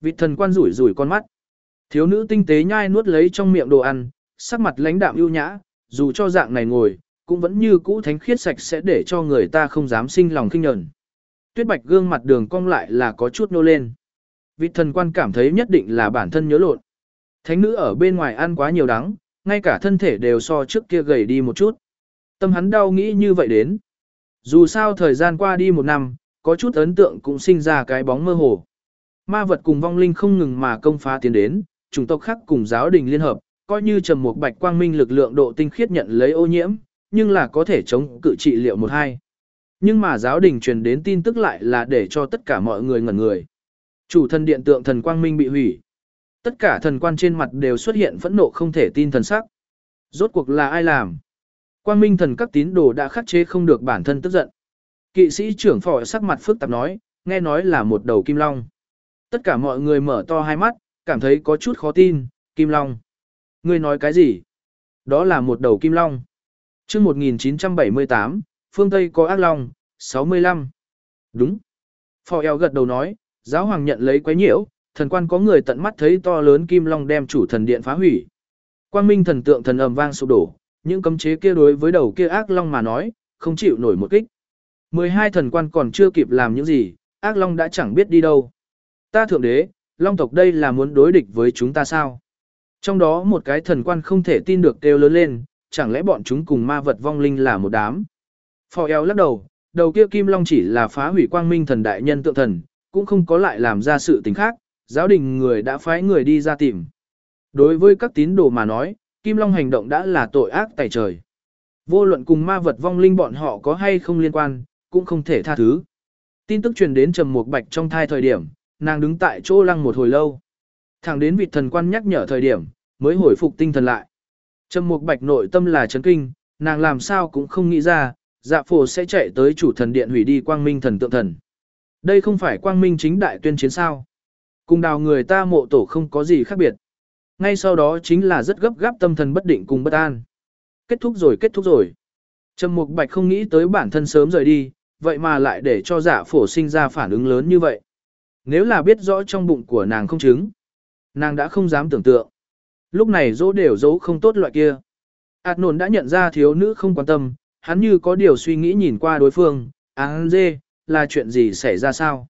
Vị thần quan rủi rủi con mắt. Thiếu nữ tinh tế nhai nuốt lấy trong miệng đồ ăn, sắc mặt lãnh đạm ưu nhã, dù cho dạng này ngồi, cũng vẫn như cũ thánh khiết sạch sẽ để cho người ta không dám sinh lòng kinh nhẫn. Tuyết bạch gương mặt đường cong lại là có chút nô lên. Vị thần quan cảm thấy nhất định là bản thân nhớ lộn. Thánh nữ ở bên ngoài ăn quá nhiều đắng, ngay cả thân thể đều so trước kia gầy đi một chút. Tâm hắn đau nghĩ như vậy đến. Dù sao thời gian qua đi một năm, có chút ấn tượng cũng sinh ra cái bóng mơ hồ. Ma vật cùng vong linh không ngừng mà công phá tiến đến, chủng tộc khác cùng giáo đình liên hợp, coi như trầm một bạch quang minh lực lượng độ tinh khiết nhận lấy ô nhiễm, nhưng là có thể chống cự trị liệu một hai. Nhưng mà giáo đình truyền đến tin tức lại là để cho tất cả mọi người ngẩn người. Chủ thần điện tượng thần quang minh bị hủy. Tất cả thần quan trên mặt đều xuất hiện phẫn nộ không thể tin thần sắc. Rốt cuộc là ai làm? Quang minh thần các tín đồ đã khắc chế không được bản thân tức giận. Kỵ sĩ trưởng phò sắc mặt phức tạp nói, nghe nói là một đầu kim long. Tất cả mọi người mở to hai mắt, cảm thấy có chút khó tin, kim long. Ngươi nói cái gì? Đó là một đầu kim long. Trước 1978, phương Tây có ác long, 65. Đúng. Phò eo gật đầu nói, giáo hoàng nhận lấy quái nhiễu, thần quan có người tận mắt thấy to lớn kim long đem chủ thần điện phá hủy. Quang minh thần tượng thần ầm vang sụp đổ, những cấm chế kia đối với đầu kia ác long mà nói, không chịu nổi một kích. 12 thần quan còn chưa kịp làm những gì, ác long đã chẳng biết đi đâu. Ta thượng đế, long tộc đây là muốn đối địch với chúng ta sao? Trong đó một cái thần quan không thể tin được kêu lớn lên, chẳng lẽ bọn chúng cùng ma vật vong linh là một đám? Phò eo lắc đầu, đầu kia kim long chỉ là phá hủy quang minh thần đại nhân tượng thần, cũng không có lại làm ra sự tình khác, giáo đình người đã phái người đi ra tìm. Đối với các tín đồ mà nói, kim long hành động đã là tội ác tại trời. Vô luận cùng ma vật vong linh bọn họ có hay không liên quan, cũng không thể tha thứ. Tin tức truyền đến Trầm Mục Bạch trong thai thời điểm, nàng đứng tại chỗ lăng một hồi lâu. Thẳng đến vị thần quan nhắc nhở thời điểm, mới hồi phục tinh thần lại. Trầm Mục Bạch nội tâm là chấn kinh, nàng làm sao cũng không nghĩ ra, dạ phổ sẽ chạy tới chủ thần điện hủy đi quang minh thần tượng thần. Đây không phải quang minh chính đại tuyên chiến sao. Cùng đào người ta mộ tổ không có gì khác biệt. Ngay sau đó chính là rất gấp gáp tâm thần bất định cùng bất an. Kết thúc rồi kết thúc rồi. Trầm Mục Bạch không nghĩ tới bản thân sớm rời đi, vậy mà lại để cho giả phổ sinh ra phản ứng lớn như vậy. Nếu là biết rõ trong bụng của nàng không trứng, nàng đã không dám tưởng tượng. Lúc này dỗ đều dấu không tốt loại kia. Ảt nồn đã nhận ra thiếu nữ không quan tâm, hắn như có điều suy nghĩ nhìn qua đối phương, án dê, là chuyện gì xảy ra sao?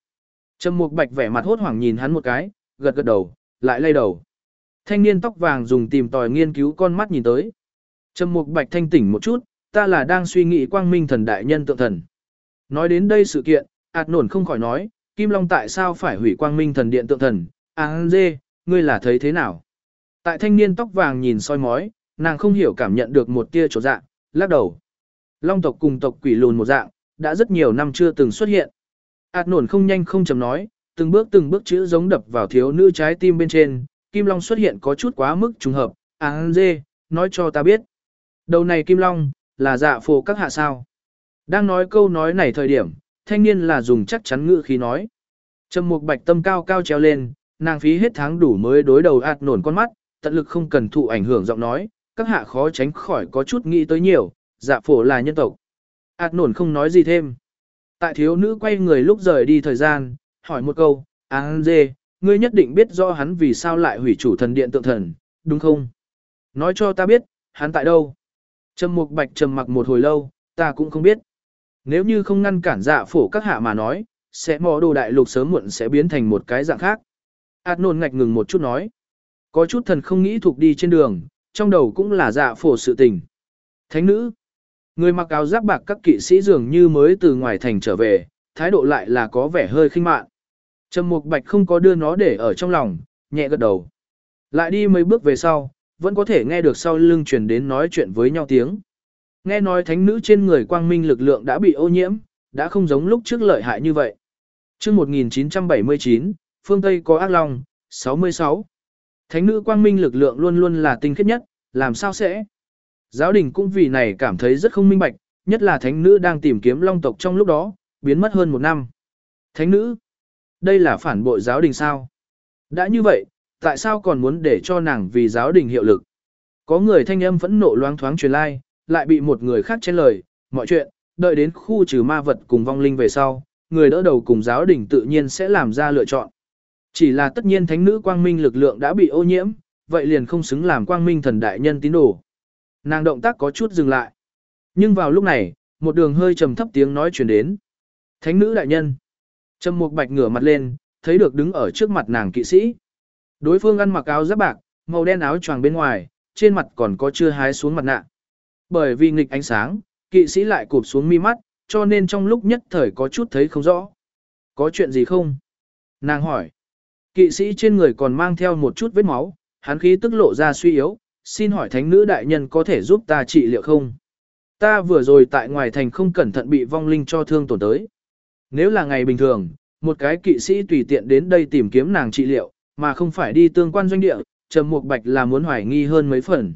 Trầm Mục Bạch vẻ mặt hốt hoảng nhìn hắn một cái, gật gật đầu, lại lay đầu. Thanh niên tóc vàng dùng tìm tòi nghiên cứu con mắt nhìn tới. Trầm Mục Bạch thanh tỉnh một chút, ta là đang suy nghĩ quang minh thần đại nhân tượng thần. Nói đến đây sự kiện, ạt nổn không khỏi nói, Kim Long tại sao phải hủy quang minh thần điện tượng thần, à dê, ngươi là thấy thế nào? Tại thanh niên tóc vàng nhìn soi mói, nàng không hiểu cảm nhận được một tia chỗ dạng, lắc đầu. Long tộc cùng tộc quỷ lùn một dạng, đã rất nhiều năm chưa từng xuất hiện. Ảt nổn không nhanh không chầm nói, từng bước từng bước chữ giống đập vào thiếu nữ trái tim bên trên, Kim Long xuất hiện có chút quá mức trùng hợp, à dê, nói cho ta biết. Đầu này Kim Long, là dạ phổ các hạ sao. Đang nói câu nói này thời điểm, thanh niên là dùng chắc chắn ngữ khí nói. Trầm mục bạch tâm cao cao treo lên, nàng phí hết tháng đủ mới đối đầu ạt nổn con mắt, tận lực không cần thụ ảnh hưởng giọng nói, các hạ khó tránh khỏi có chút nghĩ tới nhiều, dạ phổ là nhân tộc. ạt nổn không nói gì thêm. Tại thiếu nữ quay người lúc rời đi thời gian, hỏi một câu, An dê, ngươi nhất định biết do hắn vì sao lại hủy chủ thần điện tượng thần, đúng không? Nói cho ta biết, hắn tại đâu? Trầm mục bạch trầm mặc một hồi lâu, ta cũng không biết. Nếu như không ngăn cản dạ phổ các hạ mà nói, sẽ mò đồ đại lục sớm muộn sẽ biến thành một cái dạng khác. Át nôn ngạch ngừng một chút nói. Có chút thần không nghĩ thuộc đi trên đường, trong đầu cũng là dạ phổ sự tình. Thánh nữ. Người mặc áo giáp bạc các kỵ sĩ dường như mới từ ngoài thành trở về, thái độ lại là có vẻ hơi khinh mạn. Trầm mục bạch không có đưa nó để ở trong lòng, nhẹ gật đầu. Lại đi mấy bước về sau, vẫn có thể nghe được sau lưng truyền đến nói chuyện với nhau tiếng. Nghe nói thánh nữ trên người quang minh lực lượng đã bị ô nhiễm, đã không giống lúc trước lợi hại như vậy. Trước 1979, phương Tây có ác long, 66. Thánh nữ quang minh lực lượng luôn luôn là tinh khiết nhất, làm sao sẽ? Giáo đình cũng vì này cảm thấy rất không minh bạch, nhất là thánh nữ đang tìm kiếm long tộc trong lúc đó, biến mất hơn một năm. Thánh nữ? Đây là phản bội giáo đình sao? Đã như vậy, tại sao còn muốn để cho nàng vì giáo đình hiệu lực? Có người thanh âm phẫn nộ loáng thoáng truyền lai, lại bị một người khác chen lời, mọi chuyện, đợi đến khu trừ ma vật cùng vong linh về sau, người đỡ đầu cùng giáo đình tự nhiên sẽ làm ra lựa chọn. Chỉ là tất nhiên thánh nữ quang minh lực lượng đã bị ô nhiễm, vậy liền không xứng làm quang minh thần đại nhân tín đồ. Nàng động tác có chút dừng lại. Nhưng vào lúc này, một đường hơi trầm thấp tiếng nói chuyển đến. Thánh nữ đại nhân. Trầm Mục Bạch ngửa mặt lên, thấy được đứng ở trước mặt nàng kỵ sĩ. Đối phương ăn mặc áo giáp bạc, màu đen áo choàng bên ngoài, trên mặt còn có chưa hái xuống mặt nạ. Bởi vì nghịch ánh sáng, kỵ sĩ lại cụp xuống mi mắt, cho nên trong lúc nhất thời có chút thấy không rõ. Có chuyện gì không? Nàng hỏi. Kỵ sĩ trên người còn mang theo một chút vết máu, hắn khí tức lộ ra suy yếu, xin hỏi thánh nữ đại nhân có thể giúp ta trị liệu không? Ta vừa rồi tại ngoài thành không cẩn thận bị vong linh cho thương tổn tới. Nếu là ngày bình thường, một cái kỵ sĩ tùy tiện đến đây tìm kiếm nàng trị liệu, mà không phải đi tương quan doanh địa, Trầm Mục Bạch là muốn hoài nghi hơn mấy phần.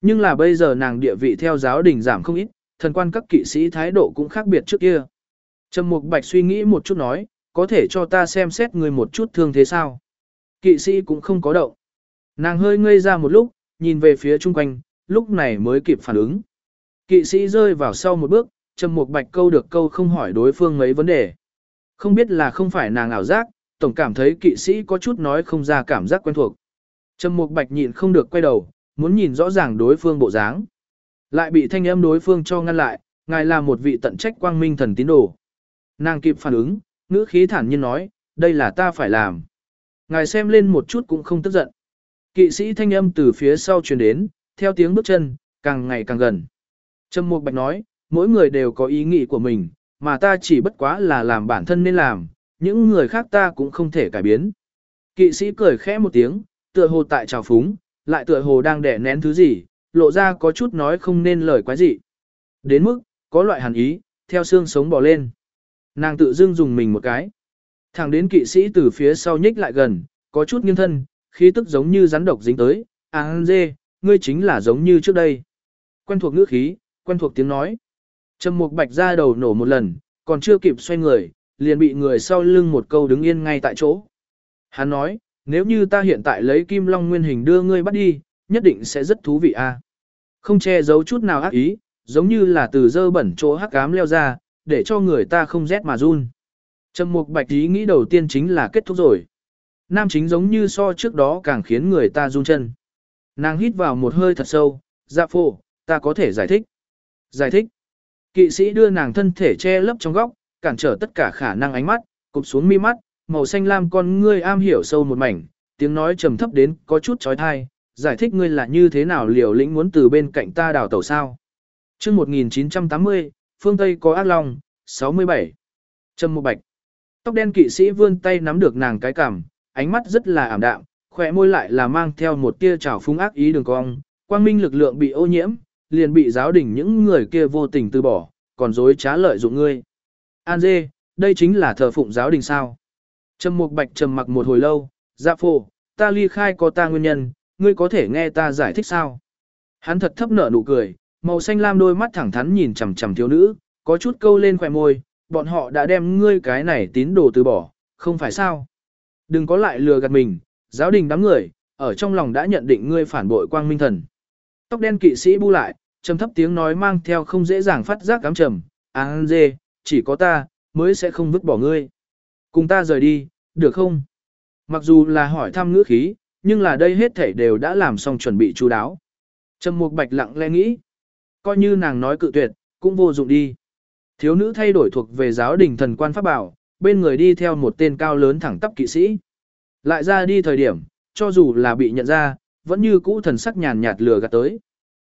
Nhưng là bây giờ nàng địa vị theo giáo đình giảm không ít, thần quan các kỵ sĩ thái độ cũng khác biệt trước kia. Trầm Mục Bạch suy nghĩ một chút nói, có thể cho ta xem xét người một chút thương thế sao? Kỵ sĩ cũng không có động. Nàng hơi ngây ra một lúc, nhìn về phía chung quanh, lúc này mới kịp phản ứng. Kỵ sĩ rơi vào sau một bước, Trầm Mục Bạch câu được câu không hỏi đối phương mấy vấn đề. Không biết là không phải nàng ảo giác, tổng cảm thấy kỵ sĩ có chút nói không ra cảm giác quen thuộc. Trầm Mục Bạch nhịn không được quay đầu, muốn nhìn rõ ràng đối phương bộ dáng. Lại bị thanh âm đối phương cho ngăn lại, ngài là một vị tận trách quang minh thần tín đồ. Nàng kịp phản ứng, ngữ khí thản nhiên nói, đây là ta phải làm. Ngài xem lên một chút cũng không tức giận. Kỵ sĩ thanh âm từ phía sau truyền đến, theo tiếng bước chân, càng ngày càng gần. Trầm Mục Bạch nói, mỗi người đều có ý nghĩ của mình, mà ta chỉ bất quá là làm bản thân nên làm, những người khác ta cũng không thể cải biến. Kỵ sĩ cười khẽ một tiếng, tựa hồ tại trào phúng, lại tựa hồ đang đẻ nén thứ gì, lộ ra có chút nói không nên lời quái gì. Đến mức, có loại hàn ý, theo xương sống bò lên. Nàng tự dưng dùng mình một cái. Thẳng đến kỵ sĩ từ phía sau nhích lại gần, có chút nghiêng thân, khí tức giống như rắn độc dính tới. À dê, ngươi chính là giống như trước đây. Quen thuộc ngữ khí, quen thuộc tiếng nói. Trầm mục bạch ra đầu nổ một lần, còn chưa kịp xoay người, liền bị người sau lưng một câu đứng yên ngay tại chỗ. Hắn nói, nếu như ta hiện tại lấy kim long nguyên hình đưa ngươi bắt đi, nhất định sẽ rất thú vị a. Không che giấu chút nào ác ý, giống như là từ dơ bẩn chỗ hắc cám leo ra, để cho người ta không rét mà run. Trầm mục bạch ý nghĩ đầu tiên chính là kết thúc rồi. Nam chính giống như so trước đó càng khiến người ta run chân. Nàng hít vào một hơi thật sâu, dạ phô, ta có thể giải thích. Giải thích. Kỵ sĩ đưa nàng thân thể che lấp trong góc, cản trở tất cả khả năng ánh mắt, cụp xuống mi mắt, màu xanh lam con ngươi am hiểu sâu một mảnh, tiếng nói trầm thấp đến có chút trói thai, giải thích ngươi là như thế nào liều lĩnh muốn từ bên cạnh ta đào tẩu sao. Trước 1980, phương Tây có ác long, 67. Trầm một bạch. Tóc đen kỵ sĩ vươn tay nắm được nàng cái cằm, ánh mắt rất là ảm đạm, khỏe môi lại là mang theo một tia trào phúng ác ý đường cong, quang minh lực lượng bị ô nhiễm, liền bị giáo đình những người kia vô tình từ bỏ, còn dối trá lợi dụng ngươi. An dê, đây chính là thờ phụng giáo đình sao. Trầm Mục Bạch trầm mặc một hồi lâu, dạ phô, ta ly khai có ta nguyên nhân, ngươi có thể nghe ta giải thích sao? Hắn thật thấp nở nụ cười, màu xanh lam đôi mắt thẳng thắn nhìn chằm chằm thiếu nữ, có chút câu lên khóe môi, bọn họ đã đem ngươi cái này tín đồ từ bỏ, không phải sao? Đừng có lại lừa gạt mình, giáo đình đám người, ở trong lòng đã nhận định ngươi phản bội quang minh thần. Tóc đen kỵ sĩ bu lại, trầm thấp tiếng nói mang theo không dễ dàng phát giác cám trầm, An dê, chỉ có ta, mới sẽ không vứt bỏ ngươi. Cùng ta rời đi, được không? Mặc dù là hỏi thăm ngữ khí, nhưng là đây hết thảy đều đã làm xong chuẩn bị chú đáo. Trầm Mục Bạch lặng lẽ nghĩ, coi như nàng nói cự tuyệt, cũng vô dụng đi. Thiếu nữ thay đổi thuộc về giáo đình thần quan pháp bảo, bên người đi theo một tên cao lớn thẳng tắp kỵ sĩ. Lại ra đi thời điểm, cho dù là bị nhận ra, vẫn như cũ thần sắc nhàn nhạt lừa gạt tới.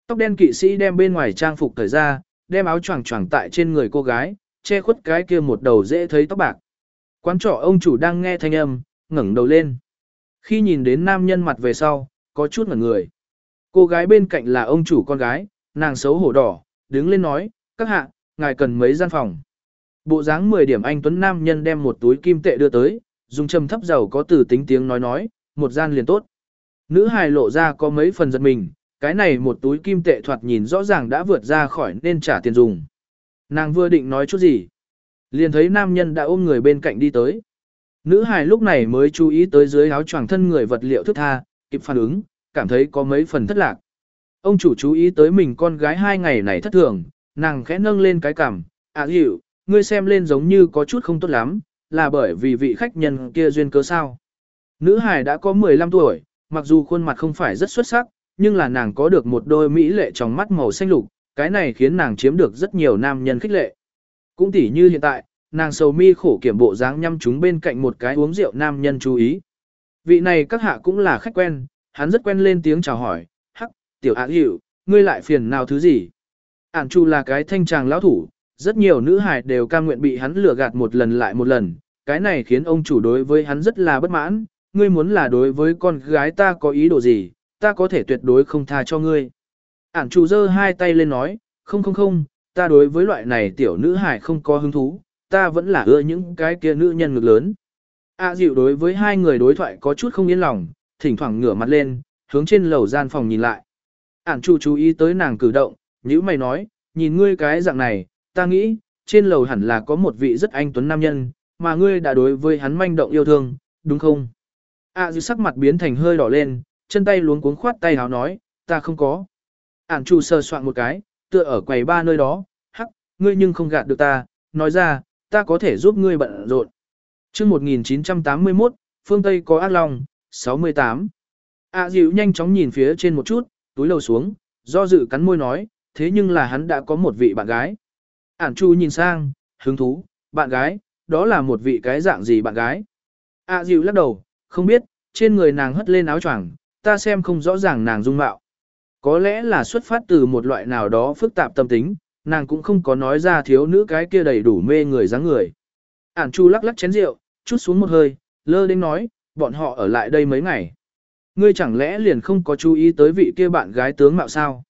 Tóc đen kỵ sĩ đem bên ngoài trang phục thời ra, đem áo choàng choàng tại trên người cô gái, che khuất cái kia một đầu dễ thấy tóc bạc. Quán trọ ông chủ đang nghe thanh âm, ngẩng đầu lên. Khi nhìn đến nam nhân mặt về sau, có chút ngẩn người. Cô gái bên cạnh là ông chủ con gái, nàng xấu hổ đỏ, đứng lên nói, các hạ, ngài cần mấy gian phòng. Bộ dáng 10 điểm anh Tuấn Nam nhân đem một túi kim tệ đưa tới, dùng trầm thấp giàu có từ tính tiếng nói nói, một gian liền tốt. Nữ hài lộ ra có mấy phần giật mình, cái này một túi kim tệ thoạt nhìn rõ ràng đã vượt ra khỏi nên trả tiền dùng. Nàng vừa định nói chút gì, liền thấy nam nhân đã ôm người bên cạnh đi tới. Nữ hài lúc này mới chú ý tới dưới áo choàng thân người vật liệu thức tha, kịp phản ứng, cảm thấy có mấy phần thất lạc. Ông chủ chú ý tới mình con gái hai ngày này thất thường, nàng khẽ nâng lên cái cằm, à hiểu, ngươi xem lên giống như có chút không tốt lắm, là bởi vì vị khách nhân kia duyên cớ sao. Nữ hài đã có 15 tuổi, mặc dù khuôn mặt không phải rất xuất sắc, nhưng là nàng có được một đôi mỹ lệ trong mắt màu xanh lục, cái này khiến nàng chiếm được rất nhiều nam nhân khích lệ. Cũng tỉ như hiện tại, nàng sầu mi khổ kiểm bộ dáng nhăm chúng bên cạnh một cái uống rượu nam nhân chú ý. Vị này các hạ cũng là khách quen, hắn rất quen lên tiếng chào hỏi, hắc, tiểu ạ hiệu, ngươi lại phiền nào thứ gì? Ản chu là cái thanh tràng lão thủ, rất nhiều nữ hài đều cam nguyện bị hắn lừa gạt một lần lại một lần, cái này khiến ông chủ đối với hắn rất là bất mãn, ngươi muốn là đối với con gái ta có ý đồ gì, ta có thể tuyệt đối không tha cho ngươi. Ản chủ giơ hai tay lên nói, không không không, ta đối với loại này tiểu nữ hài không có hứng thú, ta vẫn là ưa những cái kia nữ nhân ngực lớn. A dịu đối với hai người đối thoại có chút không yên lòng, thỉnh thoảng ngửa mặt lên, hướng trên lầu gian phòng nhìn lại. Ản chủ chú ý tới nàng cử động, nhữ mày nói, nhìn ngươi cái dạng này, ta nghĩ, trên lầu hẳn là có một vị rất anh tuấn nam nhân, mà ngươi đã đối với hắn manh động yêu thương, đúng không? A dịu sắc mặt biến thành hơi đỏ lên, chân tay luống cuống khoát tay háo nói, ta không có. Ản chủ sơ soạn một cái, tựa ở quầy ba nơi đó, hắc, ngươi nhưng không gạt được ta, nói ra, ta có thể giúp ngươi bận rộn. Trước 1981, phương Tây có ác long, 68. A dịu nhanh chóng nhìn phía trên một chút, túi lầu xuống, do dự cắn môi nói, thế nhưng là hắn đã có một vị bạn gái. Ản chu nhìn sang, hứng thú, bạn gái, đó là một vị cái dạng gì bạn gái. A dịu lắc đầu, không biết, trên người nàng hất lên áo choàng, ta xem không rõ ràng nàng dung mạo. Có lẽ là xuất phát từ một loại nào đó phức tạp tâm tính, nàng cũng không có nói ra thiếu nữ cái kia đầy đủ mê người dáng người. Ản Chu lắc lắc chén rượu, chút xuống một hơi, lơ đến nói, bọn họ ở lại đây mấy ngày. Ngươi chẳng lẽ liền không có chú ý tới vị kia bạn gái tướng mạo sao?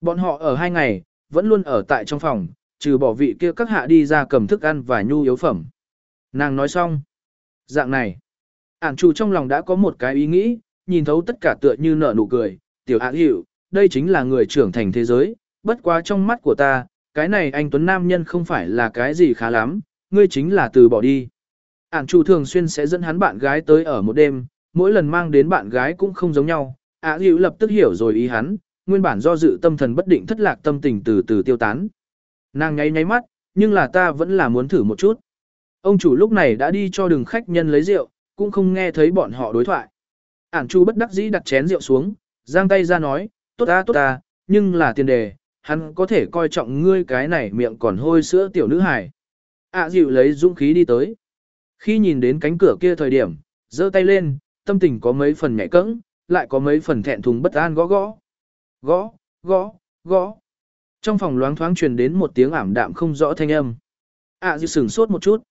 Bọn họ ở hai ngày, vẫn luôn ở tại trong phòng, trừ bỏ vị kia các hạ đi ra cầm thức ăn và nhu yếu phẩm. Nàng nói xong. Dạng này. Ản Chu trong lòng đã có một cái ý nghĩ, nhìn thấu tất cả tựa như nở nụ cười, tiểu hạ hiệu, đây chính là người trưởng thành thế giới, bất quá trong mắt của ta, cái này anh Tuấn Nam Nhân không phải là cái gì khá lắm, ngươi chính là từ bỏ đi. Ản chủ thường xuyên sẽ dẫn hắn bạn gái tới ở một đêm, mỗi lần mang đến bạn gái cũng không giống nhau, Ả Hữu lập tức hiểu rồi ý hắn, nguyên bản do dự tâm thần bất định thất lạc tâm tình từ từ tiêu tán. Nàng nháy nháy mắt, nhưng là ta vẫn là muốn thử một chút. Ông chủ lúc này đã đi cho đường khách nhân lấy rượu, cũng không nghe thấy bọn họ đối thoại. Ản chu bất đắc dĩ đặt chén rượu xuống, giang tay ra nói, tốt ta tốt ta, nhưng là tiền đề, hắn có thể coi trọng ngươi cái này miệng còn hôi sữa tiểu nữ hài. ạ à, dịu lấy dũng khí đi tới. Khi nhìn đến cánh cửa kia thời điểm, giơ tay lên, tâm tình có mấy phần nhẹ cẫng, lại có mấy phần thẹn thùng bất an gõ gõ. Gõ, gõ, gõ. Trong phòng loáng thoáng truyền đến một tiếng ảm đạm không rõ thanh âm. ạ à, dịu sửng sốt một chút.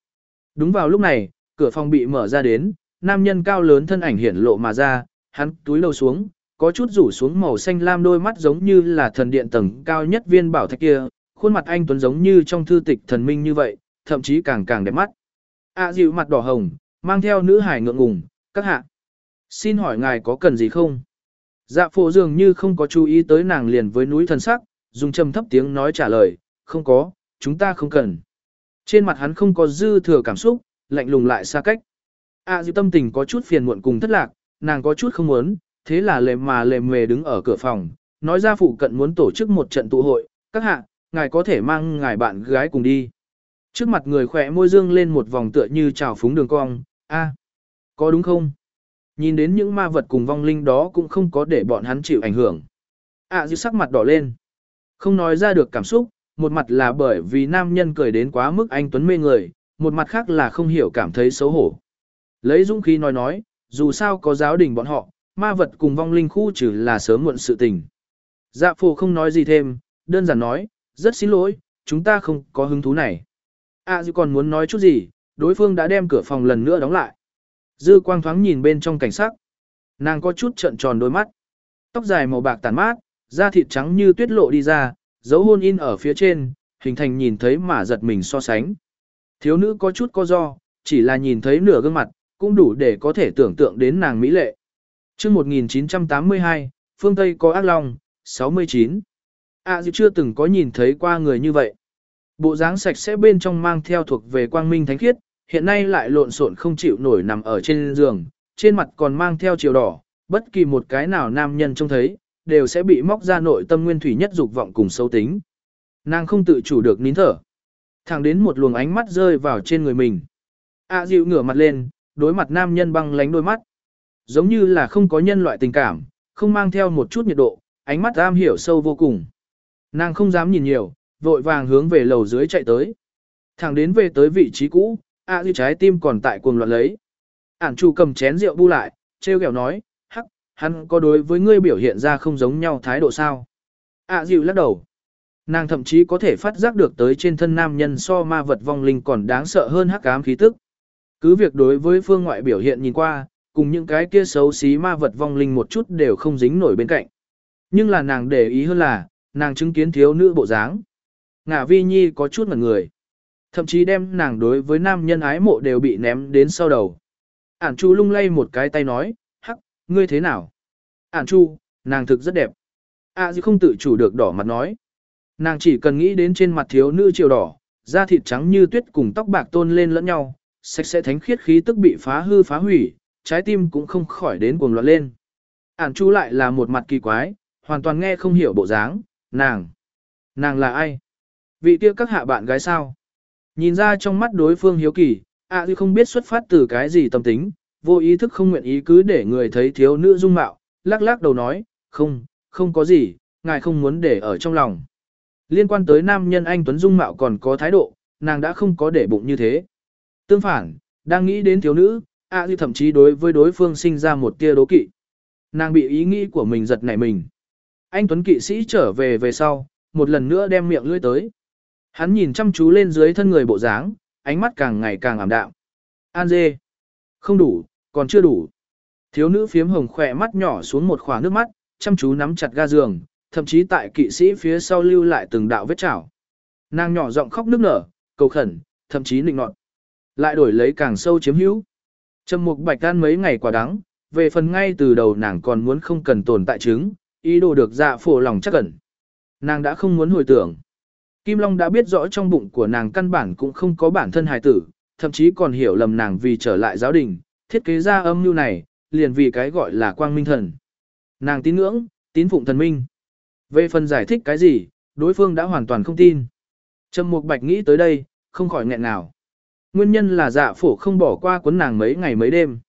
Đúng vào lúc này, cửa phòng bị mở ra đến, nam nhân cao lớn thân ảnh hiển lộ mà ra, hắn túi đầu xuống, có chút rủ xuống màu xanh lam đôi mắt giống như là thần điện tầng cao nhất viên bảo thạch kia, khuôn mặt anh tuấn giống như trong thư tịch thần minh như vậy, thậm chí càng càng đẹp mắt. A dịu mặt đỏ hồng, mang theo nữ hải ngượng ngùng, các hạ. Xin hỏi ngài có cần gì không? Dạ phổ dường như không có chú ý tới nàng liền với núi thần sắc, dùng trầm thấp tiếng nói trả lời, không có, chúng ta không cần. Trên mặt hắn không có dư thừa cảm xúc, lạnh lùng lại xa cách. A dịu tâm tình có chút phiền muộn cùng thất lạc, nàng có chút không muốn, thế là lề mà lề mề đứng ở cửa phòng, nói ra phụ cận muốn tổ chức một trận tụ hội, các hạ, ngài có thể mang ngài bạn gái cùng đi. Trước mặt người khỏe môi dương lên một vòng tựa như trào phúng đường cong, a, có đúng không? Nhìn đến những ma vật cùng vong linh đó cũng không có để bọn hắn chịu ảnh hưởng. À dư sắc mặt đỏ lên. Không nói ra được cảm xúc, một mặt là bởi vì nam nhân cười đến quá mức anh Tuấn mê người, một mặt khác là không hiểu cảm thấy xấu hổ. Lấy dũng khí nói nói, dù sao có giáo đình bọn họ, ma vật cùng vong linh khu trừ là sớm muộn sự tình. Dạ phổ không nói gì thêm, đơn giản nói, rất xin lỗi, chúng ta không có hứng thú này. À dư còn muốn nói chút gì, đối phương đã đem cửa phòng lần nữa đóng lại. Dư quang thoáng nhìn bên trong cảnh sắc. Nàng có chút trận tròn đôi mắt. Tóc dài màu bạc tàn mát, da thịt trắng như tuyết lộ đi ra, dấu hôn in ở phía trên, hình thành nhìn thấy mà giật mình so sánh. Thiếu nữ có chút co do, chỉ là nhìn thấy nửa gương mặt, cũng đủ để có thể tưởng tượng đến nàng mỹ lệ. Trước 1982, phương Tây có ác long, 69. À dịp chưa từng có nhìn thấy qua người như vậy. Bộ dáng sạch sẽ bên trong mang theo thuộc về quang minh thánh khiết, hiện nay lại lộn xộn không chịu nổi nằm ở trên giường, trên mặt còn mang theo chiều đỏ, bất kỳ một cái nào nam nhân trông thấy, đều sẽ bị móc ra nội tâm nguyên thủy nhất dục vọng cùng sâu tính. Nàng không tự chủ được nín thở. Thẳng đến một luồng ánh mắt rơi vào trên người mình. À dịu ngửa mặt lên, đối mặt nam nhân băng lánh đôi mắt. Giống như là không có nhân loại tình cảm, không mang theo một chút nhiệt độ, ánh mắt am hiểu sâu vô cùng. Nàng không dám nhìn nhiều, vội vàng hướng về lầu dưới chạy tới. Thẳng đến về tới vị trí cũ, ạ à, trái tim còn tại cuồng loạn lấy. Ản chủ cầm chén rượu bu lại, treo kẹo nói, hắc, hắn có đối với ngươi biểu hiện ra không giống nhau thái độ sao? ạ à, dịu lắc đầu. Nàng thậm chí có thể phát giác được tới trên thân nam nhân so ma vật vong linh còn đáng sợ hơn hắc ám khí tức. Cứ việc đối với phương ngoại biểu hiện nhìn qua, cùng những cái kia xấu xí ma vật vong linh một chút đều không dính nổi bên cạnh. Nhưng là nàng để ý hơn là, nàng chứng kiến thiếu nữ bộ dáng. Ngả vi nhi có chút ngẩn người. Thậm chí đem nàng đối với nam nhân ái mộ đều bị ném đến sau đầu. Ản chu lung lay một cái tay nói, hắc, ngươi thế nào? Ản chu, nàng thực rất đẹp. À dư không tự chủ được đỏ mặt nói. Nàng chỉ cần nghĩ đến trên mặt thiếu nữ chiều đỏ, da thịt trắng như tuyết cùng tóc bạc tôn lên lẫn nhau, sạch sẽ thánh khiết khí tức bị phá hư phá hủy, trái tim cũng không khỏi đến cuồng loạn lên. Ản chu lại là một mặt kỳ quái, hoàn toàn nghe không hiểu bộ dáng, nàng. Nàng là ai? Vị kia các hạ bạn gái sao? Nhìn ra trong mắt đối phương hiếu kỳ, ạ à không biết xuất phát từ cái gì tâm tính, vô ý thức không nguyện ý cứ để người thấy thiếu nữ dung mạo, lắc lắc đầu nói, không, không có gì, ngài không muốn để ở trong lòng. Liên quan tới nam nhân anh Tuấn Dung Mạo còn có thái độ, nàng đã không có để bụng như thế. Tương phản, đang nghĩ đến thiếu nữ, A à thậm chí đối với đối phương sinh ra một tia đố kỵ. Nàng bị ý nghĩ của mình giật nảy mình. Anh Tuấn kỵ sĩ trở về về sau, một lần nữa đem miệng lưỡi tới. Hắn nhìn chăm chú lên dưới thân người bộ dáng, ánh mắt càng ngày càng ảm đạm. An dê. Không đủ, còn chưa đủ. Thiếu nữ phiếm hồng khỏe mắt nhỏ xuống một khỏa nước mắt, chăm chú nắm chặt ga giường, thậm chí tại kỵ sĩ phía sau lưu lại từng đạo vết chảo. Nàng nhỏ giọng khóc nức nở, cầu khẩn, thậm chí nịnh nọt. Lại đổi lấy càng sâu chiếm hữu. Trầm mục bạch tan mấy ngày quả đắng, về phần ngay từ đầu nàng còn muốn không cần tồn tại chứng, ý đồ được dạ phổ lòng chắc ẩn. Nàng đã không muốn hồi tưởng. Kim Long đã biết rõ trong bụng của nàng căn bản cũng không có bản thân hài tử, thậm chí còn hiểu lầm nàng vì trở lại giáo đình, thiết kế ra âm mưu này, liền vì cái gọi là quang minh thần. Nàng tín ngưỡng, tín phụng thần minh. Về phần giải thích cái gì, đối phương đã hoàn toàn không tin. Trầm Mục Bạch nghĩ tới đây, không khỏi nghẹn nào. Nguyên nhân là dạ phổ không bỏ qua cuốn nàng mấy ngày mấy đêm.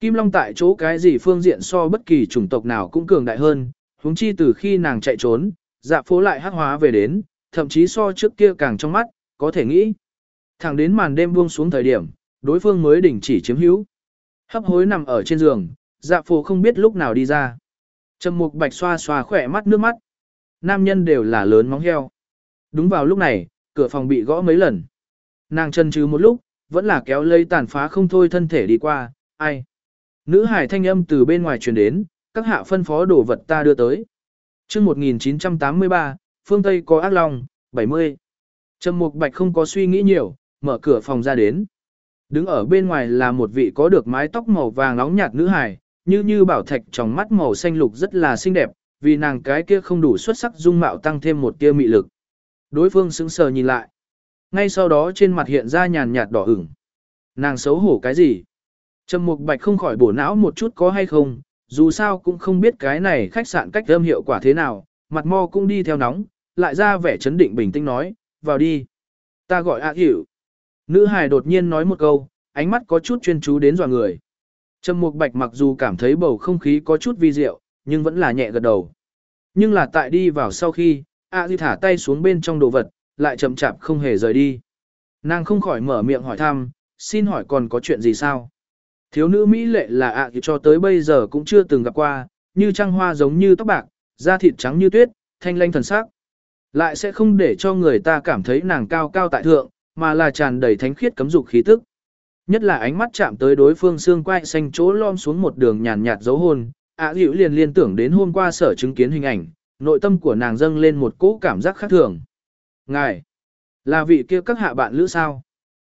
Kim Long tại chỗ cái gì phương diện so bất kỳ chủng tộc nào cũng cường đại hơn, huống chi từ khi nàng chạy trốn, dạ phố lại hắc hóa về đến, thậm chí so trước kia càng trong mắt, có thể nghĩ. Thẳng đến màn đêm buông xuống thời điểm, đối phương mới đình chỉ chiếm hữu. Hấp hối nằm ở trên giường, dạ phố không biết lúc nào đi ra. Trầm mục bạch xoa xoa khỏe mắt nước mắt. Nam nhân đều là lớn móng heo. Đúng vào lúc này, cửa phòng bị gõ mấy lần. Nàng chân trừ một lúc, vẫn là kéo lấy tàn phá không thôi thân thể đi qua, ai. Nữ hải thanh âm từ bên ngoài truyền đến, các hạ phân phó đồ vật ta đưa tới. chương 1983, phương Tây có ác long, 70. Trầm Mục Bạch không có suy nghĩ nhiều, mở cửa phòng ra đến. Đứng ở bên ngoài là một vị có được mái tóc màu vàng nóng nhạt nữ hài, như như bảo thạch trong mắt màu xanh lục rất là xinh đẹp, vì nàng cái kia không đủ xuất sắc dung mạo tăng thêm một tia mị lực. Đối phương sững sờ nhìn lại. Ngay sau đó trên mặt hiện ra nhàn nhạt đỏ ửng. Nàng xấu hổ cái gì? Trầm Mục Bạch không khỏi bổ não một chút có hay không, dù sao cũng không biết cái này khách sạn cách âm hiệu quả thế nào, mặt mo cũng đi theo nóng, lại ra vẻ chấn định bình tĩnh nói, vào đi. Ta gọi ạ hiểu. Nữ hài đột nhiên nói một câu, ánh mắt có chút chuyên chú đến dò người. Trầm Mục Bạch mặc dù cảm thấy bầu không khí có chút vi diệu, nhưng vẫn là nhẹ gật đầu. Nhưng là tại đi vào sau khi, ạ di thả tay xuống bên trong đồ vật, lại chậm chạp không hề rời đi. Nàng không khỏi mở miệng hỏi thăm, xin hỏi còn có chuyện gì sao? Thiếu nữ Mỹ lệ là ạ à cho tới bây giờ cũng chưa từng gặp qua, như trăng hoa giống như tóc bạc, da thịt trắng như tuyết, thanh lanh thần sắc. Lại sẽ không để cho người ta cảm thấy nàng cao cao tại thượng, mà là tràn đầy thánh khiết cấm dục khí tức. Nhất là ánh mắt chạm tới đối phương xương quai xanh chỗ lom xuống một đường nhàn nhạt dấu hôn, ạ à liền liên tưởng đến hôm qua sở chứng kiến hình ảnh, nội tâm của nàng dâng lên một cỗ cảm giác khác thường. Ngài, là vị kia các hạ bạn lữ sao?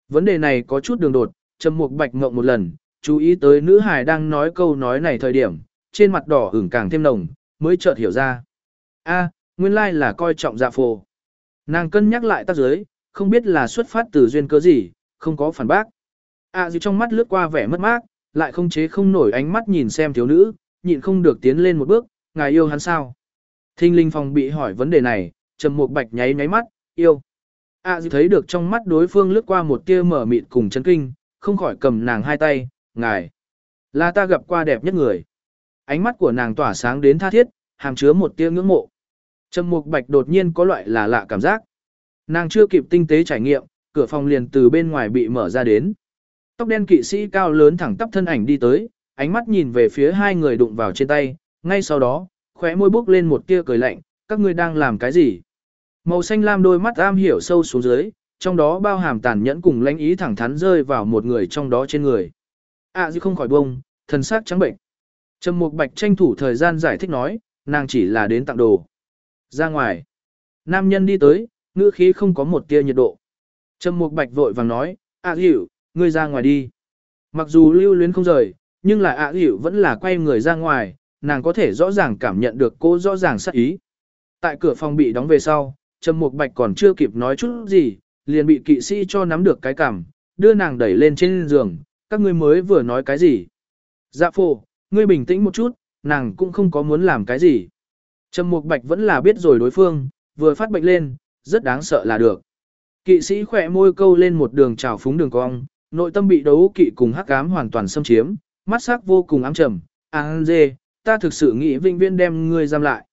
Vấn đề này có chút đường đột, trầm mục bạch ngộng một lần, chú ý tới nữ hài đang nói câu nói này thời điểm, trên mặt đỏ ửng càng thêm nồng, mới chợt hiểu ra. a nguyên lai là coi trọng dạ phồ. Nàng cân nhắc lại tác giới, không biết là xuất phát từ duyên cớ gì, không có phản bác. a à, trong mắt lướt qua vẻ mất mát, lại không chế không nổi ánh mắt nhìn xem thiếu nữ, nhịn không được tiến lên một bước, ngài yêu hắn sao? Thinh linh phòng bị hỏi vấn đề này, trầm một bạch nháy nháy mắt, yêu. A à, thấy được trong mắt đối phương lướt qua một tia mở mịt cùng chấn kinh, không khỏi cầm nàng hai tay, ngài. Là ta gặp qua đẹp nhất người. Ánh mắt của nàng tỏa sáng đến tha thiết, hàm chứa một tia ngưỡng mộ. Trầm Mục Bạch đột nhiên có loại là lạ cảm giác. Nàng chưa kịp tinh tế trải nghiệm, cửa phòng liền từ bên ngoài bị mở ra đến. Tóc đen kỵ sĩ cao lớn thẳng tắp thân ảnh đi tới, ánh mắt nhìn về phía hai người đụng vào trên tay, ngay sau đó, khóe môi bước lên một tia cười lạnh, các ngươi đang làm cái gì? Màu xanh lam đôi mắt am hiểu sâu xuống dưới, trong đó bao hàm tàn nhẫn cùng lãnh ý thẳng thắn rơi vào một người trong đó trên người. À dư không khỏi bông, thần sắc trắng bệnh. Trầm Mục Bạch tranh thủ thời gian giải thích nói, nàng chỉ là đến tặng đồ. Ra ngoài. Nam nhân đi tới, ngữ khí không có một tia nhiệt độ. Trầm Mục Bạch vội vàng nói, "A à, ngươi ra ngoài đi." Mặc dù lưu luyến không rời, nhưng là A à, vẫn là quay người ra ngoài, nàng có thể rõ ràng cảm nhận được cô rõ ràng sắc ý. Tại cửa phòng bị đóng về sau, Trầm Mục Bạch còn chưa kịp nói chút gì, liền bị kỵ sĩ cho nắm được cái cằm, đưa nàng đẩy lên trên giường, các ngươi mới vừa nói cái gì? Dạ phụ, ngươi bình tĩnh một chút, nàng cũng không có muốn làm cái gì. Trầm Mục Bạch vẫn là biết rồi đối phương, vừa phát bệnh lên, rất đáng sợ là được. Kỵ sĩ khỏe môi câu lên một đường trào phúng đường cong, nội tâm bị đấu kỵ cùng hắc ám hoàn toàn xâm chiếm, mắt sắc vô cùng ám trầm. An dê, ta thực sự nghĩ vinh viên đem ngươi giam lại.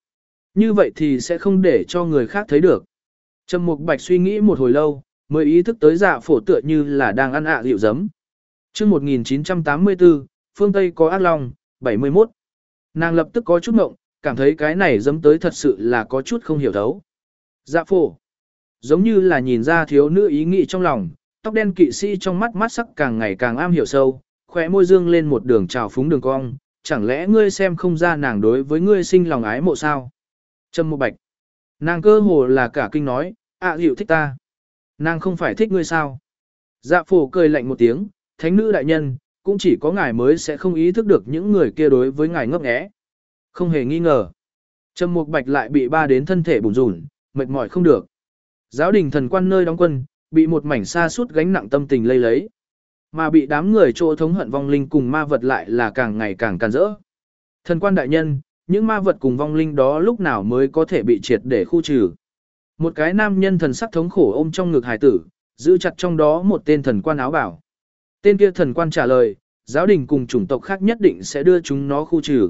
Như vậy thì sẽ không để cho người khác thấy được. Trầm Mục Bạch suy nghĩ một hồi lâu, mới ý thức tới dạ phổ tựa như là đang ăn ạ à rượu giấm. Trước 1984, phương Tây có ác long, 71. Nàng lập tức có chút mộng, cảm thấy cái này dấm tới thật sự là có chút không hiểu thấu. Dạ phổ. Giống như là nhìn ra thiếu nữ ý nghĩ trong lòng, tóc đen kỵ sĩ trong mắt mắt sắc càng ngày càng am hiểu sâu, khỏe môi dương lên một đường trào phúng đường cong, chẳng lẽ ngươi xem không ra nàng đối với ngươi sinh lòng ái mộ sao? Trâm Mục bạch. Nàng cơ hồ là cả kinh nói, ạ à, hiểu thích ta. Nàng không phải thích ngươi sao? Dạ phổ cười lạnh một tiếng, thánh nữ đại nhân, cũng chỉ có ngài mới sẽ không ý thức được những người kia đối với ngài ngốc nghé. Không hề nghi ngờ. Trâm Mục Bạch lại bị ba đến thân thể bùn rủn, mệt mỏi không được. Giáo đình thần quan nơi đóng quân, bị một mảnh xa suốt gánh nặng tâm tình lây lấy. Mà bị đám người chỗ thống hận vong linh cùng ma vật lại là càng ngày càng càn rỡ. Thần quan đại nhân, những ma vật cùng vong linh đó lúc nào mới có thể bị triệt để khu trừ. Một cái nam nhân thần sắc thống khổ ôm trong ngực hải tử, giữ chặt trong đó một tên thần quan áo bảo. Tên kia thần quan trả lời, giáo đình cùng chủng tộc khác nhất định sẽ đưa chúng nó khu trừ.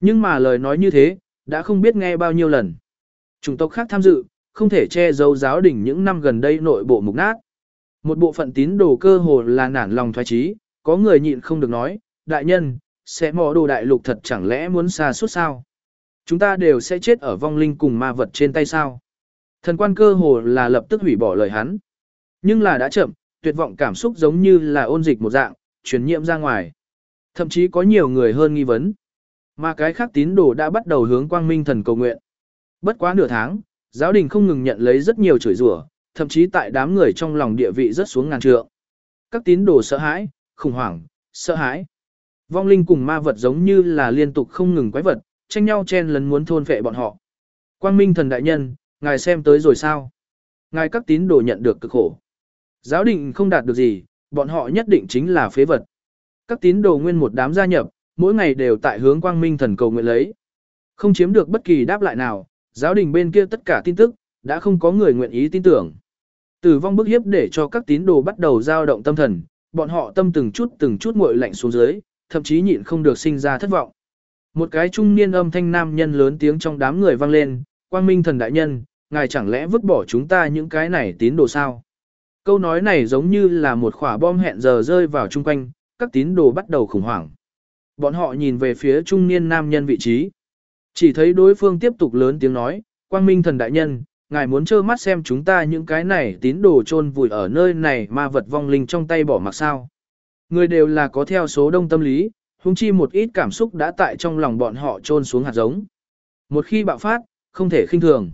Nhưng mà lời nói như thế, đã không biết nghe bao nhiêu lần. Chủng tộc khác tham dự, không thể che giấu giáo đình những năm gần đây nội bộ mục nát. Một bộ phận tín đồ cơ hồ là nản lòng thoái trí, có người nhịn không được nói, đại nhân, sẽ mò đồ đại lục thật chẳng lẽ muốn xa suốt sao? Chúng ta đều sẽ chết ở vong linh cùng ma vật trên tay sao? Thần quan cơ hồ là lập tức hủy bỏ lời hắn. Nhưng là đã chậm, tuyệt vọng cảm xúc giống như là ôn dịch một dạng, truyền nhiễm ra ngoài. Thậm chí có nhiều người hơn nghi vấn. Mà cái khác tín đồ đã bắt đầu hướng quang minh thần cầu nguyện. Bất quá nửa tháng, giáo đình không ngừng nhận lấy rất nhiều chửi rủa, thậm chí tại đám người trong lòng địa vị rất xuống ngàn trượng. Các tín đồ sợ hãi, khủng hoảng, sợ hãi. Vong linh cùng ma vật giống như là liên tục không ngừng quái vật, tranh nhau chen lấn muốn thôn phệ bọn họ. Quang minh thần đại nhân, ngài xem tới rồi sao? Ngài các tín đồ nhận được cực khổ. Giáo định không đạt được gì, bọn họ nhất định chính là phế vật. Các tín đồ nguyên một đám gia nhập, mỗi ngày đều tại hướng quang minh thần cầu nguyện lấy. Không chiếm được bất kỳ đáp lại nào, giáo đình bên kia tất cả tin tức, đã không có người nguyện ý tin tưởng. Tử vong bức hiếp để cho các tín đồ bắt đầu dao động tâm thần, bọn họ tâm từng chút từng chút nguội lạnh xuống dưới, thậm chí nhịn không được sinh ra thất vọng. Một cái trung niên âm thanh nam nhân lớn tiếng trong đám người vang lên, quang minh thần đại nhân, ngài chẳng lẽ vứt bỏ chúng ta những cái này tín đồ sao? Câu nói này giống như là một quả bom hẹn giờ rơi vào chung quanh, các tín đồ bắt đầu khủng hoảng. Bọn họ nhìn về phía trung niên nam nhân vị trí. Chỉ thấy đối phương tiếp tục lớn tiếng nói, quang minh thần đại nhân, ngài muốn trơ mắt xem chúng ta những cái này tín đồ chôn vùi ở nơi này mà vật vong linh trong tay bỏ mặc sao. Người đều là có theo số đông tâm lý, huống chi một ít cảm xúc đã tại trong lòng bọn họ trôn xuống hạt giống. Một khi bạo phát, không thể khinh thường.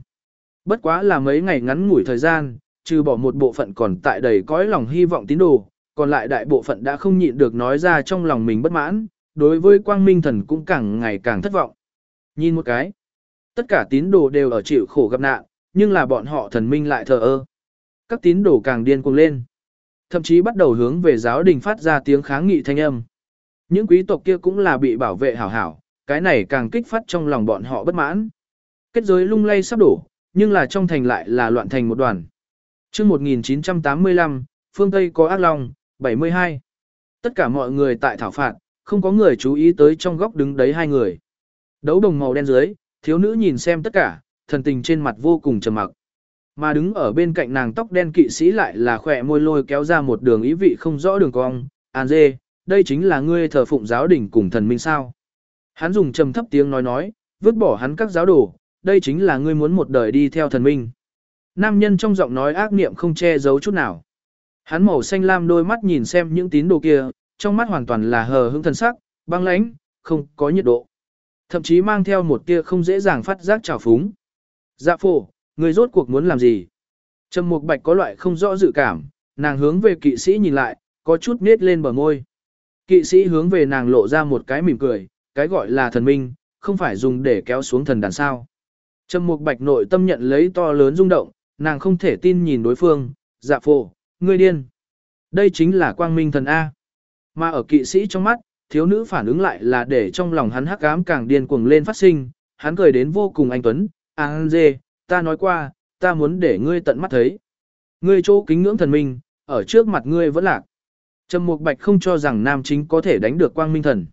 Bất quá là mấy ngày ngắn ngủi thời gian, trừ bỏ một bộ phận còn tại đầy cõi lòng hy vọng tín đồ, còn lại đại bộ phận đã không nhịn được nói ra trong lòng mình bất mãn, đối với quang minh thần cũng càng ngày càng thất vọng. Nhìn một cái, tất cả tín đồ đều ở chịu khổ gặp nạn, nhưng là bọn họ thần minh lại thờ ơ. Các tín đồ càng điên cuồng lên, thậm chí bắt đầu hướng về giáo đình phát ra tiếng kháng nghị thanh âm. Những quý tộc kia cũng là bị bảo vệ hảo hảo, cái này càng kích phát trong lòng bọn họ bất mãn. Kết giới lung lay sắp đổ, nhưng là trong thành lại là loạn thành một đoàn. Trước 1985, phương Tây có ác long, 72. Tất cả mọi người tại thảo phạt, không có người chú ý tới trong góc đứng đấy hai người. Đấu đồng màu đen dưới, thiếu nữ nhìn xem tất cả, thần tình trên mặt vô cùng trầm mặc. Mà đứng ở bên cạnh nàng tóc đen kỵ sĩ lại là khỏe môi lôi kéo ra một đường ý vị không rõ đường cong. An dê, đây chính là ngươi thờ phụng giáo đình cùng thần minh sao. Hắn dùng trầm thấp tiếng nói nói, vứt bỏ hắn các giáo đồ, đây chính là ngươi muốn một đời đi theo thần minh. Nam nhân trong giọng nói ác niệm không che giấu chút nào. Hắn màu xanh lam đôi mắt nhìn xem những tín đồ kia, trong mắt hoàn toàn là hờ hững thần sắc, băng lãnh, không có nhiệt độ. Thậm chí mang theo một tia không dễ dàng phát giác trào phúng. Dạ phổ, người rốt cuộc muốn làm gì? Trầm Mục Bạch có loại không rõ dự cảm, nàng hướng về kỵ sĩ nhìn lại, có chút nết lên bờ môi. Kỵ sĩ hướng về nàng lộ ra một cái mỉm cười, cái gọi là thần minh, không phải dùng để kéo xuống thần đàn sao. Trầm Mục Bạch nội tâm nhận lấy to lớn rung động, nàng không thể tin nhìn đối phương, dạ phổ, ngươi điên. Đây chính là quang minh thần A. Mà ở kỵ sĩ trong mắt, thiếu nữ phản ứng lại là để trong lòng hắn hắc ám càng điên cuồng lên phát sinh, hắn cười đến vô cùng anh tuấn, An dê, ta nói qua, ta muốn để ngươi tận mắt thấy. Ngươi chỗ kính ngưỡng thần minh, ở trước mặt ngươi vẫn lạc. Trầm Mục Bạch không cho rằng nam chính có thể đánh được quang minh thần.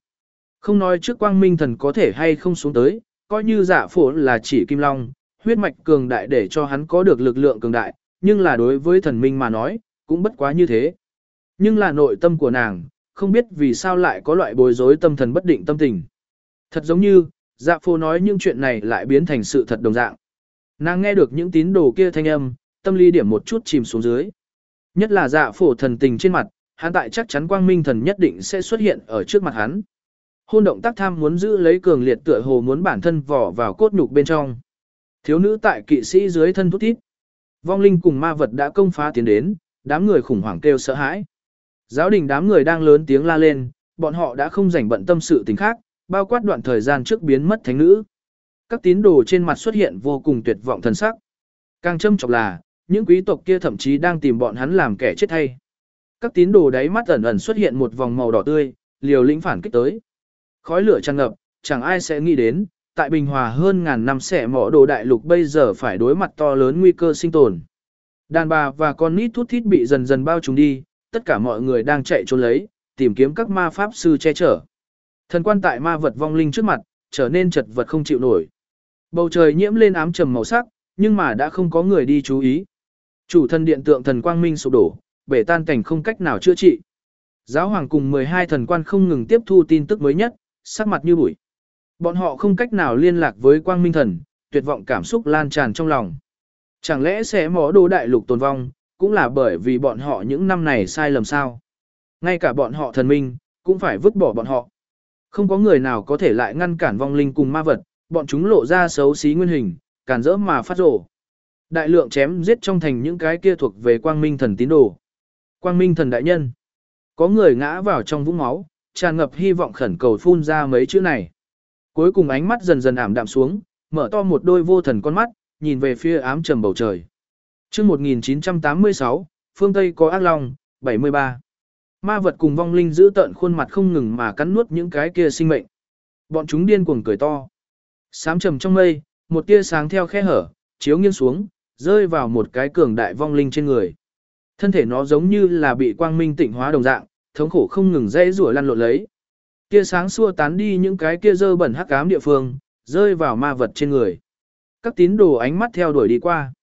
Không nói trước quang minh thần có thể hay không xuống tới, coi như giả phổ là chỉ kim long, huyết mạch cường đại để cho hắn có được lực lượng cường đại, nhưng là đối với thần minh mà nói, cũng bất quá như thế. Nhưng là nội tâm của nàng, không biết vì sao lại có loại bối rối tâm thần bất định tâm tình. Thật giống như, dạ phô nói những chuyện này lại biến thành sự thật đồng dạng. Nàng nghe được những tín đồ kia thanh âm, tâm lý điểm một chút chìm xuống dưới. Nhất là dạ phổ thần tình trên mặt, hắn tại chắc chắn quang minh thần nhất định sẽ xuất hiện ở trước mặt hắn. Hôn động tác tham muốn giữ lấy cường liệt tựa hồ muốn bản thân vỏ vào cốt nhục bên trong. Thiếu nữ tại kỵ sĩ dưới thân thút thít. Vong linh cùng ma vật đã công phá tiến đến, đám người khủng hoảng kêu sợ hãi. Giáo đình đám người đang lớn tiếng la lên, bọn họ đã không rảnh bận tâm sự tình khác, bao quát đoạn thời gian trước biến mất thánh nữ. Các tín đồ trên mặt xuất hiện vô cùng tuyệt vọng thần sắc. Càng châm trọng là, những quý tộc kia thậm chí đang tìm bọn hắn làm kẻ chết thay. Các tín đồ đáy mắt ẩn ẩn xuất hiện một vòng màu đỏ tươi, liều lĩnh phản kích tới. Khói lửa tràn ngập, chẳng ai sẽ nghĩ đến, tại Bình Hòa hơn ngàn năm sẽ mỏ đồ đại lục bây giờ phải đối mặt to lớn nguy cơ sinh tồn. Đàn bà và con nít thút thít bị dần dần bao trùm đi, tất cả mọi người đang chạy trốn lấy, tìm kiếm các ma pháp sư che chở. Thần quan tại ma vật vong linh trước mặt, trở nên chật vật không chịu nổi. Bầu trời nhiễm lên ám trầm màu sắc, nhưng mà đã không có người đi chú ý. Chủ thần điện tượng thần quang minh sụp đổ, bể tan cảnh không cách nào chữa trị. Giáo hoàng cùng 12 thần quan không ngừng tiếp thu tin tức mới nhất, sắc mặt như bụi. Bọn họ không cách nào liên lạc với quang minh thần, tuyệt vọng cảm xúc lan tràn trong lòng. Chẳng lẽ sẽ mỏ đồ đại lục tồn vong, cũng là bởi vì bọn họ những năm này sai lầm sao. Ngay cả bọn họ thần minh, cũng phải vứt bỏ bọn họ. Không có người nào có thể lại ngăn cản vong linh cùng ma vật, bọn chúng lộ ra xấu xí nguyên hình, càn rỡ mà phát rổ. Đại lượng chém giết trong thành những cái kia thuộc về quang minh thần tín đồ. Quang minh thần đại nhân. Có người ngã vào trong vũng máu, tràn ngập hy vọng khẩn cầu phun ra mấy chữ này. Cuối cùng ánh mắt dần dần ảm đạm xuống, mở to một đôi vô thần con mắt, nhìn về phía ám trầm bầu trời. Trước 1986, phương Tây có ác long, 73. Ma vật cùng vong linh giữ tận khuôn mặt không ngừng mà cắn nuốt những cái kia sinh mệnh. Bọn chúng điên cuồng cười to. Sám trầm trong mây, một tia sáng theo khe hở, chiếu nghiêng xuống, rơi vào một cái cường đại vong linh trên người. Thân thể nó giống như là bị quang minh tịnh hóa đồng dạng, thống khổ không ngừng dãy rủa lăn lộn lấy. Tia sáng xua tán đi những cái kia dơ bẩn hắc ám địa phương, rơi vào ma vật trên người. Các tín đồ ánh mắt theo đuổi đi qua.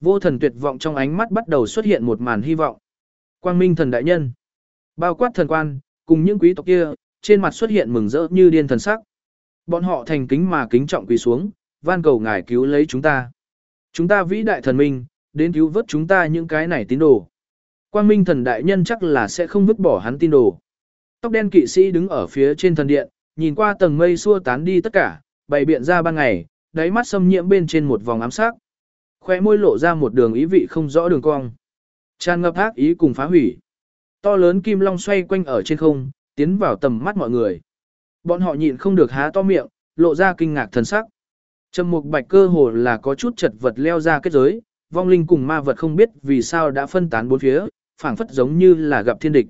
Vô thần tuyệt vọng trong ánh mắt bắt đầu xuất hiện một màn hy vọng. Quang minh thần đại nhân. Bao quát thần quan, cùng những quý tộc kia, trên mặt xuất hiện mừng rỡ như điên thần sắc. Bọn họ thành kính mà kính trọng quỳ xuống, van cầu ngài cứu lấy chúng ta. Chúng ta vĩ đại thần minh, đến cứu vớt chúng ta những cái này tín đồ. Quang minh thần đại nhân chắc là sẽ không vứt bỏ hắn tín đồ. Tóc đen kỵ sĩ đứng ở phía trên thần điện, nhìn qua tầng mây xua tán đi tất cả, bày biện ra ban ngày, đáy mắt xâm nhiễm bên trên một vòng ám sắc. Khoe môi lộ ra một đường ý vị không rõ đường cong. Tràn ngập ác ý cùng phá hủy. To lớn kim long xoay quanh ở trên không, tiến vào tầm mắt mọi người. Bọn họ nhịn không được há to miệng, lộ ra kinh ngạc thần sắc. Trầm mục bạch cơ hồ là có chút chật vật leo ra kết giới, vong linh cùng ma vật không biết vì sao đã phân tán bốn phía, phảng phất giống như là gặp thiên địch.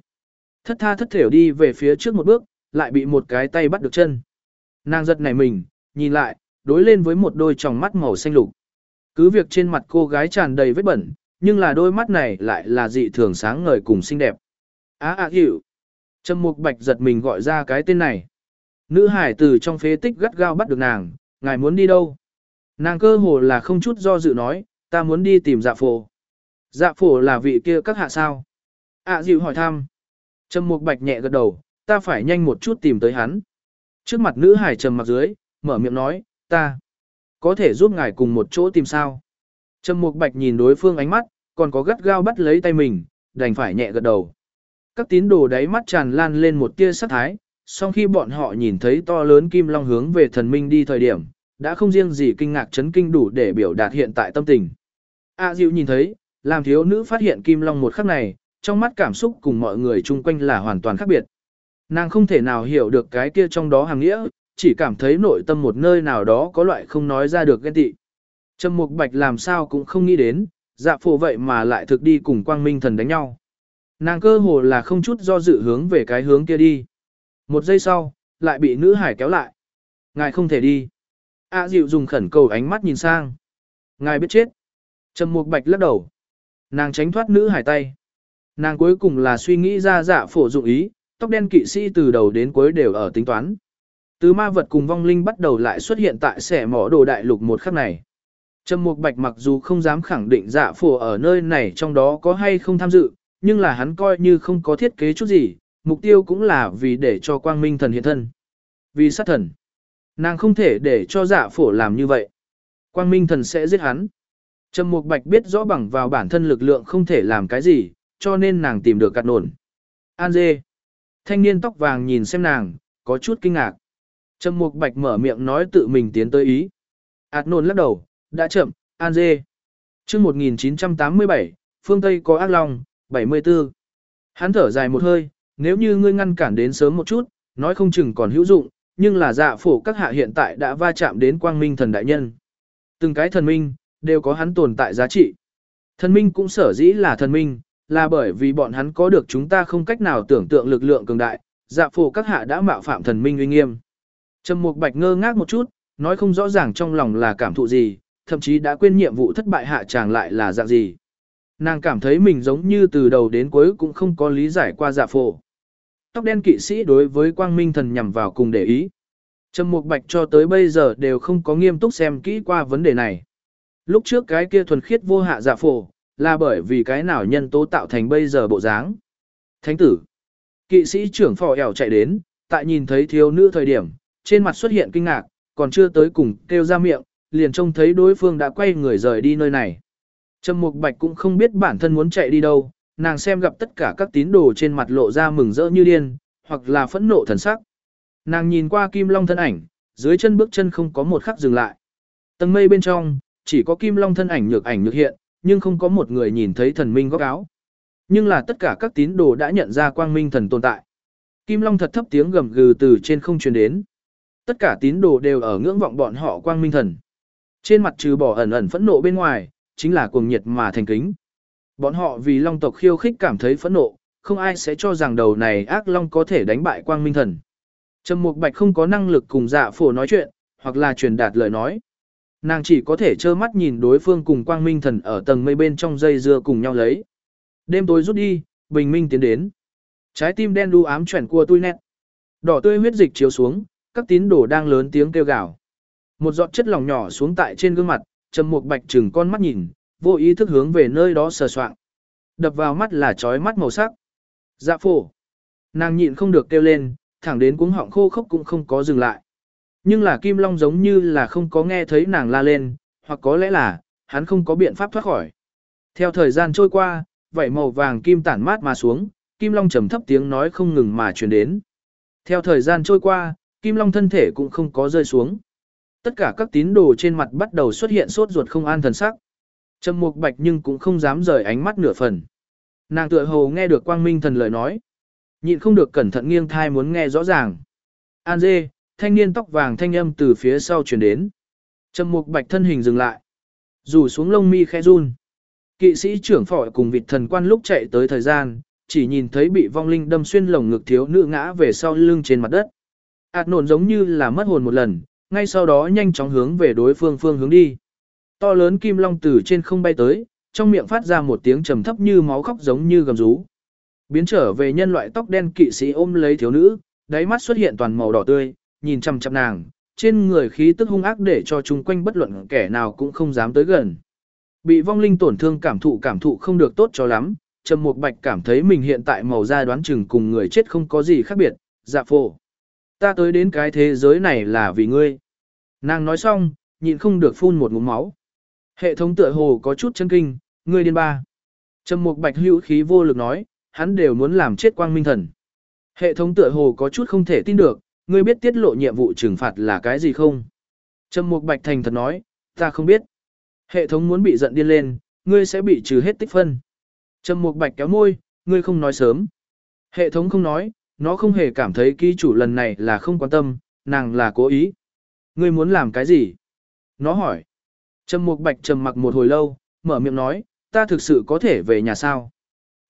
Thất tha thất thểu đi về phía trước một bước, lại bị một cái tay bắt được chân. Nàng giật nảy mình, nhìn lại, đối lên với một đôi tròng mắt màu xanh lục. Cứ việc trên mặt cô gái tràn đầy vết bẩn, nhưng là đôi mắt này lại là dị thường sáng ngời cùng xinh đẹp. Á à, ạ à, hiểu. Trầm Mục Bạch giật mình gọi ra cái tên này. Nữ hải từ trong phế tích gắt gao bắt được nàng, ngài muốn đi đâu? Nàng cơ hồ là không chút do dự nói, ta muốn đi tìm dạ phổ. Dạ phổ là vị kia các hạ sao? ạ à, dịu hỏi thăm. Trầm Mục Bạch nhẹ gật đầu, ta phải nhanh một chút tìm tới hắn. Trước mặt nữ hải trầm mặc dưới, mở miệng nói, ta có thể giúp ngài cùng một chỗ tìm sao. Trầm Mục Bạch nhìn đối phương ánh mắt, còn có gắt gao bắt lấy tay mình, đành phải nhẹ gật đầu. Các tín đồ đáy mắt tràn lan lên một tia sắc thái, sau khi bọn họ nhìn thấy to lớn kim long hướng về thần minh đi thời điểm, đã không riêng gì kinh ngạc chấn kinh đủ để biểu đạt hiện tại tâm tình. A Diệu nhìn thấy, làm thiếu nữ phát hiện kim long một khắc này, trong mắt cảm xúc cùng mọi người chung quanh là hoàn toàn khác biệt. Nàng không thể nào hiểu được cái kia trong đó hàng nghĩa, chỉ cảm thấy nội tâm một nơi nào đó có loại không nói ra được ghen tị. Trầm Mục Bạch làm sao cũng không nghĩ đến, dạ phổ vậy mà lại thực đi cùng quang minh thần đánh nhau. Nàng cơ hồ là không chút do dự hướng về cái hướng kia đi. Một giây sau, lại bị nữ hải kéo lại. Ngài không thể đi. A dịu dùng khẩn cầu ánh mắt nhìn sang. Ngài biết chết. Trầm Mục Bạch lắc đầu. Nàng tránh thoát nữ hải tay. Nàng cuối cùng là suy nghĩ ra dạ phổ dụng ý, tóc đen kỵ sĩ từ đầu đến cuối đều ở tính toán. Từ ma vật cùng vong linh bắt đầu lại xuất hiện tại sẻ mỏ đồ đại lục một khắc này. Trầm Mục Bạch mặc dù không dám khẳng định dạ phổ ở nơi này trong đó có hay không tham dự, nhưng là hắn coi như không có thiết kế chút gì, mục tiêu cũng là vì để cho quang minh thần hiện thân. Vì sát thần, nàng không thể để cho dạ phổ làm như vậy. Quang minh thần sẽ giết hắn. Trầm Mục Bạch biết rõ bằng vào bản thân lực lượng không thể làm cái gì, cho nên nàng tìm được cạt nổn. An dê. Thanh niên tóc vàng nhìn xem nàng, có chút kinh ngạc. Trầm Mục Bạch mở miệng nói tự mình tiến tới ý. Ảt nổn lắc đầu, đã chậm, An dê. Trước 1987, phương Tây có ác long, 74. Hắn thở dài một hơi, nếu như ngươi ngăn cản đến sớm một chút, nói không chừng còn hữu dụng, nhưng là dạ phổ các hạ hiện tại đã va chạm đến quang minh thần đại nhân. Từng cái thần minh, đều có hắn tồn tại giá trị. Thần minh cũng sở dĩ là thần minh, là bởi vì bọn hắn có được chúng ta không cách nào tưởng tượng lực lượng cường đại, dạ phổ các hạ đã mạo phạm thần minh uy nghiêm. Trầm Mục Bạch ngơ ngác một chút, nói không rõ ràng trong lòng là cảm thụ gì, thậm chí đã quên nhiệm vụ thất bại hạ chàng lại là dạng gì. Nàng cảm thấy mình giống như từ đầu đến cuối cũng không có lý giải qua dạ phổ. Tóc đen kỵ sĩ đối với quang minh thần nhằm vào cùng để ý. Trầm Mục Bạch cho tới bây giờ đều không có nghiêm túc xem kỹ qua vấn đề này. Lúc trước cái kia thuần khiết vô hạ dạ phổ, là bởi vì cái nào nhân tố tạo thành bây giờ bộ dáng. Thánh tử. Kỵ sĩ trưởng phò ẻo chạy đến, tại nhìn thấy thiếu nữ thời điểm, trên mặt xuất hiện kinh ngạc, còn chưa tới cùng kêu ra miệng, liền trông thấy đối phương đã quay người rời đi nơi này. Trầm Mục Bạch cũng không biết bản thân muốn chạy đi đâu, nàng xem gặp tất cả các tín đồ trên mặt lộ ra mừng rỡ như điên, hoặc là phẫn nộ thần sắc. Nàng nhìn qua Kim Long thân ảnh, dưới chân bước chân không có một khắc dừng lại. Tầng mây bên trong, chỉ có Kim Long thân ảnh nhược ảnh nhược hiện, nhưng không có một người nhìn thấy thần minh góc áo. Nhưng là tất cả các tín đồ đã nhận ra quang minh thần tồn tại. Kim Long thật thấp tiếng gầm gừ từ trên không truyền đến. Tất cả tín đồ đều ở ngưỡng vọng bọn họ quang minh thần. Trên mặt trừ bỏ ẩn ẩn phẫn nộ bên ngoài, chính là cuồng nhiệt mà thành kính. Bọn họ vì long tộc khiêu khích cảm thấy phẫn nộ, không ai sẽ cho rằng đầu này ác long có thể đánh bại quang minh thần. Trầm Mục Bạch không có năng lực cùng dạ phổ nói chuyện, hoặc là truyền đạt lời nói. Nàng chỉ có thể trơ mắt nhìn đối phương cùng quang minh thần ở tầng mây bên trong dây dưa cùng nhau lấy. Đêm tối rút đi, bình minh tiến đến. Trái tim đen đu ám chuyển cua tui nét. Đỏ tươi huyết dịch chiếu xuống, các tín đồ đang lớn tiếng kêu gào. Một giọt chất lỏng nhỏ xuống tại trên gương mặt, Trầm Mục Bạch chừng con mắt nhìn, vô ý thức hướng về nơi đó sờ soạng. Đập vào mắt là chói mắt màu sắc. Dạ phổ. Nàng nhịn không được kêu lên, thẳng đến cuống họng khô khốc cũng không có dừng lại. Nhưng là Kim Long giống như là không có nghe thấy nàng la lên, hoặc có lẽ là, hắn không có biện pháp thoát khỏi. Theo thời gian trôi qua, vảy màu vàng kim tản mát mà xuống, Kim Long trầm thấp tiếng nói không ngừng mà truyền đến. Theo thời gian trôi qua, Kim Long thân thể cũng không có rơi xuống. Tất cả các tín đồ trên mặt bắt đầu xuất hiện sốt ruột không an thần sắc. Trầm Mục Bạch nhưng cũng không dám rời ánh mắt nửa phần. Nàng tựa hồ nghe được Quang Minh thần lời nói, nhịn không được cẩn thận nghiêng thai muốn nghe rõ ràng. An dê, thanh niên tóc vàng thanh âm từ phía sau truyền đến. Trầm Mục Bạch thân hình dừng lại, rủ xuống lông mi khẽ run. Kỵ sĩ trưởng phỏ cùng vịt thần quan lúc chạy tới thời gian, chỉ nhìn thấy bị vong linh đâm xuyên lồng ngực thiếu nữ ngã về sau lưng trên mặt đất. Ảt nổn giống như là mất hồn một lần, ngay sau đó nhanh chóng hướng về đối phương phương hướng đi. To lớn kim long từ trên không bay tới, trong miệng phát ra một tiếng trầm thấp như máu khóc giống như gầm rú. Biến trở về nhân loại tóc đen kỵ sĩ ôm lấy thiếu nữ, đáy mắt xuất hiện toàn màu đỏ tươi, nhìn chăm chăm nàng, trên người khí tức hung ác để cho chung quanh bất luận kẻ nào cũng không dám tới gần. Bị vong linh tổn thương cảm thụ cảm thụ không được tốt cho lắm, Trầm Mục Bạch cảm thấy mình hiện tại màu da đoán chừng cùng người chết không có gì khác biệt, dạ phổ. Ta tới đến cái thế giới này là vì ngươi. Nàng nói xong, nhịn không được phun một ngụm máu. Hệ thống tựa hồ có chút chân kinh, ngươi điên ba. Trầm Mục Bạch hữu khí vô lực nói, hắn đều muốn làm chết quang minh thần. Hệ thống tựa hồ có chút không thể tin được, ngươi biết tiết lộ nhiệm vụ trừng phạt là cái gì không? Trầm Mục Bạch thành thật nói, ta không biết. Hệ thống muốn bị giận điên lên, ngươi sẽ bị trừ hết tích phân. Trầm Mục Bạch kéo môi, ngươi không nói sớm. Hệ thống không nói, nó không hề cảm thấy ký chủ lần này là không quan tâm, nàng là cố ý. Ngươi muốn làm cái gì? Nó hỏi. Trầm Mục Bạch trầm mặc một hồi lâu, mở miệng nói, ta thực sự có thể về nhà sao?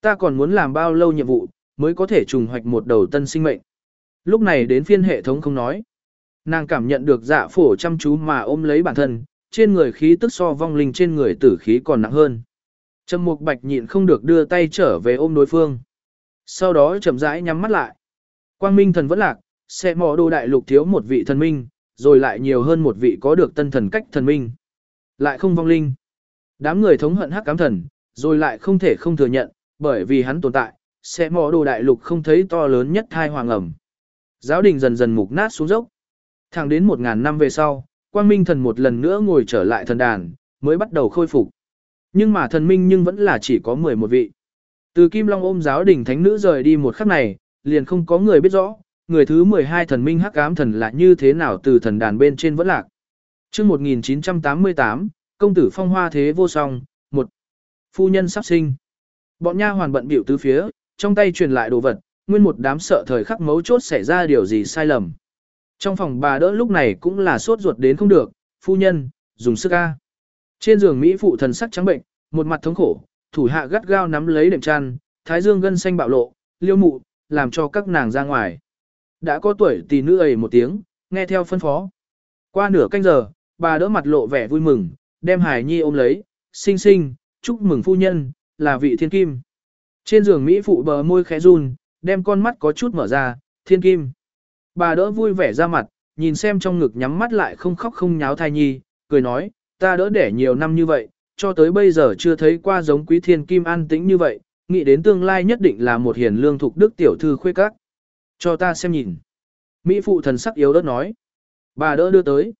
Ta còn muốn làm bao lâu nhiệm vụ, mới có thể trùng hoạch một đầu tân sinh mệnh. Lúc này đến phiên hệ thống không nói. Nàng cảm nhận được dạ phổ chăm chú mà ôm lấy bản thân, trên người khí tức so vong linh trên người tử khí còn nặng hơn. Trầm Mục Bạch nhịn không được đưa tay trở về ôm đối phương. Sau đó chậm rãi nhắm mắt lại. Quang Minh thần vẫn lạc, sẽ mò đồ đại lục thiếu một vị thần minh, rồi lại nhiều hơn một vị có được tân thần cách thần minh. Lại không vong linh. Đám người thống hận hắc cám thần, rồi lại không thể không thừa nhận, bởi vì hắn tồn tại, sẽ mò đồ đại lục không thấy to lớn nhất thai hoàng ẩm. Giáo đình dần dần mục nát xuống dốc. Thẳng đến một ngàn năm về sau, Quang Minh thần một lần nữa ngồi trở lại thần đàn, mới bắt đầu khôi phục. Nhưng mà thần minh nhưng vẫn là chỉ có 11 vị. Từ Kim Long ôm giáo đình thánh nữ rời đi một khắc này, liền không có người biết rõ, người thứ 12 thần minh hắc ám thần là như thế nào từ thần đàn bên trên vẫn lạc chương 1988, công tử phong hoa thế vô song, một Phu nhân sắp sinh. Bọn nha hoàn bận biểu tứ phía, trong tay truyền lại đồ vật, nguyên một đám sợ thời khắc mấu chốt xảy ra điều gì sai lầm. Trong phòng bà đỡ lúc này cũng là sốt ruột đến không được, phu nhân, dùng sức a. Trên giường Mỹ phụ thần sắc trắng bệnh, một mặt thống khổ, thủ hạ gắt gao nắm lấy đệm chăn, thái dương gân xanh bạo lộ, liêu mụ, làm cho các nàng ra ngoài. Đã có tuổi tỷ nữ ấy một tiếng, nghe theo phân phó. Qua nửa canh giờ, bà đỡ mặt lộ vẻ vui mừng, đem Hải Nhi ôm lấy, xinh xinh, chúc mừng phu nhân, là vị thiên kim. Trên giường Mỹ phụ bờ môi khẽ run, đem con mắt có chút mở ra, thiên kim. Bà đỡ vui vẻ ra mặt, nhìn xem trong ngực nhắm mắt lại không khóc không nháo thai nhi, cười nói, ta đỡ đẻ nhiều năm như vậy, cho tới bây giờ chưa thấy qua giống quý thiên kim an tĩnh như vậy, nghĩ đến tương lai nhất định là một hiền lương thục đức tiểu thư khuê các. Cho ta xem nhìn. Mỹ phụ thần sắc yếu đất nói. Bà đỡ đưa tới.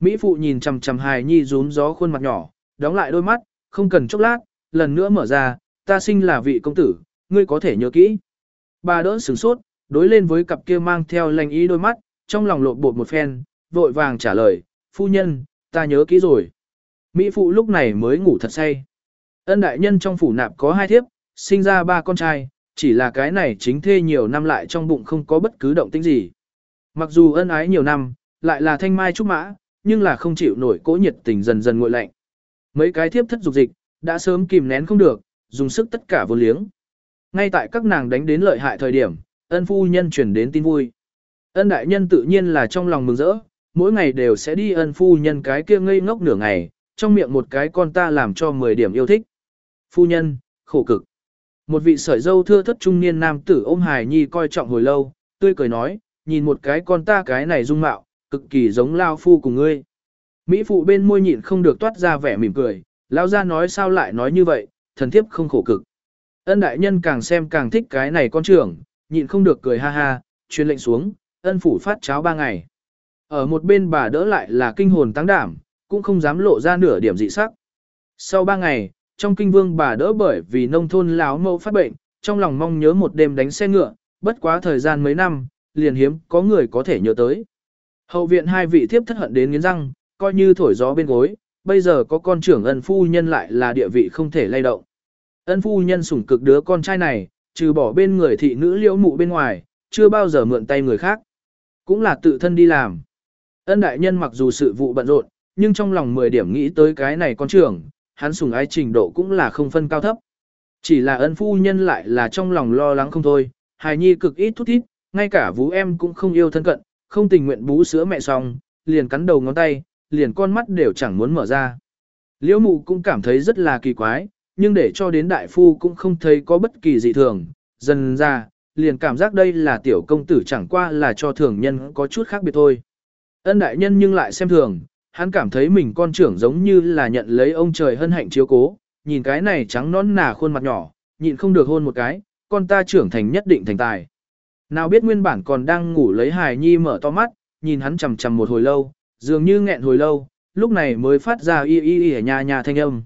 Mỹ phụ nhìn chằm chằm hài nhi rúm gió khuôn mặt nhỏ, đóng lại đôi mắt, không cần chốc lát, lần nữa mở ra, ta sinh là vị công tử, ngươi có thể nhớ kỹ. Bà đỡ sửng sốt, đối lên với cặp kia mang theo lành ý đôi mắt, trong lòng lộn bột một phen, vội vàng trả lời, phu nhân, ta nhớ kỹ rồi. Mỹ phụ lúc này mới ngủ thật say. Ân đại nhân trong phủ nạp có hai thiếp, sinh ra ba con trai, chỉ là cái này chính thê nhiều năm lại trong bụng không có bất cứ động tĩnh gì. Mặc dù ân ái nhiều năm, lại là thanh mai trúc mã, nhưng là không chịu nổi cỗ nhiệt tình dần dần nguội lạnh. Mấy cái thiếp thất dục dịch, đã sớm kìm nén không được, dùng sức tất cả vô liếng. Ngay tại các nàng đánh đến lợi hại thời điểm, ân phu nhân truyền đến tin vui. Ân đại nhân tự nhiên là trong lòng mừng rỡ, mỗi ngày đều sẽ đi ân phu nhân cái kia ngây ngốc nửa ngày, trong miệng một cái con ta làm cho 10 điểm yêu thích. Phu nhân, khổ cực. Một vị sợi dâu thưa thất trung niên nam tử ôm hài nhi coi trọng hồi lâu, tươi cười nói, nhìn một cái con ta cái này dung mạo, cực kỳ giống lao phu cùng ngươi. Mỹ phụ bên môi nhịn không được toát ra vẻ mỉm cười, lao ra nói sao lại nói như vậy, thần thiếp không khổ cực. Ân đại nhân càng xem càng thích cái này con trưởng, nhịn không được cười ha ha, truyền lệnh xuống, ân phủ phát cháo ba ngày. Ở một bên bà đỡ lại là kinh hồn tăng đảm, cũng không dám lộ ra nửa điểm dị sắc. Sau ba ngày, trong kinh vương bà đỡ bởi vì nông thôn láo mẫu phát bệnh, trong lòng mong nhớ một đêm đánh xe ngựa, bất quá thời gian mấy năm, liền hiếm có người có thể nhớ tới. Hậu viện hai vị thiếp thất hận đến nghiến răng, coi như thổi gió bên gối, bây giờ có con trưởng ân phu nhân lại là địa vị không thể lay động. Ân phu nhân sủng cực đứa con trai này, trừ bỏ bên người thị nữ liễu mụ bên ngoài, chưa bao giờ mượn tay người khác. Cũng là tự thân đi làm. Ân đại nhân mặc dù sự vụ bận rộn, nhưng trong lòng 10 điểm nghĩ tới cái này con trưởng, hắn sủng ái trình độ cũng là không phân cao thấp. Chỉ là ân phu nhân lại là trong lòng lo lắng không thôi, hài nhi cực ít thút thít, ngay cả vũ em cũng không yêu thân cận, không tình nguyện bú sữa mẹ xong, liền cắn đầu ngón tay, liền con mắt đều chẳng muốn mở ra. Liễu mụ cũng cảm thấy rất là kỳ quái, nhưng để cho đến đại phu cũng không thấy có bất kỳ dị thường, Dần ra, liền cảm giác đây là tiểu công tử chẳng qua là cho thường nhân có chút khác biệt thôi. Ân đại nhân nhưng lại xem thường, hắn cảm thấy mình con trưởng giống như là nhận lấy ông trời hân hạnh chiếu cố, nhìn cái này trắng non nà khuôn mặt nhỏ, nhịn không được hôn một cái, con ta trưởng thành nhất định thành tài. Nào biết nguyên bản còn đang ngủ lấy hài nhi mở to mắt, nhìn hắn chầm chầm một hồi lâu, dường như nghẹn hồi lâu, lúc này mới phát ra y y y nhà nhà thanh âm.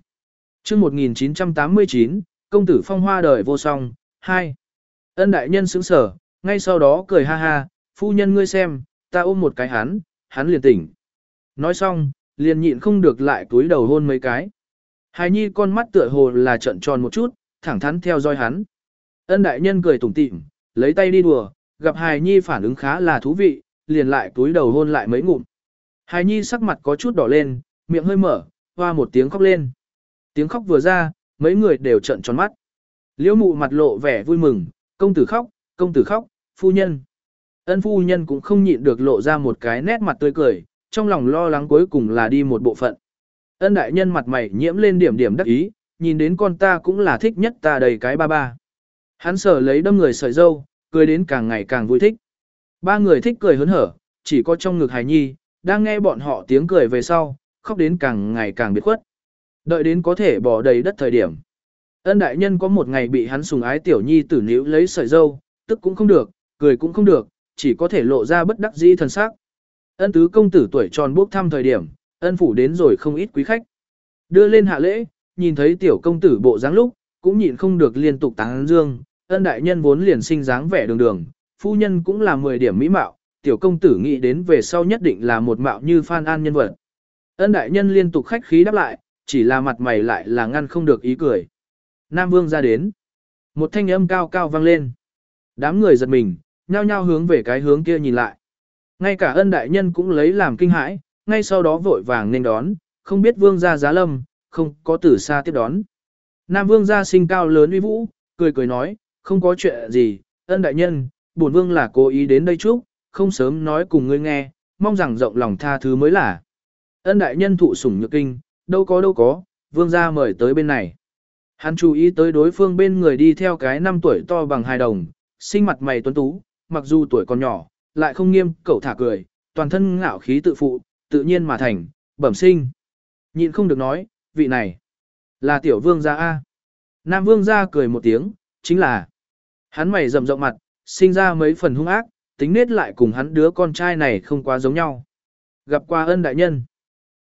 Trước 1989, công tử phong hoa đời vô song, 2. Ân đại nhân sững sở, ngay sau đó cười ha ha, phu nhân ngươi xem, ta ôm một cái hắn, hắn liền tỉnh. Nói xong, liền nhịn không được lại túi đầu hôn mấy cái. Hài nhi con mắt tựa hồ là trận tròn một chút, thẳng thắn theo dõi hắn. Ân đại nhân cười tủm tỉm, lấy tay đi đùa, gặp hài nhi phản ứng khá là thú vị, liền lại túi đầu hôn lại mấy ngụm. Hài nhi sắc mặt có chút đỏ lên, miệng hơi mở, hoa một tiếng khóc lên. Tiếng khóc vừa ra, mấy người đều trợn tròn mắt. Liễu mụ mặt lộ vẻ vui mừng, công tử khóc, công tử khóc, phu nhân. Ân phu nhân cũng không nhịn được lộ ra một cái nét mặt tươi cười, trong lòng lo lắng cuối cùng là đi một bộ phận. Ân đại nhân mặt mày nhiễm lên điểm điểm đắc ý, nhìn đến con ta cũng là thích nhất ta đầy cái ba ba. Hắn sở lấy đâm người sợi dâu, cười đến càng ngày càng vui thích. Ba người thích cười hớn hở, chỉ có trong ngực hài nhi, đang nghe bọn họ tiếng cười về sau, khóc đến càng ngày càng biệt khuất. Đợi đến có thể bỏ đầy đất thời điểm. Ân đại nhân có một ngày bị hắn sùng ái tiểu nhi tử níu lấy sợi dâu, tức cũng không được, cười cũng không được, chỉ có thể lộ ra bất đắc dĩ thần sắc. Ân tứ công tử tuổi tròn bốc thăm thời điểm, ân phủ đến rồi không ít quý khách. Đưa lên hạ lễ, nhìn thấy tiểu công tử bộ dáng lúc, cũng nhịn không được liên tục tán dương, ân đại nhân vốn liền sinh dáng vẻ đường đường, phu nhân cũng là 10 điểm mỹ mạo, tiểu công tử nghĩ đến về sau nhất định là một mạo như Phan An nhân vật. Ân đại nhân liên tục khách khí đáp lại, chỉ là mặt mày lại là ngăn không được ý cười. Nam Vương ra đến. Một thanh âm cao cao vang lên. Đám người giật mình, nhao nhao hướng về cái hướng kia nhìn lại. Ngay cả ân đại nhân cũng lấy làm kinh hãi, ngay sau đó vội vàng nên đón, không biết vương gia giá lâm, không có tử xa tiếp đón. Nam vương gia sinh cao lớn uy vũ, cười cười nói, không có chuyện gì, ân đại nhân, bổn vương là cố ý đến đây chúc, không sớm nói cùng ngươi nghe, mong rằng rộng lòng tha thứ mới là. Ân đại nhân thụ sủng nhược kinh, đâu có đâu có, vương gia mời tới bên này. Hắn chú ý tới đối phương bên người đi theo cái năm tuổi to bằng hai đồng, sinh mặt mày tuấn tú, mặc dù tuổi còn nhỏ, lại không nghiêm cậu thả cười, toàn thân ngạo khí tự phụ, tự nhiên mà thành, bẩm sinh. Nhịn không được nói, vị này, là tiểu vương gia A. Nam vương gia cười một tiếng, chính là, hắn mày rậm rộng mặt, sinh ra mấy phần hung ác, tính nết lại cùng hắn đứa con trai này không quá giống nhau. Gặp qua ân đại nhân.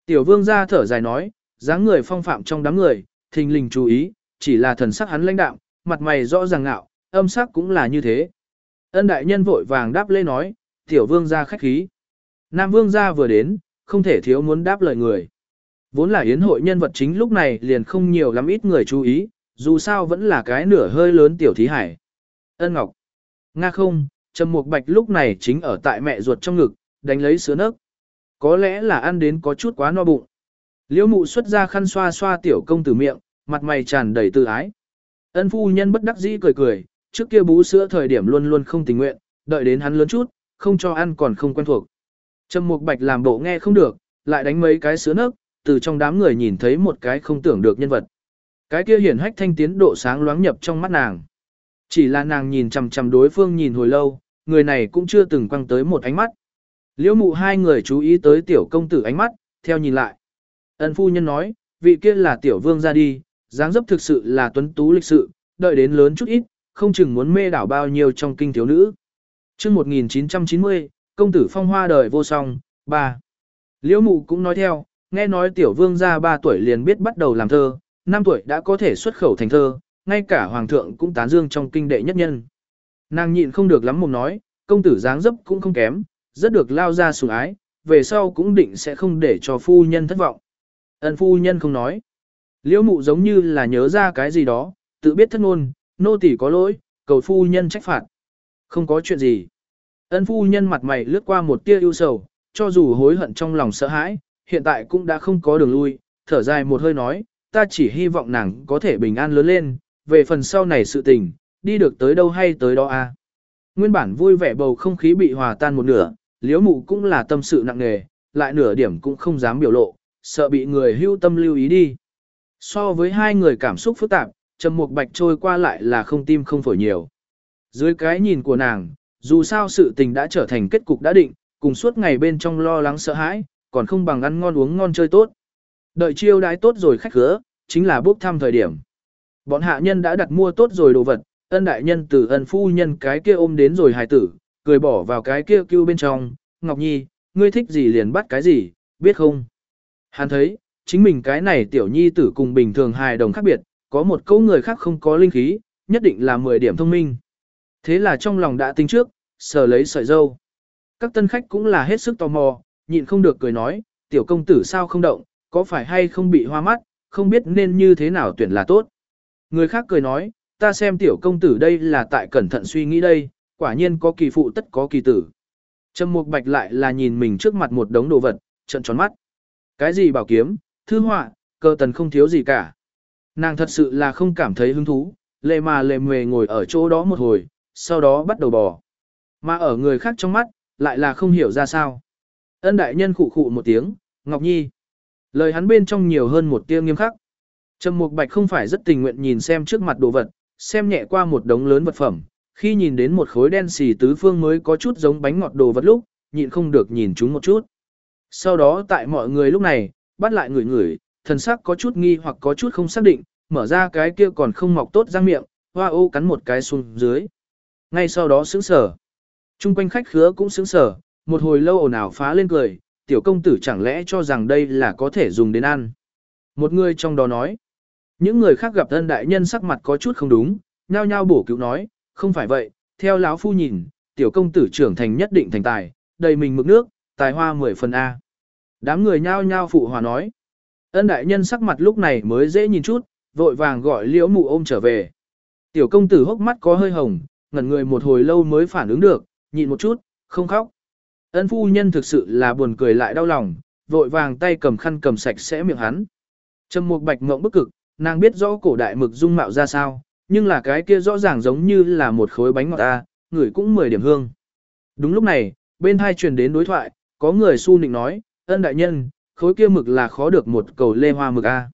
Tiểu vương gia thở dài nói, dáng người phong phạm trong đám người, thình lình chú ý, chỉ là thần sắc hắn lãnh đạm, mặt mày rõ ràng ngạo, âm sắc cũng là như thế. Ân đại nhân vội vàng đáp lễ nói, tiểu vương gia khách khí. Nam vương gia vừa đến, không thể thiếu muốn đáp lời người. Vốn là yến hội nhân vật chính lúc này liền không nhiều lắm ít người chú ý, dù sao vẫn là cái nửa hơi lớn tiểu thí hải. Ân Ngọc. Nga không, Trầm Mục Bạch lúc này chính ở tại mẹ ruột trong ngực, đánh lấy sữa nấc. Có lẽ là ăn đến có chút quá no bụng. Liễu mụ xuất ra khăn xoa xoa tiểu công tử miệng, mặt mày tràn đầy tự ái. Ân phu nhân bất đắc dĩ cười cười, trước kia bú sữa thời điểm luôn luôn không tình nguyện, đợi đến hắn lớn chút, không cho ăn còn không quen thuộc. Trầm Mục Bạch làm bộ nghe không được, lại đánh mấy cái sữa nấc, từ trong đám người nhìn thấy một cái không tưởng được nhân vật. Cái kia hiển hách thanh tiến độ sáng loáng nhập trong mắt nàng. Chỉ là nàng nhìn chằm chằm đối phương nhìn hồi lâu, người này cũng chưa từng quăng tới một ánh mắt. Liễu mụ hai người chú ý tới tiểu công tử ánh mắt, theo nhìn lại. Ân phu nhân nói, vị kia là tiểu vương ra đi, dáng dấp thực sự là tuấn tú lịch sự, đợi đến lớn chút ít, không chừng muốn mê đảo bao nhiêu trong kinh thiếu nữ. chương 1990, công tử phong hoa đời vô song, 3. Liễu mụ cũng nói theo, nghe nói tiểu vương gia 3 tuổi liền biết bắt đầu làm thơ, 5 tuổi đã có thể xuất khẩu thành thơ, ngay cả hoàng thượng cũng tán dương trong kinh đệ nhất nhân. Nàng nhịn không được lắm mồm nói, công tử dáng dấp cũng không kém, rất được lao ra sủng ái, về sau cũng định sẽ không để cho phu nhân thất vọng. Ân phu nhân không nói. Liễu mụ giống như là nhớ ra cái gì đó, tự biết thất ngôn, nô tỳ có lỗi, cầu phu nhân trách phạt. Không có chuyện gì. Ân phu nhân mặt mày lướt qua một tia ưu sầu, cho dù hối hận trong lòng sợ hãi, hiện tại cũng đã không có đường lui, thở dài một hơi nói, ta chỉ hy vọng nàng có thể bình an lớn lên, về phần sau này sự tình, đi được tới đâu hay tới đó a. À. Nguyên bản vui vẻ bầu không khí bị hòa tan một nửa, liếu mụ cũng là tâm sự nặng nề, lại nửa điểm cũng không dám biểu lộ, sợ bị người hưu tâm lưu ý đi. So với hai người cảm xúc phức tạp, Trầm Mục Bạch trôi qua lại là không tim không phổi nhiều. Dưới cái nhìn của nàng, dù sao sự tình đã trở thành kết cục đã định, cùng suốt ngày bên trong lo lắng sợ hãi, còn không bằng ăn ngon uống ngon chơi tốt. Đợi chiêu đãi tốt rồi khách khứa, chính là bốc thăm thời điểm. Bọn hạ nhân đã đặt mua tốt rồi đồ vật, ân đại nhân từ ân phu nhân cái kia ôm đến rồi hài tử, cười bỏ vào cái kia kêu bên trong, Ngọc Nhi, ngươi thích gì liền bắt cái gì, biết không? Hắn thấy, chính mình cái này tiểu nhi tử cùng bình thường hài đồng khác biệt, có một câu người khác không có linh khí, nhất định là 10 điểm thông minh. Thế là trong lòng đã tính trước, sờ lấy sợi dâu. Các tân khách cũng là hết sức tò mò, nhịn không được cười nói, tiểu công tử sao không động, có phải hay không bị hoa mắt, không biết nên như thế nào tuyển là tốt. Người khác cười nói, ta xem tiểu công tử đây là tại cẩn thận suy nghĩ đây, quả nhiên có kỳ phụ tất có kỳ tử. Trầm Mục Bạch lại là nhìn mình trước mặt một đống đồ vật, trận tròn mắt. Cái gì bảo kiếm, thư họa, cơ tần không thiếu gì cả. Nàng thật sự là không cảm thấy hứng thú, lệ mà lệ mề ngồi ở chỗ đó một hồi, sau đó bắt đầu bò. Mà ở người khác trong mắt, lại là không hiểu ra sao. Ân đại nhân khụ khụ một tiếng, Ngọc Nhi. Lời hắn bên trong nhiều hơn một tia nghiêm khắc. Trầm Mục Bạch không phải rất tình nguyện nhìn xem trước mặt đồ vật, xem nhẹ qua một đống lớn vật phẩm, khi nhìn đến một khối đen xì tứ phương mới có chút giống bánh ngọt đồ vật lúc, nhịn không được nhìn chúng một chút. Sau đó tại mọi người lúc này, bắt lại người người, thần sắc có chút nghi hoặc có chút không xác định, mở ra cái kia còn không mọc tốt răng miệng, hoa ô cắn một cái xuống dưới. Ngay sau đó sững sở. Trung quanh khách khứa cũng sững sở, một hồi lâu ồn ào phá lên cười, tiểu công tử chẳng lẽ cho rằng đây là có thể dùng đến ăn. Một người trong đó nói, những người khác gặp thân đại nhân sắc mặt có chút không đúng, nhao nhao bổ cứu nói, không phải vậy, theo lão phu nhìn, tiểu công tử trưởng thành nhất định thành tài, đầy mình mực nước, tài hoa mười phần A. Đám người nhao nhao phụ hòa nói. Ân đại nhân sắc mặt lúc này mới dễ nhìn chút, vội vàng gọi liễu mụ ôm trở về. Tiểu công tử hốc mắt có hơi hồng, ngẩn người một hồi lâu mới phản ứng được, nhịn một chút, không khóc. Ân phu nhân thực sự là buồn cười lại đau lòng, vội vàng tay cầm khăn cầm sạch sẽ miệng hắn. Trầm Mục Bạch ngậm bức cực, nàng biết rõ cổ đại mực dung mạo ra sao, nhưng là cái kia rõ ràng giống như là một khối bánh ngọt ta, người cũng 10 điểm hương. Đúng lúc này, bên hai truyền đến đối thoại, có người su nịnh nói, ân đại nhân, khối kia mực là khó được một cầu lê hoa mực a.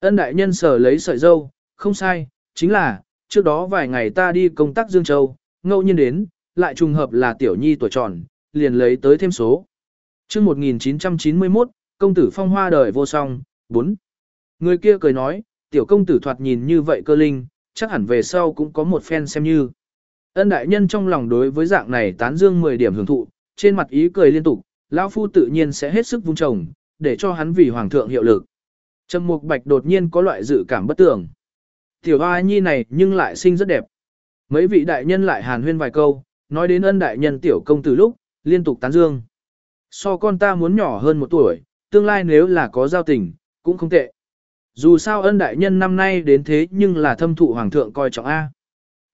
Ân đại nhân sở lấy sợi dâu, không sai, chính là, trước đó vài ngày ta đi công tác Dương Châu, ngẫu nhiên đến, lại trùng hợp là tiểu nhi tuổi tròn, liền lấy tới thêm số. Trước 1991, công tử phong hoa đời vô song, 4. Người kia cười nói, tiểu công tử thoạt nhìn như vậy cơ linh, chắc hẳn về sau cũng có một phen xem như. Ân đại nhân trong lòng đối với dạng này tán dương 10 điểm hưởng thụ, trên mặt ý cười liên tục, lão phu tự nhiên sẽ hết sức vung trồng, để cho hắn vì hoàng thượng hiệu lực. Trầm Mục Bạch đột nhiên có loại dự cảm bất tường. Tiểu hoa nhi này nhưng lại xinh rất đẹp. Mấy vị đại nhân lại hàn huyên vài câu, nói đến ân đại nhân tiểu công tử lúc, liên tục tán dương. So con ta muốn nhỏ hơn một tuổi, tương lai nếu là có giao tình, cũng không tệ. Dù sao ân đại nhân năm nay đến thế nhưng là thâm thụ hoàng thượng coi trọng A.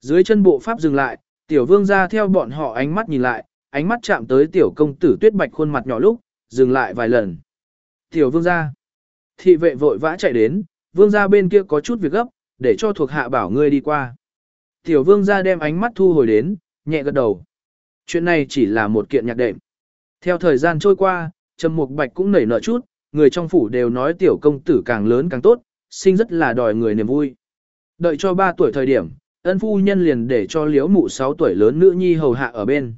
Dưới chân bộ pháp dừng lại, tiểu vương ra theo bọn họ ánh mắt nhìn lại, ánh mắt chạm tới tiểu công tử tuyết bạch khuôn mặt nhỏ lúc, dừng lại vài lần. Tiểu vương ra. Thị vệ vội vã chạy đến, vương ra bên kia có chút việc gấp, để cho thuộc hạ bảo ngươi đi qua. Tiểu vương ra đem ánh mắt thu hồi đến, nhẹ gật đầu. Chuyện này chỉ là một kiện nhạc đệm. Theo thời gian trôi qua, Trầm Mục Bạch cũng nảy nở chút, người trong phủ đều nói tiểu công tử càng lớn càng tốt, sinh rất là đòi người niềm vui. Đợi cho 3 tuổi thời điểm, ân phu nhân liền để cho liếu mụ 6 tuổi lớn nữ nhi hầu hạ ở bên.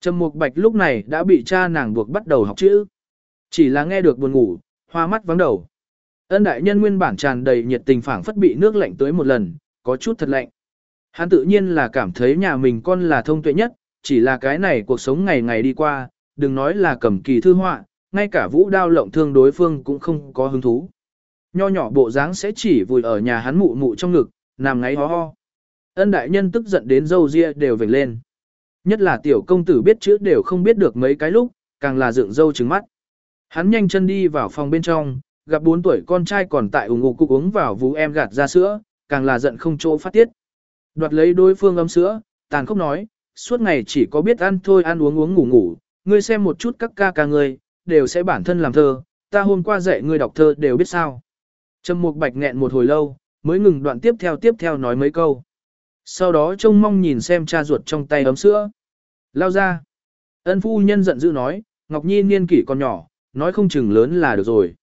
Trầm Mục Bạch lúc này đã bị cha nàng buộc bắt đầu học chữ. Chỉ là nghe được buồn ngủ, hoa mắt vắng đầu. Ân đại nhân nguyên bản tràn đầy nhiệt tình phảng phất bị nước lạnh tới một lần, có chút thật lạnh. Hắn tự nhiên là cảm thấy nhà mình con là thông tuệ nhất, chỉ là cái này cuộc sống ngày ngày đi qua, đừng nói là cầm kỳ thư họa, ngay cả vũ đao lộng thương đối phương cũng không có hứng thú. Nho nhỏ bộ dáng sẽ chỉ vùi ở nhà hắn mụ mụ trong ngực, nằm ngáy ho ho. Ân đại nhân tức giận đến dâu ria đều vểnh lên. Nhất là tiểu công tử biết chữ đều không biết được mấy cái lúc, càng là dựng dâu trứng mắt. Hắn nhanh chân đi vào phòng bên trong, gặp 4 tuổi con trai còn tại ủng ngục cục uống vào vú em gạt ra sữa, càng là giận không chỗ phát tiết. Đoạt lấy đối phương ấm sữa, tàn khốc nói, suốt ngày chỉ có biết ăn thôi ăn uống uống ngủ ngủ, ngươi xem một chút các ca ca ngươi, đều sẽ bản thân làm thơ, ta hôm qua dạy ngươi đọc thơ đều biết sao. Trầm Mục Bạch nghẹn một hồi lâu, mới ngừng đoạn tiếp theo tiếp theo nói mấy câu. Sau đó trông mong nhìn xem cha ruột trong tay ấm sữa. Lao ra. Ân phu nhân giận dữ nói, Ngọc Nhi niên kỷ còn nhỏ, nói không chừng lớn là được rồi.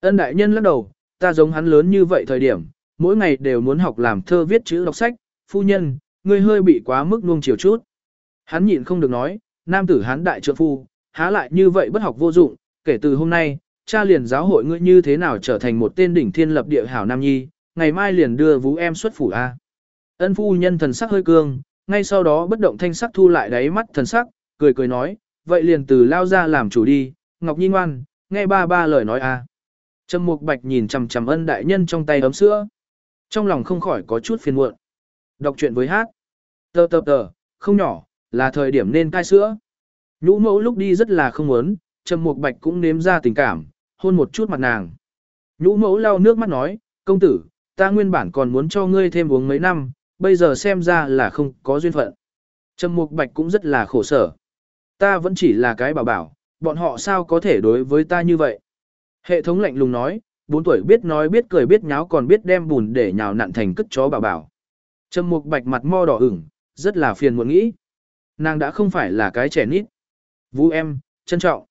Ân đại nhân lắc đầu, ta giống hắn lớn như vậy thời điểm, mỗi ngày đều muốn học làm thơ viết chữ đọc sách, phu nhân, ngươi hơi bị quá mức nuông chiều chút. Hắn nhịn không được nói, nam tử hắn đại trượng phu, há lại như vậy bất học vô dụng, kể từ hôm nay, cha liền giáo hội ngươi như thế nào trở thành một tên đỉnh thiên lập địa hảo nam nhi, ngày mai liền đưa vũ em xuất phủ A. Ân phu nhân thần sắc hơi cương, ngay sau đó bất động thanh sắc thu lại đáy mắt thần sắc, cười cười nói, vậy liền từ lao ra làm chủ đi, Ngọc Nhi ngoan, nghe ba ba lời nói a. Trầm Mục Bạch nhìn chằm chằm ân đại nhân trong tay ấm sữa. Trong lòng không khỏi có chút phiền muộn. Đọc truyện với hát. Tờ tờ tờ, không nhỏ, là thời điểm nên cai sữa. Nhũ mẫu lúc đi rất là không muốn, Trầm Mục Bạch cũng nếm ra tình cảm, hôn một chút mặt nàng. Nhũ mẫu lau nước mắt nói, công tử, ta nguyên bản còn muốn cho ngươi thêm uống mấy năm, bây giờ xem ra là không có duyên phận. Trầm Mục Bạch cũng rất là khổ sở. Ta vẫn chỉ là cái bảo bảo, bọn họ sao có thể đối với ta như vậy? Hệ thống lạnh lùng nói, 4 tuổi biết nói biết cười biết nháo còn biết đem bùn để nhào nặn thành cất chó bảo bảo. Trầm Mục Bạch mặt mo đỏ ửng, rất là phiền muộn nghĩ. Nàng đã không phải là cái trẻ nít. Vũ em, trân trọng.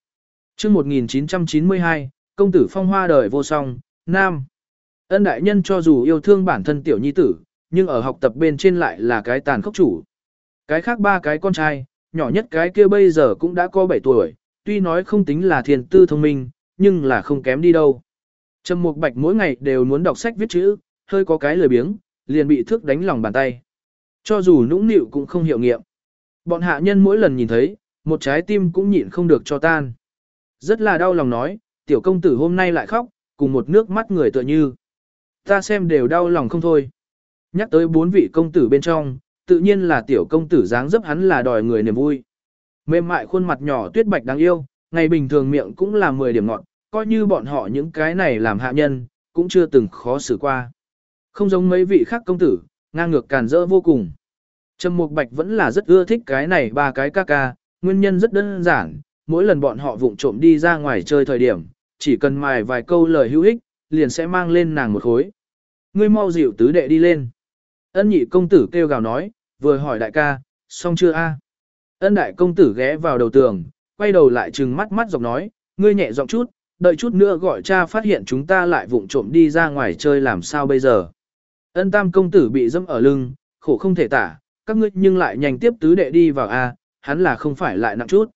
Chương 1992, công tử phong hoa đời vô song, nam. Ân đại nhân cho dù yêu thương bản thân tiểu nhi tử, nhưng ở học tập bên trên lại là cái tàn khốc chủ. Cái khác ba cái con trai, nhỏ nhất cái kia bây giờ cũng đã có 7 tuổi, tuy nói không tính là thiền tư thông minh, nhưng là không kém đi đâu. Trầm Mục Bạch mỗi ngày đều muốn đọc sách viết chữ, hơi có cái lười biếng, liền bị thước đánh lòng bàn tay. Cho dù nũng nịu cũng không hiệu nghiệm. Bọn hạ nhân mỗi lần nhìn thấy, một trái tim cũng nhịn không được cho tan. Rất là đau lòng nói, tiểu công tử hôm nay lại khóc, cùng một nước mắt người tựa như. Ta xem đều đau lòng không thôi. Nhắc tới bốn vị công tử bên trong, tự nhiên là tiểu công tử dáng dấp hắn là đòi người niềm vui. Mềm mại khuôn mặt nhỏ tuyết bạch đáng yêu, ngày bình thường miệng cũng là 10 điểm ngọt, coi như bọn họ những cái này làm hạ nhân, cũng chưa từng khó xử qua. Không giống mấy vị khác công tử, ngang ngược càn rỡ vô cùng. Trầm Mục Bạch vẫn là rất ưa thích cái này ba cái ca ca, nguyên nhân rất đơn giản, mỗi lần bọn họ vụng trộm đi ra ngoài chơi thời điểm, chỉ cần mài vài câu lời hữu ích, liền sẽ mang lên nàng một khối. Ngươi mau dịu tứ đệ đi lên. Ân nhị công tử kêu gào nói, vừa hỏi đại ca, xong chưa a? Ân đại công tử ghé vào đầu tường, quay đầu lại trừng mắt mắt giọng nói, ngươi nhẹ giọng chút, đợi chút nữa gọi cha phát hiện chúng ta lại vụng trộm đi ra ngoài chơi làm sao bây giờ. Ân tam công tử bị dẫm ở lưng, khổ không thể tả, các ngươi nhưng lại nhanh tiếp tứ đệ đi vào a, hắn là không phải lại nặng chút.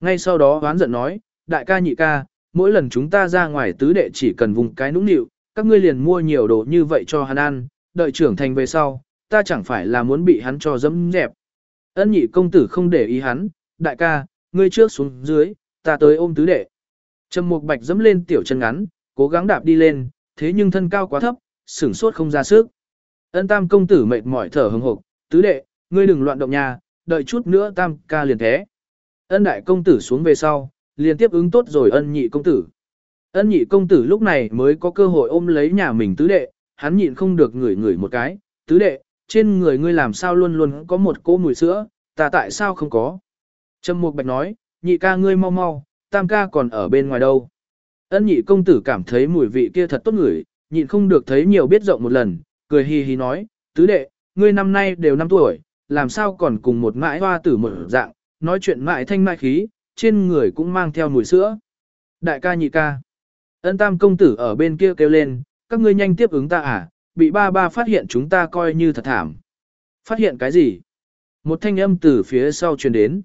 Ngay sau đó hoán giận nói, đại ca nhị ca, mỗi lần chúng ta ra ngoài tứ đệ chỉ cần vùng cái nũng nịu, các ngươi liền mua nhiều đồ như vậy cho hắn ăn, đợi trưởng thành về sau, ta chẳng phải là muốn bị hắn cho dẫm dẹp. Ân nhị công tử không để ý hắn, đại ca, ngươi trước xuống dưới, ta tới ôm tứ đệ. Trầm Mục Bạch dẫm lên tiểu chân ngắn, cố gắng đạp đi lên, thế nhưng thân cao quá thấp, sửng sốt không ra sức. Ân Tam công tử mệt mỏi thở hừng hực, "Tứ đệ, ngươi đừng loạn động nhà, đợi chút nữa Tam ca liền thế." Ân đại công tử xuống về sau, liền tiếp ứng tốt rồi ân nhị công tử. Ân nhị công tử lúc này mới có cơ hội ôm lấy nhà mình tứ đệ, hắn nhịn không được ngửi ngửi một cái, tứ đệ, trên người ngươi làm sao luôn luôn có một cỗ mùi sữa, ta tại sao không có. Trâm Mục Bạch nói, nhị ca ngươi mau mau, tam ca còn ở bên ngoài đâu. Ân nhị công tử cảm thấy mùi vị kia thật tốt ngửi, nhịn không được thấy nhiều biết rộng một lần, cười hì hì nói, tứ đệ, ngươi năm nay đều năm tuổi, làm sao còn cùng một mãi hoa tử một dạng, nói chuyện mãi thanh mãi khí, trên người cũng mang theo mùi sữa. Đại ca nhị ca. Ân tam công tử ở bên kia kêu lên, các ngươi nhanh tiếp ứng ta à, bị ba ba phát hiện chúng ta coi như thật thảm. Phát hiện cái gì? Một thanh âm từ phía sau truyền đến.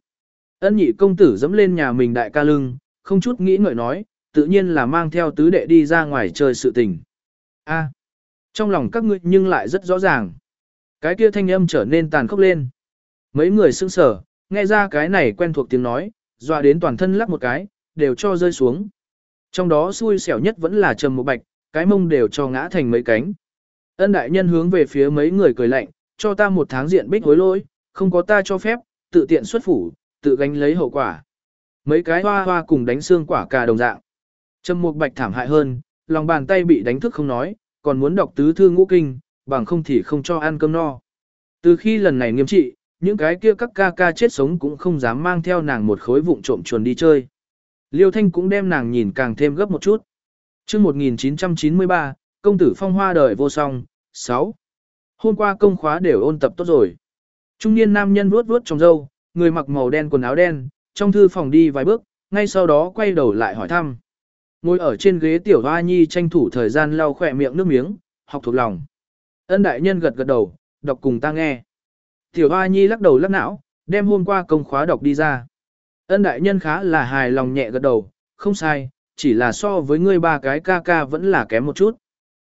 Ân nhị công tử dẫm lên nhà mình đại ca lưng, không chút nghĩ ngợi nói, tự nhiên là mang theo tứ đệ đi ra ngoài chơi sự tình. A, trong lòng các ngươi nhưng lại rất rõ ràng. Cái kia thanh âm trở nên tàn khốc lên. Mấy người sững sờ, nghe ra cái này quen thuộc tiếng nói, dọa đến toàn thân lắc một cái, đều cho rơi xuống. Trong đó xui xẻo nhất vẫn là Trầm mục Bạch, cái mông đều cho ngã thành mấy cánh. Ân đại nhân hướng về phía mấy người cười lạnh, cho ta một tháng diện bích hối lỗi, không có ta cho phép, tự tiện xuất phủ, tự gánh lấy hậu quả. Mấy cái hoa hoa cùng đánh xương quả cà đồng dạng. Trầm Mục Bạch thảm hại hơn, lòng bàn tay bị đánh thức không nói, còn muốn đọc tứ thư ngũ kinh, bằng không thì không cho ăn cơm no. Từ khi lần này nghiêm trị, những cái kia các ca ca chết sống cũng không dám mang theo nàng một khối vụn trộm chuồn đi chơi. Liêu Thanh cũng đem nàng nhìn càng thêm gấp một chút. chương 1993, công tử phong hoa đời vô song, 6. Hôm qua công khóa đều ôn tập tốt rồi. Trung niên nam nhân vuốt vuốt trong râu, người mặc màu đen quần áo đen, trong thư phòng đi vài bước, ngay sau đó quay đầu lại hỏi thăm. Ngồi ở trên ghế tiểu hoa nhi tranh thủ thời gian lau khỏe miệng nước miếng, học thuộc lòng. Ân đại nhân gật gật đầu, đọc cùng ta nghe. Tiểu Hoa Nhi lắc đầu lắc não, đem hôm qua công khóa đọc đi ra. Ân đại nhân khá là hài lòng nhẹ gật đầu, không sai, chỉ là so với ngươi ba cái ca ca vẫn là kém một chút.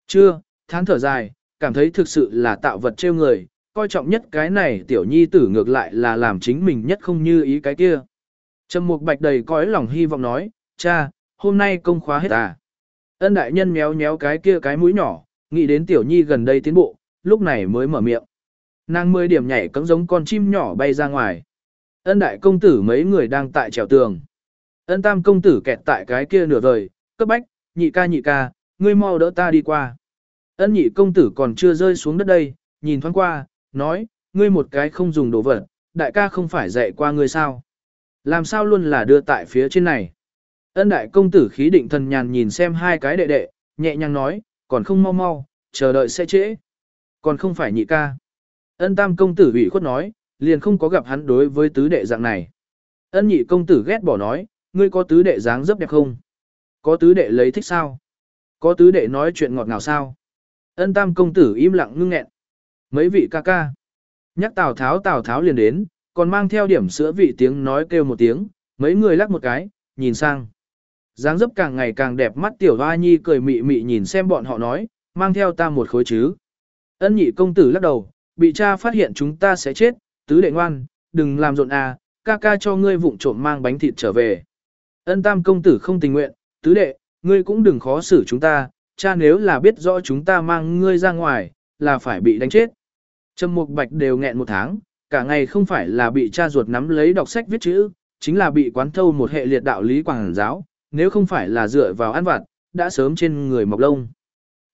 Chưa, tháng thở dài, cảm thấy thực sự là tạo vật trêu người, coi trọng nhất cái này tiểu nhi tử ngược lại là làm chính mình nhất không như ý cái kia. Trầm Mục Bạch đầy cõi lòng hy vọng nói, cha, hôm nay công khóa hết à. Ân đại nhân méo méo cái kia cái mũi nhỏ, nghĩ đến tiểu nhi gần đây tiến bộ, lúc này mới mở miệng. Nàng mười điểm nhảy cẫng giống con chim nhỏ bay ra ngoài. Ân đại công tử mấy người đang tại trèo tường. Ân tam công tử kẹt tại cái kia nửa vời, cấp bách, nhị ca nhị ca, ngươi mau đỡ ta đi qua. Ân nhị công tử còn chưa rơi xuống đất đây, nhìn thoáng qua, nói, ngươi một cái không dùng đồ vật, đại ca không phải dạy qua ngươi sao. Làm sao luôn là đưa tại phía trên này. Ân đại công tử khí định thần nhàn nhìn xem hai cái đệ đệ, nhẹ nhàng nói, còn không mau mau, chờ đợi sẽ trễ. Còn không phải nhị ca. Ân tam công tử ủy khuất nói, liền không có gặp hắn đối với tứ đệ dạng này. Ân nhị công tử ghét bỏ nói, ngươi có tứ đệ dáng dấp đẹp không? Có tứ đệ lấy thích sao? Có tứ đệ nói chuyện ngọt ngào sao? Ân tam công tử im lặng ngưng nghẹn. Mấy vị ca ca. Nhắc Tào Tháo Tào Tháo liền đến, còn mang theo điểm sữa vị tiếng nói kêu một tiếng, mấy người lắc một cái, nhìn sang dáng dấp càng ngày càng đẹp mắt tiểu hoa nhi cười mị mị nhìn xem bọn họ nói, mang theo ta một khối chứ. Ân nhị công tử lắc đầu, bị cha phát hiện chúng ta sẽ chết, tứ đệ ngoan, đừng làm rộn à, ca ca cho ngươi vụng trộm mang bánh thịt trở về. Ân tam công tử không tình nguyện, tứ đệ, ngươi cũng đừng khó xử chúng ta, cha nếu là biết rõ chúng ta mang ngươi ra ngoài, là phải bị đánh chết. Trầm Mục Bạch đều nghẹn một tháng, cả ngày không phải là bị cha ruột nắm lấy đọc sách viết chữ, chính là bị quán thâu một hệ liệt đạo lý quảng giáo, nếu không phải là dựa vào ăn vặt, đã sớm trên người mọc lông.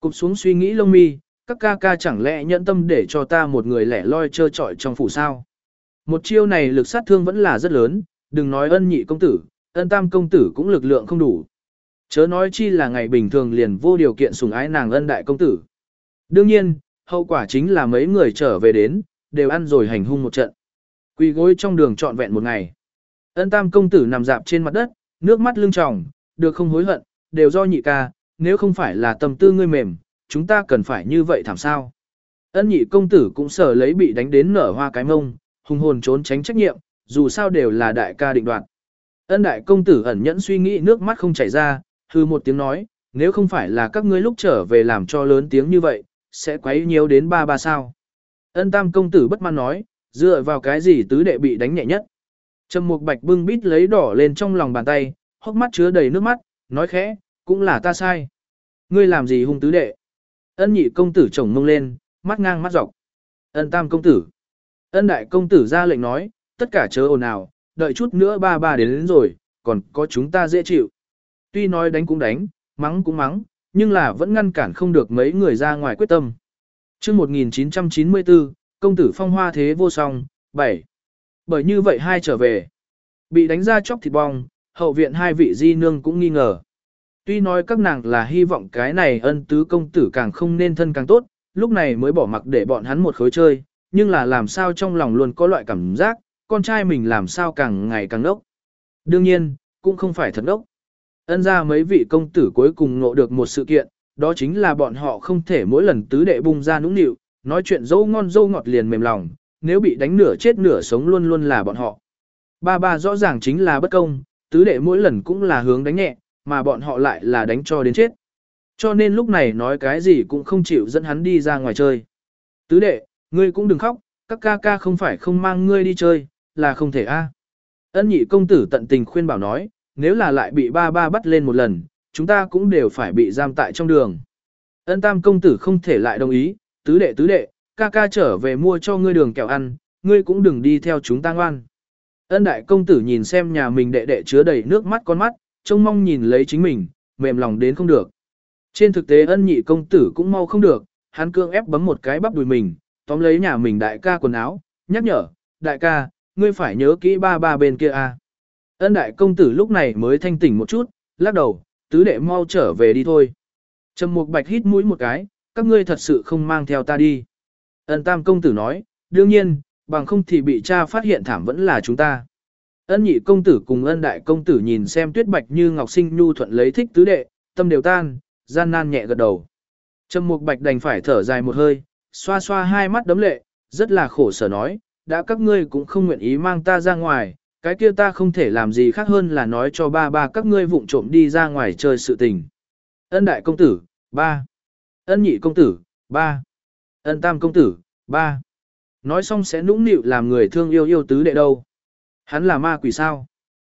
Cụp xuống suy nghĩ lông mi, các ca ca chẳng lẽ nhẫn tâm để cho ta một người lẻ loi trơ trọi trong phủ sao. Một chiêu này lực sát thương vẫn là rất lớn, đừng nói ân nhị công tử, ân tam công tử cũng lực lượng không đủ. Chớ nói chi là ngày bình thường liền vô điều kiện sủng ái nàng ân đại công tử. Đương nhiên, hậu quả chính là mấy người trở về đến, đều ăn rồi hành hung một trận. Quỳ gối trong đường trọn vẹn một ngày. Ân tam công tử nằm dạp trên mặt đất, nước mắt lưng tròng, được không hối hận, đều do nhị ca, nếu không phải là tâm tư ngươi mềm, chúng ta cần phải như vậy thảm sao. Ân nhị công tử cũng sợ lấy bị đánh đến nở hoa cái mông, hùng hồn trốn tránh trách nhiệm, dù sao đều là đại ca định đoạt. Ân đại công tử ẩn nhẫn suy nghĩ nước mắt không chảy ra, hư một tiếng nói, nếu không phải là các ngươi lúc trở về làm cho lớn tiếng như vậy, sẽ quấy nhiều đến ba ba sao. Ân tam công tử bất mãn nói, dựa vào cái gì tứ đệ bị đánh nhẹ nhất. Trầm mục bạch bưng bít lấy đỏ lên trong lòng bàn tay, hốc mắt chứa đầy nước mắt, nói khẽ, cũng là ta sai. Ngươi làm gì hung tứ đệ? Ân nhị công tử chồng mông lên, mắt ngang mắt dọc. Ân tam công tử. Ân đại công tử ra lệnh nói, tất cả chớ ồn ào, đợi chút nữa ba ba đến, đến rồi, còn có chúng ta dễ chịu. Tuy nói đánh cũng đánh, mắng cũng mắng, nhưng là vẫn ngăn cản không được mấy người ra ngoài quyết tâm. Trước 1994, công tử phong hoa thế vô song, 7. Bởi như vậy hai trở về. Bị đánh ra chóc thịt bong, hậu viện hai vị di nương cũng nghi ngờ. Tuy nói các nàng là hy vọng cái này ân tứ công tử càng không nên thân càng tốt, lúc này mới bỏ mặc để bọn hắn một khối chơi, nhưng là làm sao trong lòng luôn có loại cảm giác, con trai mình làm sao càng ngày càng đốc. Đương nhiên, cũng không phải thật đốc. Ân ra mấy vị công tử cuối cùng ngộ được một sự kiện, đó chính là bọn họ không thể mỗi lần tứ đệ bung ra nũng nịu, nói chuyện dâu ngon dâu ngọt liền mềm lòng, nếu bị đánh nửa chết nửa sống luôn luôn là bọn họ. Ba ba rõ ràng chính là bất công, tứ đệ mỗi lần cũng là hướng đánh nhẹ, mà bọn họ lại là đánh cho đến chết. Cho nên lúc này nói cái gì cũng không chịu dẫn hắn đi ra ngoài chơi. Tứ đệ, ngươi cũng đừng khóc, các ca ca không phải không mang ngươi đi chơi, là không thể a. À. Ân nhị công tử tận tình khuyên bảo nói, nếu là lại bị ba ba bắt lên một lần, chúng ta cũng đều phải bị giam tại trong đường. Ân tam công tử không thể lại đồng ý, tứ đệ tứ đệ, ca ca trở về mua cho ngươi đường kẹo ăn, ngươi cũng đừng đi theo chúng ta ngoan. Ân đại công tử nhìn xem nhà mình đệ đệ chứa đầy nước mắt con mắt, trông mong nhìn lấy chính mình, mềm lòng đến không được. Trên thực tế ân nhị công tử cũng mau không được, hắn cương ép bấm một cái bắp đùi mình, tóm lấy nhà mình đại ca quần áo, nhắc nhở, đại ca, ngươi phải nhớ kỹ ba ba bên kia a. Ân đại công tử lúc này mới thanh tỉnh một chút, lắc đầu, tứ đệ mau trở về đi thôi. Trầm mục bạch hít mũi một cái, các ngươi thật sự không mang theo ta đi. Ân tam công tử nói, đương nhiên, bằng không thì bị cha phát hiện thảm vẫn là chúng ta. Ân nhị công tử cùng ân đại công tử nhìn xem tuyết bạch như ngọc sinh nhu thuận lấy thích tứ đệ, tâm đều tan, gian nan nhẹ gật đầu. Trầm mục bạch đành phải thở dài một hơi, xoa xoa hai mắt đấm lệ, rất là khổ sở nói, đã các ngươi cũng không nguyện ý mang ta ra ngoài, cái kia ta không thể làm gì khác hơn là nói cho ba ba các ngươi vụng trộm đi ra ngoài chơi sự tình. Ân đại công tử, ba. Ân nhị công tử, ba. Ân tam công tử, ba. Nói xong sẽ nũng nịu làm người thương yêu yêu tứ đệ đâu. Hắn là ma quỷ sao.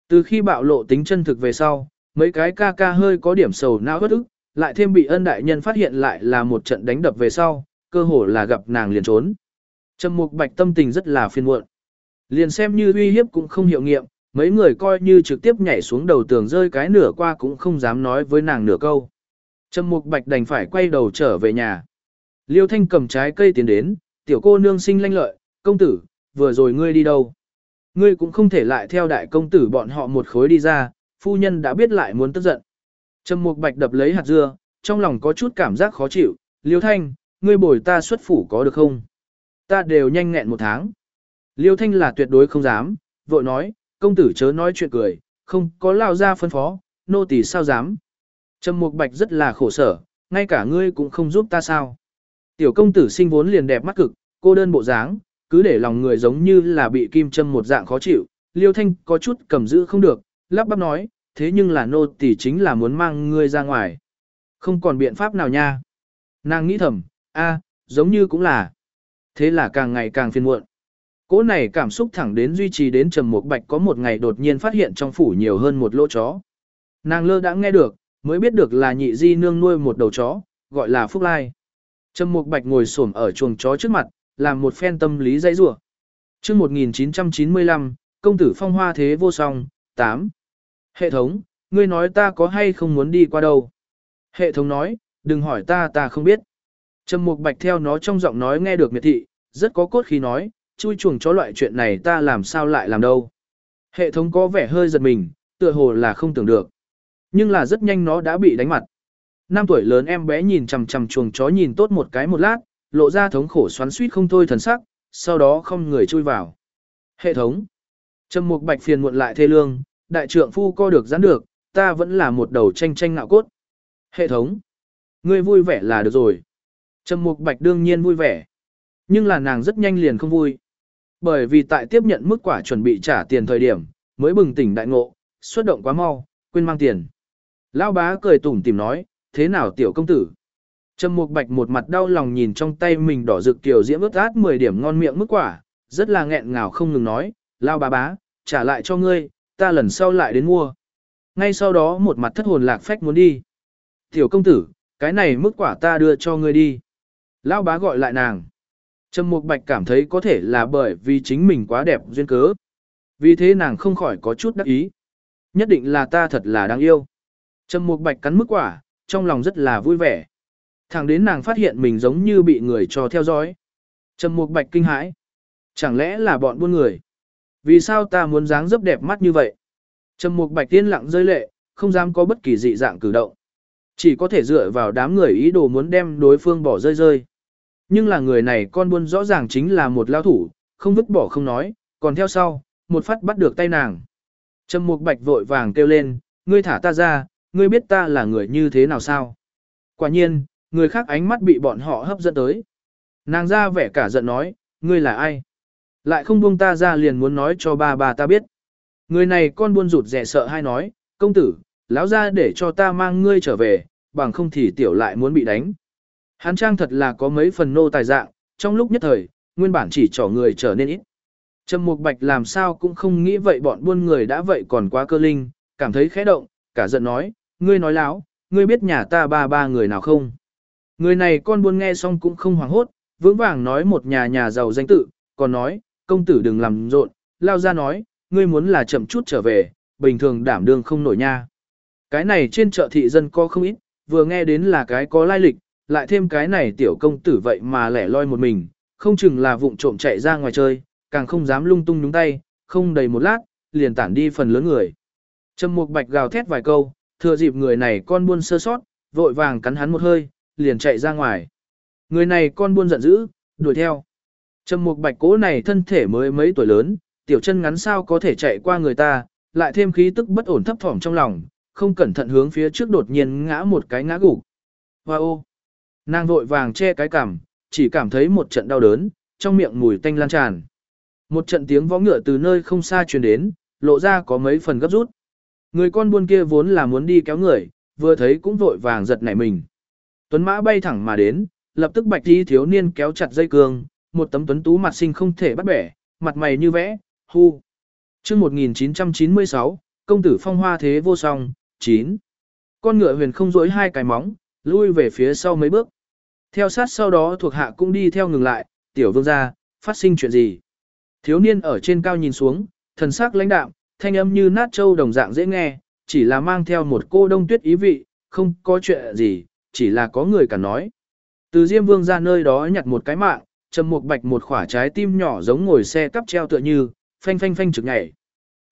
Từ khi bạo lộ tính chân thực về sau, mấy cái ca ca hơi có điểm sầu não bất ức, lại thêm bị ân đại nhân phát hiện lại là một trận đánh đập về sau, cơ hồ là gặp nàng liền trốn. Trầm mục bạch tâm tình rất là phiền muộn. Liền xem như uy hiếp cũng không hiệu nghiệm, mấy người coi như trực tiếp nhảy xuống đầu tường rơi cái nửa qua cũng không dám nói với nàng nửa câu. Trầm mục bạch đành phải quay đầu trở về nhà. Liêu thanh cầm trái cây tiến đến, tiểu cô nương sinh lanh lợi, công tử, vừa rồi ngươi đi đâu? Ngươi cũng không thể lại theo đại công tử bọn họ một khối đi ra, phu nhân đã biết lại muốn tức giận. Trầm mục bạch đập lấy hạt dưa, trong lòng có chút cảm giác khó chịu, liêu thanh, ngươi bồi ta xuất phủ có được không? Ta đều nhanh nghẹn một tháng. Liêu thanh là tuyệt đối không dám, vội nói, công tử chớ nói chuyện cười, không có lao ra phân phó, nô tỳ sao dám. Trầm mục bạch rất là khổ sở, ngay cả ngươi cũng không giúp ta sao. Tiểu công tử sinh vốn liền đẹp mắt cực, cô đơn bộ dáng, cứ để lòng người giống như là bị kim châm một dạng khó chịu, liêu thanh có chút cầm giữ không được, lắp bắp nói, thế nhưng là nô tỷ chính là muốn mang ngươi ra ngoài. Không còn biện pháp nào nha. Nàng nghĩ thầm, a, giống như cũng là. Thế là càng ngày càng phiền muộn. Cố này cảm xúc thẳng đến duy trì đến Trầm một Bạch có một ngày đột nhiên phát hiện trong phủ nhiều hơn một lỗ chó. Nàng lơ đã nghe được, mới biết được là nhị di nương nuôi một đầu chó, gọi là Phúc Lai. Trầm Mục Bạch ngồi xổm ở chuồng chó trước mặt, làm một phen tâm lý dãy rủa. Chương 1995, công tử phong hoa thế vô song, 8. Hệ thống, ngươi nói ta có hay không muốn đi qua đâu? Hệ thống nói, đừng hỏi ta ta không biết. Trầm Mục Bạch theo nó trong giọng nói nghe được miệt thị, rất có cốt khí nói, chui chuồng chó loại chuyện này ta làm sao lại làm đâu. Hệ thống có vẻ hơi giật mình, tựa hồ là không tưởng được. Nhưng là rất nhanh nó đã bị đánh mặt. Năm tuổi lớn em bé nhìn chằm chằm chuồng chó nhìn tốt một cái một lát, lộ ra thống khổ xoắn suýt không thôi thần sắc, sau đó không người chui vào. Hệ thống. Trầm Mục Bạch phiền muộn lại thê lương, đại trượng phu co được giãn được, ta vẫn là một đầu tranh tranh ngạo cốt. Hệ thống. Ngươi vui vẻ là được rồi. Trầm Mục Bạch đương nhiên vui vẻ. Nhưng là nàng rất nhanh liền không vui. Bởi vì tại tiếp nhận mức quả chuẩn bị trả tiền thời điểm, mới bừng tỉnh đại ngộ, xuất động quá mau, quên mang tiền. Lão bá cười tủm tìm nói, thế nào tiểu công tử? Trầm Mục Bạch một mặt đau lòng nhìn trong tay mình đỏ rực tiểu diễm ướt át 10 điểm ngon miệng mức quả, rất là nghẹn ngào không ngừng nói, lao bà bá, trả lại cho ngươi, ta lần sau lại đến mua. Ngay sau đó một mặt thất hồn lạc phách muốn đi. Tiểu công tử, cái này mức quả ta đưa cho ngươi đi. lao bá gọi lại nàng. Trầm Mục Bạch cảm thấy có thể là bởi vì chính mình quá đẹp duyên cớ. Vì thế nàng không khỏi có chút đắc ý. Nhất định là ta thật là đáng yêu. Trầm Mục Bạch cắn mức quả, trong lòng rất là vui vẻ. Thẳng đến nàng phát hiện mình giống như bị người cho theo dõi. Trầm Mục Bạch kinh hãi. Chẳng lẽ là bọn buôn người? Vì sao ta muốn dáng dấp đẹp mắt như vậy? Trầm Mục Bạch tiên lặng rơi lệ, không dám có bất kỳ dị dạng cử động. Chỉ có thể dựa vào đám người ý đồ muốn đem đối phương bỏ rơi rơi. Nhưng là người này con buôn rõ ràng chính là một lao thủ, không vứt bỏ không nói, còn theo sau, một phát bắt được tay nàng. Trầm Mục Bạch vội vàng kêu lên, ngươi thả ta ra, ngươi biết ta là người như thế nào sao? Quả nhiên, người khác ánh mắt bị bọn họ hấp dẫn tới. Nàng ra vẻ cả giận nói, ngươi là ai? Lại không buông ta ra liền muốn nói cho ba bà ta biết. Người này con buôn rụt rẻ sợ hay nói, công tử, lão ra để cho ta mang ngươi trở về, bằng không thì tiểu lại muốn bị đánh. Hán trang thật là có mấy phần nô tài dạng, trong lúc nhất thời, nguyên bản chỉ trỏ người trở nên ít. Trầm Mục Bạch làm sao cũng không nghĩ vậy bọn buôn người đã vậy còn quá cơ linh, cảm thấy khẽ động, cả giận nói, ngươi nói láo, ngươi biết nhà ta ba ba người nào không? Người này con buôn nghe xong cũng không hoảng hốt, vững vàng nói một nhà nhà giàu danh tự, còn nói, công tử đừng làm rộn, lao ra nói, ngươi muốn là chậm chút trở về, bình thường đảm đương không nổi nha. Cái này trên chợ thị dân có không ít, vừa nghe đến là cái có lai lịch, lại thêm cái này tiểu công tử vậy mà lẻ loi một mình, không chừng là vụng trộm chạy ra ngoài chơi, càng không dám lung tung nhúng tay, không đầy một lát, liền tản đi phần lớn người. Trầm Mục Bạch gào thét vài câu, thừa dịp người này con buôn sơ sót, vội vàng cắn hắn một hơi, liền chạy ra ngoài. Người này con buôn giận dữ, đuổi theo. Trầm Mục Bạch cố này thân thể mới mấy tuổi lớn, tiểu chân ngắn sao có thể chạy qua người ta, lại thêm khí tức bất ổn thấp thỏm trong lòng, không cẩn thận hướng phía trước đột nhiên ngã một cái ngã gục. Wow! Nàng vội vàng che cái cằm, chỉ cảm thấy một trận đau đớn, trong miệng mùi tanh lan tràn. Một trận tiếng vó ngựa từ nơi không xa truyền đến, lộ ra có mấy phần gấp rút. Người con buôn kia vốn là muốn đi kéo người, vừa thấy cũng vội vàng giật nảy mình. Tuấn mã bay thẳng mà đến, lập tức bạch đi thiếu niên kéo chặt dây cương, một tấm tuấn tú mặt sinh không thể bắt bẻ, mặt mày như vẽ, hu. chương 1996, công tử phong hoa thế vô song, 9. Con ngựa huyền không dối hai cái móng, lui về phía sau mấy bước. Theo sát sau đó thuộc hạ cũng đi theo ngừng lại, tiểu vương gia, phát sinh chuyện gì. Thiếu niên ở trên cao nhìn xuống, thần sắc lãnh đạm, thanh âm như nát trâu đồng dạng dễ nghe, chỉ là mang theo một cô đông tuyết ý vị, không có chuyện gì, chỉ là có người cả nói. Từ Diêm Vương ra nơi đó nhặt một cái mạng, trầm một bạch một khỏa trái tim nhỏ giống ngồi xe cắp treo tựa như, phanh phanh phanh trực nhảy.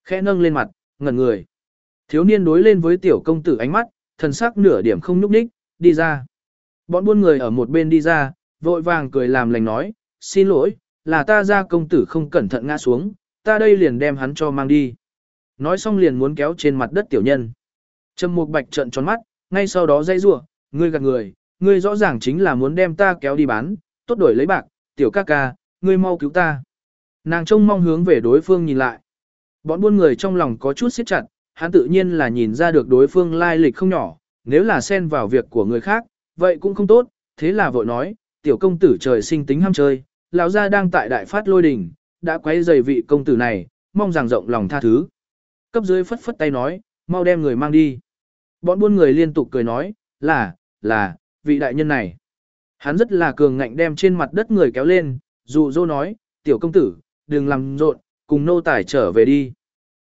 Khẽ nâng lên mặt, ngẩn người. Thiếu niên đối lên với tiểu công tử ánh mắt, thần sắc nửa điểm không nhúc nhích, đi ra. Bọn buôn người ở một bên đi ra, vội vàng cười làm lành nói, xin lỗi, là ta ra công tử không cẩn thận ngã xuống, ta đây liền đem hắn cho mang đi. Nói xong liền muốn kéo trên mặt đất tiểu nhân. Trầm Mục Bạch trợn tròn mắt, ngay sau đó dây rủa, ngươi gạt người, ngươi rõ ràng chính là muốn đem ta kéo đi bán, tốt đổi lấy bạc, tiểu ca ca, ngươi mau cứu ta. Nàng trông mong hướng về đối phương nhìn lại. Bọn buôn người trong lòng có chút siết chặt, hắn tự nhiên là nhìn ra được đối phương lai lịch không nhỏ, nếu là xen vào việc của người khác, vậy cũng không tốt, thế là vội nói, tiểu công tử trời sinh tính ham chơi, lão gia đang tại đại phát lôi đình, đã quấy rầy vị công tử này, mong rằng rộng lòng tha thứ. Cấp dưới phất phất tay nói, mau đem người mang đi. Bọn buôn người liên tục cười nói, là, là, vị đại nhân này. Hắn rất là cường ngạnh đem trên mặt đất người kéo lên, dụ dỗ nói, tiểu công tử, đừng làm rộn, cùng nô tải trở về đi.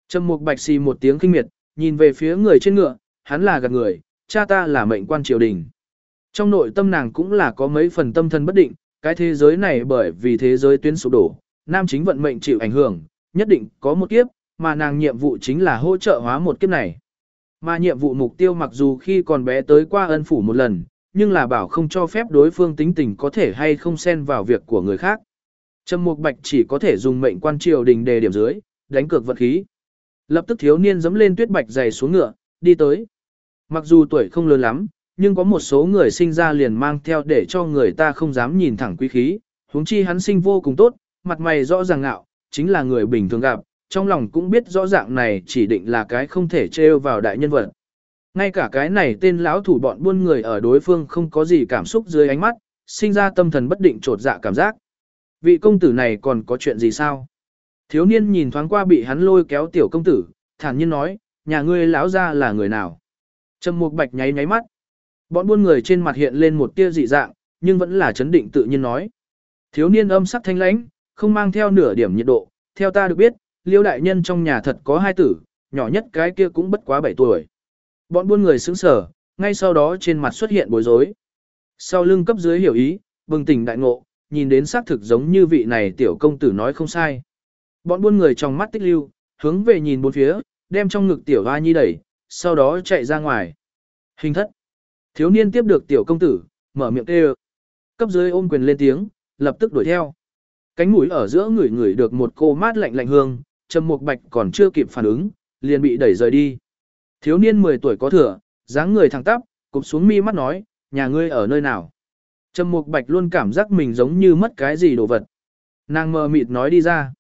Trầm mục bạch xì một tiếng kinh miệt, nhìn về phía người trên ngựa, hắn là gạt người, cha ta là mệnh quan triều đình. Trong nội tâm nàng cũng là có mấy phần tâm thần bất định, cái thế giới này bởi vì thế giới tuyến sụp đổ, nam chính vận mệnh chịu ảnh hưởng, nhất định có một kiếp, mà nàng nhiệm vụ chính là hỗ trợ hóa một kiếp này. Mà nhiệm vụ mục tiêu mặc dù khi còn bé tới qua ân phủ một lần, nhưng là bảo không cho phép đối phương tính tình có thể hay không xen vào việc của người khác. Trầm Mục Bạch chỉ có thể dùng mệnh quan triều đình đề điểm dưới, đánh cược vật khí. Lập tức thiếu niên dẫm lên tuyết bạch dày xuống ngựa, đi tới. Mặc dù tuổi không lớn lắm, nhưng có một số người sinh ra liền mang theo để cho người ta không dám nhìn thẳng quý khí, huống chi hắn sinh vô cùng tốt, mặt mày rõ ràng ngạo, chính là người bình thường gặp, trong lòng cũng biết rõ ràng này chỉ định là cái không thể trêu vào đại nhân vật. Ngay cả cái này tên lão thủ bọn buôn người ở đối phương không có gì cảm xúc dưới ánh mắt, sinh ra tâm thần bất định trột dạ cảm giác. Vị công tử này còn có chuyện gì sao? Thiếu niên nhìn thoáng qua bị hắn lôi kéo tiểu công tử, thản nhiên nói, nhà ngươi lão ra là người nào? Trầm Mục Bạch nháy nháy mắt. Bọn buôn người trên mặt hiện lên một tia dị dạng, nhưng vẫn là chấn định tự nhiên nói. Thiếu niên âm sắc thanh lãnh, không mang theo nửa điểm nhiệt độ, theo ta được biết, Liêu đại nhân trong nhà thật có hai tử, nhỏ nhất cái kia cũng bất quá 7 tuổi. Bọn buôn người sững sờ, ngay sau đó trên mặt xuất hiện bối rối. Sau lưng cấp dưới hiểu ý, bừng tỉnh đại ngộ, nhìn đến xác thực giống như vị này tiểu công tử nói không sai. Bọn buôn người trong mắt tích lưu, hướng về nhìn bốn phía, đem trong ngực tiểu hoa nhi đẩy, sau đó chạy ra ngoài. Hình thất. Thiếu niên tiếp được tiểu công tử, mở miệng kêu. Cấp dưới ôm quyền lên tiếng, lập tức đuổi theo. Cánh mũi ở giữa người người được một cô mát lạnh lạnh hương, Trầm Mục Bạch còn chưa kịp phản ứng, liền bị đẩy rời đi. Thiếu niên 10 tuổi có thừa, dáng người thẳng tắp, cụp xuống mi mắt nói, nhà ngươi ở nơi nào? Trầm Mục Bạch luôn cảm giác mình giống như mất cái gì đồ vật. Nàng mờ mịt nói đi ra.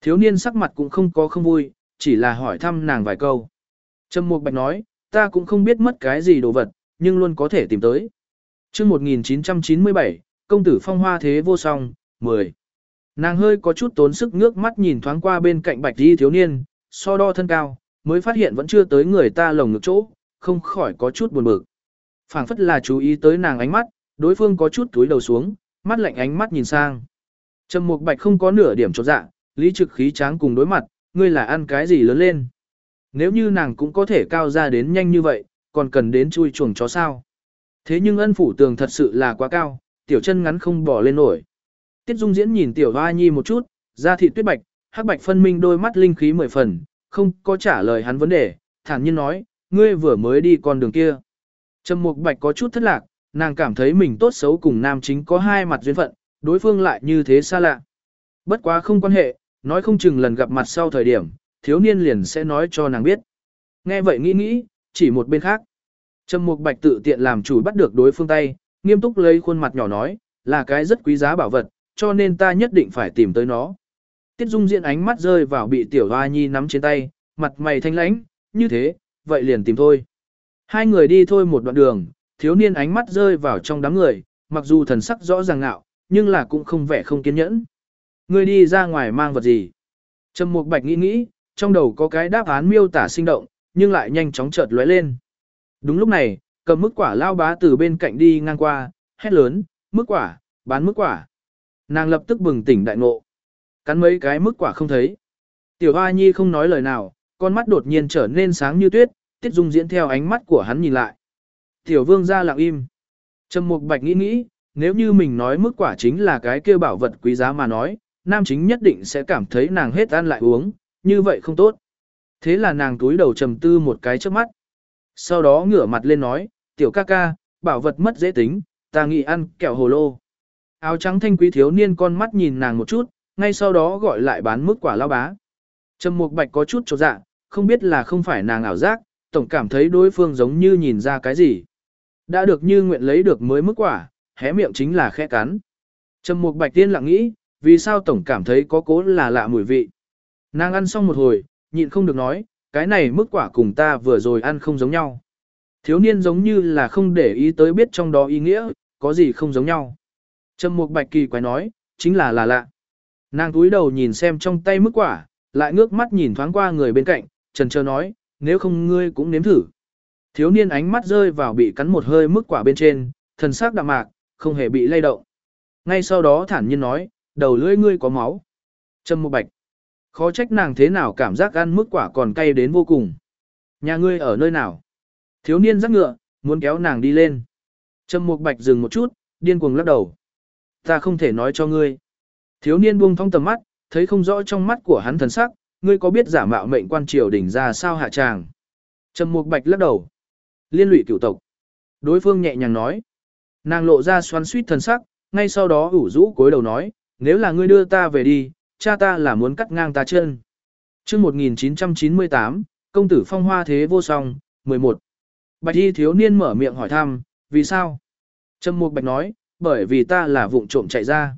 Thiếu niên sắc mặt cũng không có không vui, chỉ là hỏi thăm nàng vài câu. Trầm Mục Bạch nói, ta cũng không biết mất cái gì đồ vật, nhưng luôn có thể tìm tới. Trước 1997, công tử phong hoa thế vô song, 10. Nàng hơi có chút tốn sức ngước mắt nhìn thoáng qua bên cạnh bạch đi thiếu niên, so đo thân cao, mới phát hiện vẫn chưa tới người ta lồng ngực chỗ, không khỏi có chút buồn bực. phảng phất là chú ý tới nàng ánh mắt, đối phương có chút túi đầu xuống, mắt lạnh ánh mắt nhìn sang. Trầm Mục Bạch không có nửa điểm chột dạ, lý trực khí tráng cùng đối mặt, ngươi là ăn cái gì lớn lên. Nếu như nàng cũng có thể cao ra đến nhanh như vậy, còn cần đến chui chuồng chó sao. Thế nhưng ân phủ tường thật sự là quá cao, tiểu chân ngắn không bỏ lên nổi. Tiết Dung Diễn nhìn tiểu hoa nhi một chút, da thịt tuyết bạch, hắc bạch phân minh đôi mắt linh khí mười phần, không có trả lời hắn vấn đề, thản nhiên nói, ngươi vừa mới đi con đường kia. Trầm Mục Bạch có chút thất lạc, nàng cảm thấy mình tốt xấu cùng nam chính có hai mặt duyên phận, đối phương lại như thế xa lạ. Bất quá không quan hệ, nói không chừng lần gặp mặt sau thời điểm, thiếu niên liền sẽ nói cho nàng biết. Nghe vậy nghĩ nghĩ, chỉ một bên khác. Trầm Mục Bạch tự tiện làm chủ bắt được đối phương tay, nghiêm túc lấy khuôn mặt nhỏ nói, là cái rất quý giá bảo vật, cho nên ta nhất định phải tìm tới nó. Tiết Dung Diễn ánh mắt rơi vào bị Tiểu Hoa Nhi nắm trên tay, mặt mày thanh lãnh, như thế, vậy liền tìm thôi. Hai người đi thôi một đoạn đường, thiếu niên ánh mắt rơi vào trong đám người, mặc dù thần sắc rõ ràng ngạo, nhưng là cũng không vẻ không kiên nhẫn. Ngươi đi ra ngoài mang vật gì? Trầm Mục Bạch nghĩ nghĩ, trong đầu có cái đáp án miêu tả sinh động, nhưng lại nhanh chóng chợt lóe lên. Đúng lúc này, cầm mức quả lao bá từ bên cạnh đi ngang qua, hét lớn, mức quả, bán mức quả. Nàng lập tức bừng tỉnh đại ngộ. Cắn mấy cái mức quả không thấy. Tiểu Hoa Nhi không nói lời nào, con mắt đột nhiên trở nên sáng như tuyết, Tiết Dung diễn theo ánh mắt của hắn nhìn lại. Tiểu Vương ra lặng im. Trầm Mục Bạch nghĩ nghĩ, nếu như mình nói mức quả chính là cái kia bảo vật quý giá mà nói, nam chính nhất định sẽ cảm thấy nàng hết ăn lại uống, như vậy không tốt. Thế là nàng túi đầu trầm tư một cái trước mắt. Sau đó ngửa mặt lên nói, tiểu ca ca, bảo vật mất dễ tính, ta nghĩ ăn kẹo hồ lô. Áo trắng thanh quý thiếu niên con mắt nhìn nàng một chút, ngay sau đó gọi lại bán mức quả lao bá. Trầm Mục Bạch có chút chột dạ, không biết là không phải nàng ảo giác, tổng cảm thấy đối phương giống như nhìn ra cái gì. Đã được như nguyện lấy được mới mức quả, hé miệng chính là khẽ cắn. Trầm Mục Bạch tiên lặng nghĩ, vì sao tổng cảm thấy có cố là lạ mùi vị. Nàng ăn xong một hồi, nhịn không được nói, cái này mức quả cùng ta vừa rồi ăn không giống nhau. Thiếu niên giống như là không để ý tới biết trong đó ý nghĩa, có gì không giống nhau. Trầm Mục Bạch kỳ quái nói, chính là là lạ. Nàng túi đầu nhìn xem trong tay mức quả, lại ngước mắt nhìn thoáng qua người bên cạnh, trần trơ nói, nếu không ngươi cũng nếm thử. Thiếu niên ánh mắt rơi vào bị cắn một hơi mức quả bên trên, thần sắc đạm mạc, không hề bị lay động. Ngay sau đó thản nhiên nói, đầu lưỡi ngươi có máu. Trầm Mục Bạch. Khó trách nàng thế nào cảm giác ăn mức quả còn cay đến vô cùng. Nhà ngươi ở nơi nào? Thiếu niên rắc ngựa, muốn kéo nàng đi lên. Trầm Mục Bạch dừng một chút, điên cuồng lắc đầu. Ta không thể nói cho ngươi. Thiếu niên buông thong tầm mắt, thấy không rõ trong mắt của hắn thần sắc, ngươi có biết giả mạo mệnh quan triều đỉnh ra sao hạ tràng? Trầm Mục Bạch lắc đầu. Liên lụy cửu tộc. Đối phương nhẹ nhàng nói. Nàng lộ ra xoắn suýt thần sắc, ngay sau đó ủ rũ cối đầu nói, nếu là ngươi đưa ta về đi, cha ta là muốn cắt ngang ta chân. Trước 1998, công tử phong hoa thế vô song, 11. Bạch y thiếu niên mở miệng hỏi thăm, vì sao? Trầm Mục Bạch nói, bởi vì ta là vụng trộm chạy ra.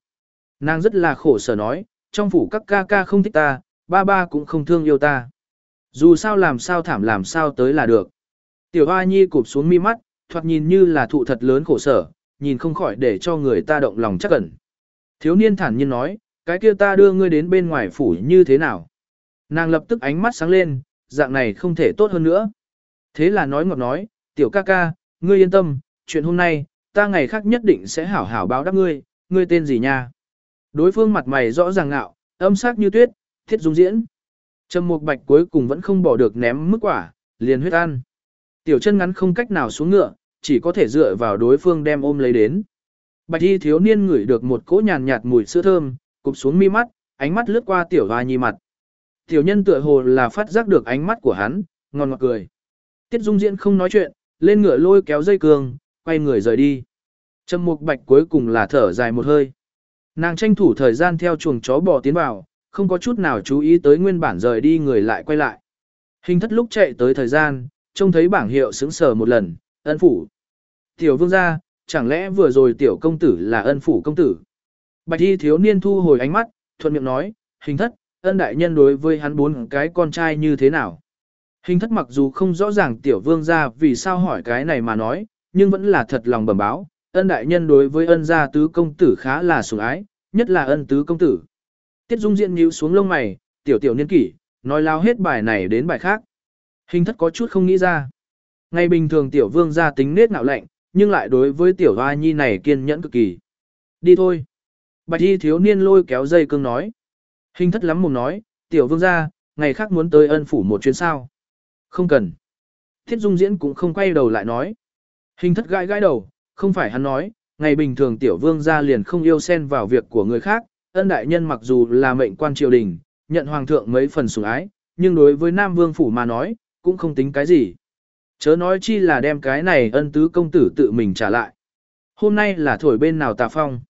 Nàng rất là khổ sở nói, trong phủ các ca ca không thích ta, ba ba cũng không thương yêu ta. Dù sao làm sao thảm làm sao tới là được. Tiểu Hoa Nhi cụp xuống mi mắt, thoạt nhìn như là thụ thật lớn khổ sở, nhìn không khỏi để cho người ta động lòng chắc ẩn. Thiếu niên thản nhiên nói, cái kia ta đưa ngươi đến bên ngoài phủ như thế nào? Nàng lập tức ánh mắt sáng lên, dạng này không thể tốt hơn nữa. Thế là nói ngọt nói, tiểu ca ca, ngươi yên tâm, chuyện hôm nay, ta ngày khác nhất định sẽ hảo hảo báo đáp ngươi, ngươi tên gì nha? Đối phương mặt mày rõ ràng ngạo, âm sắc như tuyết, thiết dung diễn. Trầm Mục Bạch cuối cùng vẫn không bỏ được ném mức quả, liền huyết ăn. Tiểu chân ngắn không cách nào xuống ngựa, chỉ có thể dựa vào đối phương đem ôm lấy đến. Bạch y thiếu niên ngửi được một cỗ nhàn nhạt mùi sữa thơm, cụp xuống mi mắt, ánh mắt lướt qua tiểu hoa nhi mặt. Tiểu nhân tựa hồ là phát giác được ánh mắt của hắn, ngon ngọt cười. Tiết Dung Diễn không nói chuyện, lên ngựa lôi kéo dây cương, quay người rời đi. Trầm Mục Bạch cuối cùng là thở dài một hơi. Nàng tranh thủ thời gian theo chuồng chó bò tiến vào, không có chút nào chú ý tới nguyên bản rời đi người lại quay lại. Hình thất lúc chạy tới thời gian, trông thấy bảng hiệu sững sờ một lần, ân phủ. Tiểu vương gia, chẳng lẽ vừa rồi tiểu công tử là ân phủ công tử? Bạch y thiếu niên thu hồi ánh mắt, thuận miệng nói, hình thất, ân đại nhân đối với hắn bốn cái con trai như thế nào? Hình thất mặc dù không rõ ràng tiểu vương gia vì sao hỏi cái này mà nói, nhưng vẫn là thật lòng bẩm báo, ân đại nhân đối với ân gia tứ công tử khá là sủng ái, nhất là ân tứ công tử. Tiết Dung diễn nhíu xuống lông mày, tiểu tiểu niên kỷ, nói lao hết bài này đến bài khác. Hình thất có chút không nghĩ ra. Ngày bình thường tiểu vương gia tính nết ngạo lạnh, nhưng lại đối với tiểu hoa nhi này kiên nhẫn cực kỳ. Đi thôi. Bạch y thiếu niên lôi kéo dây cương nói. Hình thất lắm mồm nói, tiểu vương gia, ngày khác muốn tới ân phủ một chuyến sao. Không cần. Thiết dung diễn cũng không quay đầu lại nói. Hình thất gãi gãi đầu, không phải hắn nói, ngày bình thường tiểu vương gia liền không yêu xen vào việc của người khác, ân đại nhân mặc dù là mệnh quan triều đình, nhận hoàng thượng mấy phần sủng ái, nhưng đối với nam vương phủ mà nói, cũng không tính cái gì. Chớ nói chi là đem cái này ân tứ công tử tự mình trả lại. Hôm nay là thổi bên nào tà phong.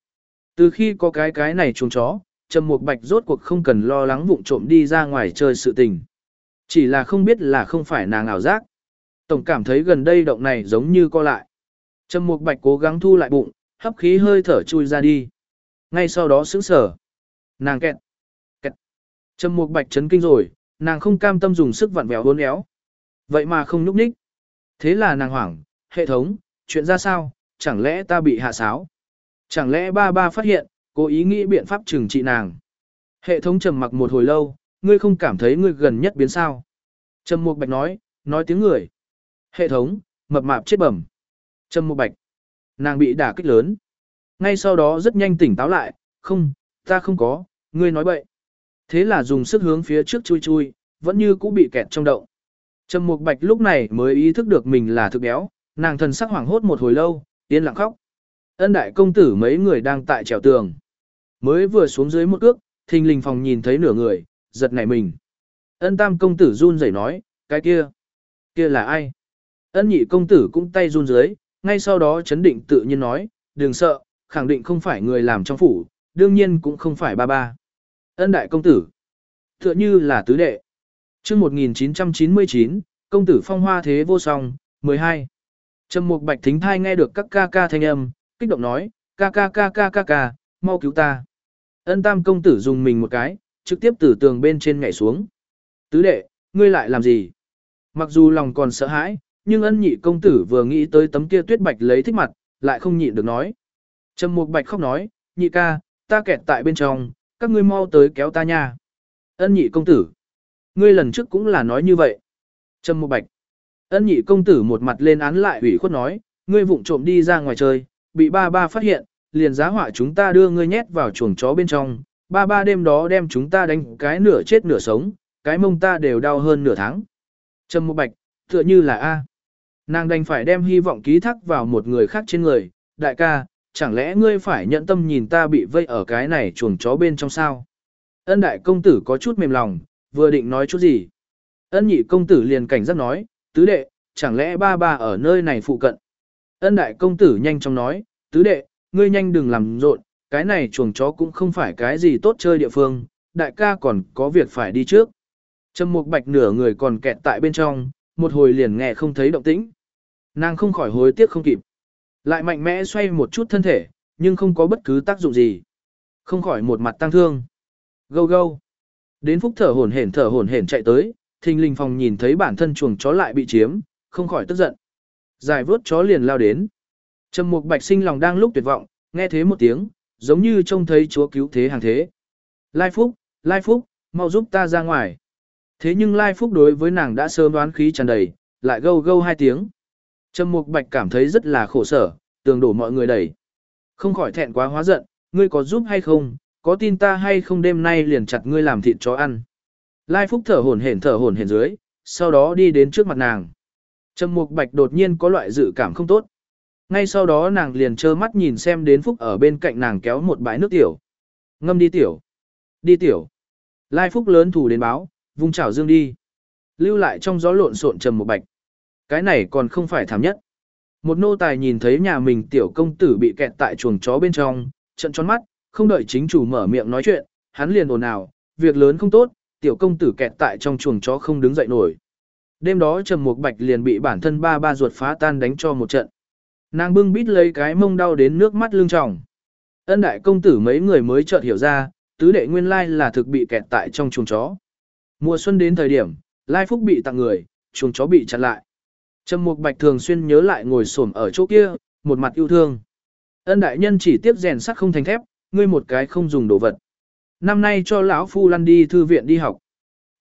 Từ khi có cái cái này chuồng chó, Trầm Mục Bạch rốt cuộc không cần lo lắng vụng trộm đi ra ngoài chơi sự tình. Chỉ là không biết là không phải nàng ảo giác. Tổng cảm thấy gần đây động này giống như co lại. Trầm Mục Bạch cố gắng thu lại bụng, hấp khí hơi thở chui ra đi. Ngay sau đó sững sờ. Nàng kẹt, kẹt, Trầm Mục Bạch chấn kinh rồi, nàng không cam tâm dùng sức vặn vẹo uốn éo. Vậy mà không nhúc nhích. Thế là nàng hoảng, hệ thống, chuyện ra sao, chẳng lẽ ta bị hạ sáo? Chẳng lẽ ba ba phát hiện, cố ý nghĩ biện pháp trừng trị nàng? Hệ thống trầm mặc một hồi lâu, ngươi không cảm thấy ngươi gần nhất biến sao? Trầm Mục Bạch nói, nói tiếng người. Hệ thống, mập mạp chết bẩm. Trầm Mục Bạch. Nàng bị đả kích lớn. Ngay sau đó rất nhanh tỉnh táo lại, không, ta không có, ngươi nói bậy. Thế là dùng sức hướng phía trước chui chui, vẫn như cũ bị kẹt trong động. Trầm Mục Bạch lúc này mới ý thức được mình là thực béo, nàng thần sắc hoảng hốt một hồi lâu, yên lặng khóc. Ân đại công tử mấy người đang tại trèo tường. Mới vừa xuống dưới một cước, thình lình phòng nhìn thấy nửa người, giật nảy mình. Ân tam công tử run rẩy nói, cái kia, kia là ai? Ân nhị công tử cũng tay run dưới, ngay sau đó chấn định tự nhiên nói, đừng sợ, khẳng định không phải người làm trong phủ, đương nhiên cũng không phải ba ba. Ân đại công tử, tựa như là tứ đệ. chương 1999, công tử phong hoa thế vô song, 12. Trầm mục bạch thính thai nghe được các ca ca thanh âm, kích động nói, ca ca ca ca ca ca, mau cứu ta. Ân tam công tử dùng mình một cái, trực tiếp từ tường bên trên nhảy xuống. Tứ đệ, ngươi lại làm gì? Mặc dù lòng còn sợ hãi, nhưng ân nhị công tử vừa nghĩ tới tấm kia tuyết bạch lấy thích mặt, lại không nhịn được nói. Trầm mục bạch khóc nói, nhị ca, ta kẹt tại bên trong, các ngươi mau tới kéo ta nha. Ân nhị công tử. Ngươi lần trước cũng là nói như vậy. Trầm mục bạch. Ân nhị công tử một mặt lên án lại ủy khuất nói, ngươi vụng trộm đi ra ngoài chơi, bị ba ba phát hiện, liền giá họa chúng ta đưa ngươi nhét vào chuồng chó bên trong, ba ba đêm đó đem chúng ta đánh cái nửa chết nửa sống, cái mông ta đều đau hơn nửa tháng. Trầm mục bạch, tựa như là A. Nàng đành phải đem hy vọng ký thác vào một người khác trên người, đại ca, chẳng lẽ ngươi phải nhận tâm nhìn ta bị vây ở cái này chuồng chó bên trong sao? Ân đại công tử có chút mềm lòng, vừa định nói chút gì. Ân nhị công tử liền cảnh giác nói, tứ đệ, chẳng lẽ ba ba ở nơi này phụ cận? Ân đại công tử nhanh chóng nói, tứ đệ, ngươi nhanh đừng làm rộn, cái này chuồng chó cũng không phải cái gì tốt chơi địa phương, đại ca còn có việc phải đi trước. Trầm mục bạch nửa người còn kẹt tại bên trong, một hồi liền nghe không thấy động tĩnh. Nàng không khỏi hối tiếc không kịp. Lại mạnh mẽ xoay một chút thân thể, nhưng không có bất cứ tác dụng gì. Không khỏi một mặt tăng thương. Gâu gâu. Đến phúc thở hổn hển thở hổn hển chạy tới, thình lình phòng nhìn thấy bản thân chuồng chó lại bị chiếm, không khỏi tức giận. Giải vớt chó liền lao đến. Trầm mục bạch sinh lòng đang lúc tuyệt vọng, nghe thế một tiếng, giống như trông thấy chúa cứu thế hàng thế. Lai Phúc, Lai Phúc, mau giúp ta ra ngoài. Thế nhưng Lai Phúc đối với nàng đã sớm đoán khí tràn đầy, lại gâu gâu hai tiếng. Trầm Mục Bạch cảm thấy rất là khổ sở, tường đổ mọi người đẩy. Không khỏi thẹn quá hóa giận, ngươi có giúp hay không, có tin ta hay không đêm nay liền chặt ngươi làm thịt chó ăn. Lai Phúc thở hổn hển thở hổn hển dưới, sau đó đi đến trước mặt nàng. Trầm Mục Bạch đột nhiên có loại dự cảm không tốt. Ngay sau đó nàng liền trơ mắt nhìn xem đến Phúc ở bên cạnh nàng kéo một bãi nước tiểu. Ngâm đi tiểu. Đi tiểu. Lai Phúc lớn thủ đến báo, vung chảo dương đi. Lưu lại trong gió lộn xộn Trầm Mục Bạch. Cái này còn không phải thảm nhất. Một nô tài nhìn thấy nhà mình tiểu công tử bị kẹt tại chuồng chó bên trong, trận tròn mắt, không đợi chính chủ mở miệng nói chuyện, hắn liền ồn ào, việc lớn không tốt, tiểu công tử kẹt tại trong chuồng chó không đứng dậy nổi. Đêm đó Trầm Mục Bạch liền bị bản thân ba ba ruột phá tan đánh cho một trận. Nàng bưng bít lấy cái mông đau đến nước mắt lưng tròng. Ân đại công tử mấy người mới chợt hiểu ra, tứ đệ nguyên lai là thực bị kẹt tại trong chuồng chó. Mùa xuân đến thời điểm, Lai Phúc bị tặng người, chuồng chó bị chặn lại. Trầm Mục Bạch thường xuyên nhớ lại ngồi xổm ở chỗ kia, một mặt yêu thương. Ân đại nhân chỉ tiếp rèn sắt không thành thép, ngươi một cái không dùng đồ vật. Năm nay cho lão phu lăn đi thư viện đi học.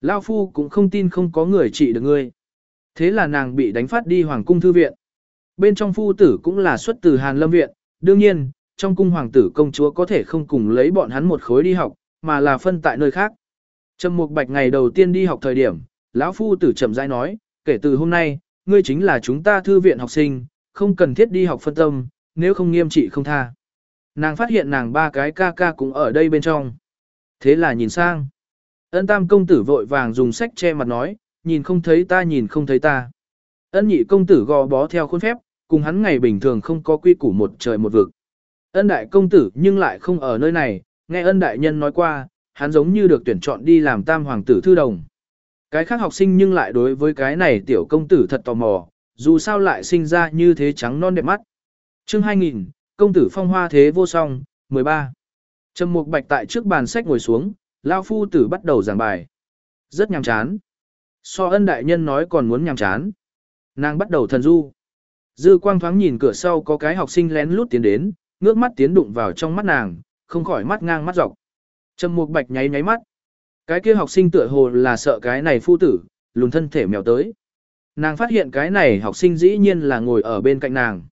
Lão phu cũng không tin không có người trị được ngươi. Thế là nàng bị đánh phát đi hoàng cung thư viện. Bên trong phu tử cũng là xuất từ Hàn Lâm viện, đương nhiên, trong cung hoàng tử công chúa có thể không cùng lấy bọn hắn một khối đi học, mà là phân tại nơi khác. Trầm Mục Bạch ngày đầu tiên đi học thời điểm, lão phu tử chậm rãi nói, kể từ hôm nay, ngươi chính là chúng ta thư viện học sinh, không cần thiết đi học phân tâm, nếu không nghiêm trị không tha. Nàng phát hiện nàng ba cái ca ca cũng ở đây bên trong. Thế là nhìn sang. Ân tam công tử vội vàng dùng sách che mặt nói, nhìn không thấy ta nhìn không thấy ta. Ân nhị công tử gò bó theo khuôn phép, cùng hắn ngày bình thường không có quy củ một trời một vực. Ân đại công tử nhưng lại không ở nơi này, nghe ân đại nhân nói qua, hắn giống như được tuyển chọn đi làm tam hoàng tử thư đồng. Cái khác học sinh nhưng lại đối với cái này tiểu công tử thật tò mò, dù sao lại sinh ra như thế trắng non đẹp mắt. chương 2000, công tử phong hoa thế vô song, 13. Trầm Mục Bạch tại trước bàn sách ngồi xuống, Lao phu tử bắt đầu giảng bài. Rất nhàm chán. So ân đại nhân nói còn muốn nhàm chán. Nàng bắt đầu thần du. Dư quang thoáng nhìn cửa sau có cái học sinh lén lút tiến đến, ngước mắt tiến đụng vào trong mắt nàng, không khỏi mắt ngang mắt dọc. Trầm Mục Bạch nháy nháy mắt. Cái kia học sinh tựa hồ là sợ cái này phu tử, lùn thân thể mèo tới. Nàng phát hiện cái này học sinh dĩ nhiên là ngồi ở bên cạnh nàng.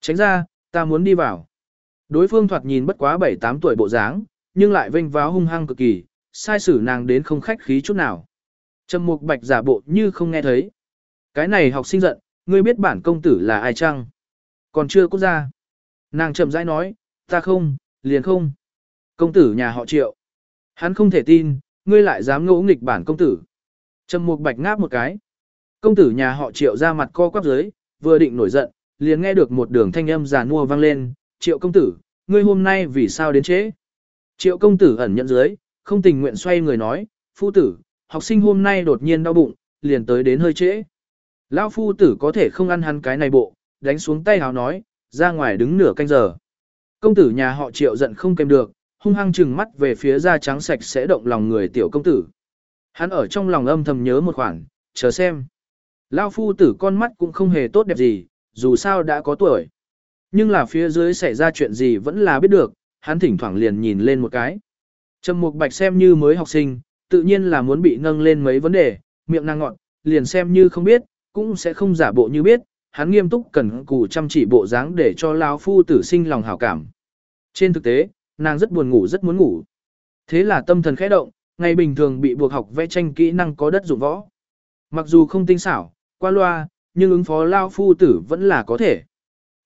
Tránh ra, ta muốn đi vào. Đối phương thoạt nhìn bất quá 7-8 tuổi bộ dáng, nhưng lại vênh váo hung hăng cực kỳ, sai xử nàng đến không khách khí chút nào. Trầm Mục Bạch giả bộ như không nghe thấy. Cái này học sinh giận, ngươi biết bản công tử là ai chăng? Còn chưa cút ra. Nàng chậm rãi nói, ta không, liền không. Công tử nhà họ triệu. Hắn không thể tin, ngươi lại dám ngỗ nghịch bản công tử. Trầm Mục Bạch ngáp một cái. Công tử nhà họ triệu ra mặt co quắp dưới, vừa định nổi giận, liền nghe được một đường thanh âm già mua vang lên, triệu công tử, ngươi hôm nay vì sao đến trễ? Triệu công tử ẩn nhận dưới, không tình nguyện xoay người nói, phu tử, học sinh hôm nay đột nhiên đau bụng, liền tới đến hơi trễ. Lão phu tử có thể không ăn hắn cái này bộ, đánh xuống tay hào nói, ra ngoài đứng nửa canh giờ. Công tử nhà họ triệu giận không kèm được, hung hăng trừng mắt về phía da trắng sạch sẽ động lòng người tiểu công tử. Hắn ở trong lòng âm thầm nhớ một khoản, chờ xem. Lao phu tử con mắt cũng không hề tốt đẹp gì, dù sao đã có tuổi. Nhưng là phía dưới xảy ra chuyện gì vẫn là biết được, hắn thỉnh thoảng liền nhìn lên một cái. Trầm Mục Bạch xem như mới học sinh, tự nhiên là muốn bị nâng lên mấy vấn đề, miệng năng ngọn, liền xem như không biết, cũng sẽ không giả bộ như biết, hắn nghiêm túc cần cù chăm chỉ bộ dáng để cho lão phu tử sinh lòng hảo cảm. Trên thực tế, nàng rất buồn ngủ rất muốn ngủ. Thế là tâm thần khẽ động, ngày bình thường bị buộc học vẽ tranh kỹ năng có đất dụng võ. Mặc dù không tinh xảo, qua loa, nhưng ứng phó lao phu tử vẫn là có thể.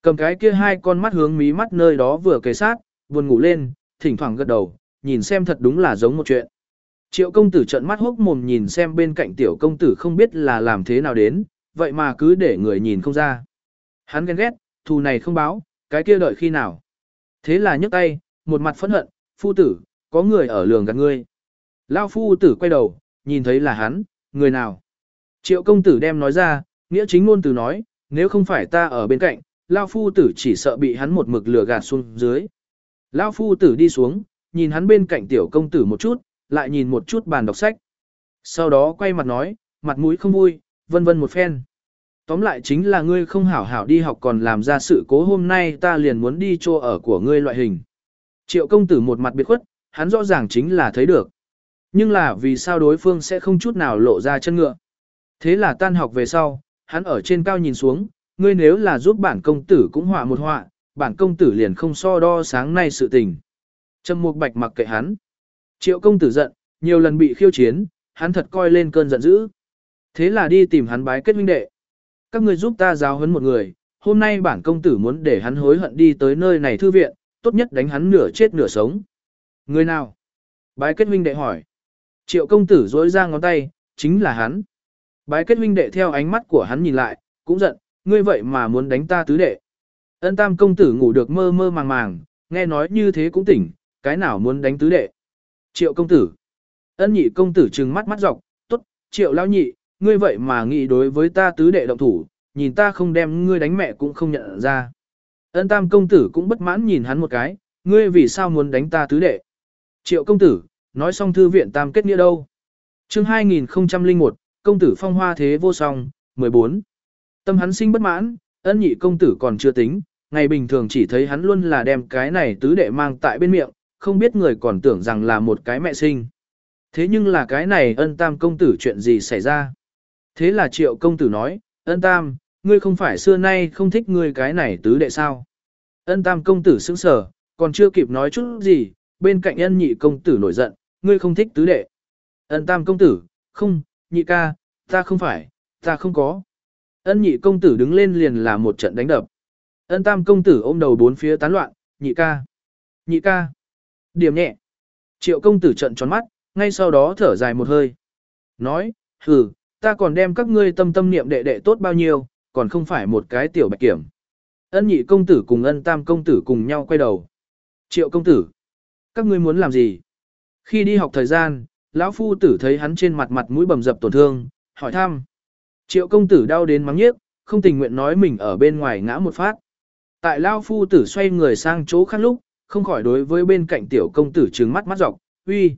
Cầm cái kia hai con mắt hướng mí mắt nơi đó vừa kề sát, buồn ngủ lên, thỉnh thoảng gật đầu, nhìn xem thật đúng là giống một chuyện. Triệu công tử trợn mắt hốc mồm nhìn xem bên cạnh tiểu công tử không biết là làm thế nào đến, vậy mà cứ để người nhìn không ra. Hắn ghen ghét, thù này không báo, cái kia đợi khi nào. Thế là nhấc tay, một mặt phẫn hận, phu tử, có người ở lường gạt ngươi. Lao phu tử quay đầu, nhìn thấy là hắn, người nào. Triệu công tử đem nói ra, nghĩa chính ngôn từ nói, nếu không phải ta ở bên cạnh, Lao phu tử chỉ sợ bị hắn một mực lừa gạt xuống dưới. Lao phu tử đi xuống, nhìn hắn bên cạnh tiểu công tử một chút, lại nhìn một chút bàn đọc sách. Sau đó quay mặt nói, mặt mũi không vui, vân vân một phen. Tóm lại chính là ngươi không hảo hảo đi học còn làm ra sự cố hôm nay ta liền muốn đi chỗ ở của ngươi loại hình. Triệu công tử một mặt biệt khuất, hắn rõ ràng chính là thấy được. Nhưng là vì sao đối phương sẽ không chút nào lộ ra chân ngựa. Thế là tan học về sau, hắn ở trên cao nhìn xuống, ngươi nếu là giúp bản công tử cũng họa một họa, bản công tử liền không so đo sáng nay sự tình. Trầm Mục Bạch mặc kệ hắn. Triệu công tử giận, nhiều lần bị khiêu chiến, hắn thật coi lên cơn giận dữ. Thế là đi tìm hắn bái kết huynh đệ. Các ngươi giúp ta giáo huấn một người, hôm nay bản công tử muốn để hắn hối hận đi tới nơi này thư viện, tốt nhất đánh hắn nửa chết nửa sống. Người nào? Bái kết huynh đệ hỏi. Triệu công tử dối ra ngón tay, chính là hắn. Bái kết huynh đệ theo ánh mắt của hắn nhìn lại, cũng giận, ngươi vậy mà muốn đánh ta tứ đệ. Ân tam công tử ngủ được mơ mơ màng màng, nghe nói như thế cũng tỉnh, cái nào muốn đánh tứ đệ. Triệu công tử. Ân nhị công tử trừng mắt mắt dọc, tốt, triệu lao nhị, ngươi vậy mà nghĩ đối với ta tứ đệ động thủ, nhìn ta không đem ngươi đánh mẹ cũng không nhận ra. Ân tam công tử cũng bất mãn nhìn hắn một cái, ngươi vì sao muốn đánh ta tứ đệ. Triệu công tử, nói xong thư viện tam kết nghĩa đâu. chương 2001, công tử phong hoa thế vô song, 14. Tâm hắn sinh bất mãn, ân nhị công tử còn chưa tính, ngày bình thường chỉ thấy hắn luôn là đem cái này tứ đệ mang tại bên miệng, không biết người còn tưởng rằng là một cái mẹ sinh. Thế nhưng là cái này ân tam công tử chuyện gì xảy ra? Thế là triệu công tử nói, ân tam, ngươi không phải xưa nay không thích ngươi cái này tứ đệ sao? Ân tam công tử sững sờ, còn chưa kịp nói chút gì, bên cạnh ân nhị công tử nổi giận, ngươi không thích tứ đệ. Ân tam công tử, không, nhị ca, ta không phải, ta không có. Ân nhị công tử đứng lên liền là một trận đánh đập. Ân tam công tử ôm đầu bốn phía tán loạn, nhị ca, nhị ca. Điểm nhẹ. Triệu công tử trận tròn mắt, ngay sau đó thở dài một hơi. Nói, hừ, ta còn đem các ngươi tâm tâm niệm đệ đệ tốt bao nhiêu, còn không phải một cái tiểu bạch kiểm. Ân nhị công tử cùng ân tam công tử cùng nhau quay đầu. Triệu công tử, các ngươi muốn làm gì? Khi đi học thời gian, lão phu tử thấy hắn trên mặt mặt mũi bầm dập tổn thương, hỏi thăm. Triệu công tử đau đến mắng nhiếc, không tình nguyện nói mình ở bên ngoài ngã một phát. Tại lão phu tử xoay người sang chỗ khác lúc, không khỏi đối với bên cạnh tiểu công tử trừng mắt mắt dọc, uy.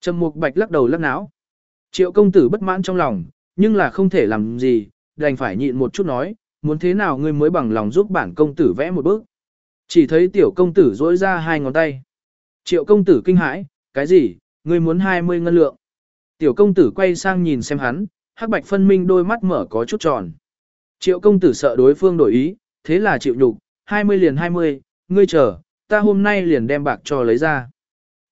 Trầm Mục Bạch lắc đầu lắc não. Triệu công tử bất mãn trong lòng, nhưng là không thể làm gì, đành phải nhịn một chút nói, muốn thế nào ngươi mới bằng lòng giúp bản công tử vẽ một bước. Chỉ thấy tiểu công tử dỗi ra hai ngón tay. Triệu công tử kinh hãi, cái gì, ngươi muốn 20 ngân lượng. Tiểu công tử quay sang nhìn xem hắn, hắc bạch phân minh đôi mắt mở có chút tròn. Triệu công tử sợ đối phương đổi ý, thế là chịu nhục, 20 liền 20, ngươi chờ, ta hôm nay liền đem bạc cho lấy ra.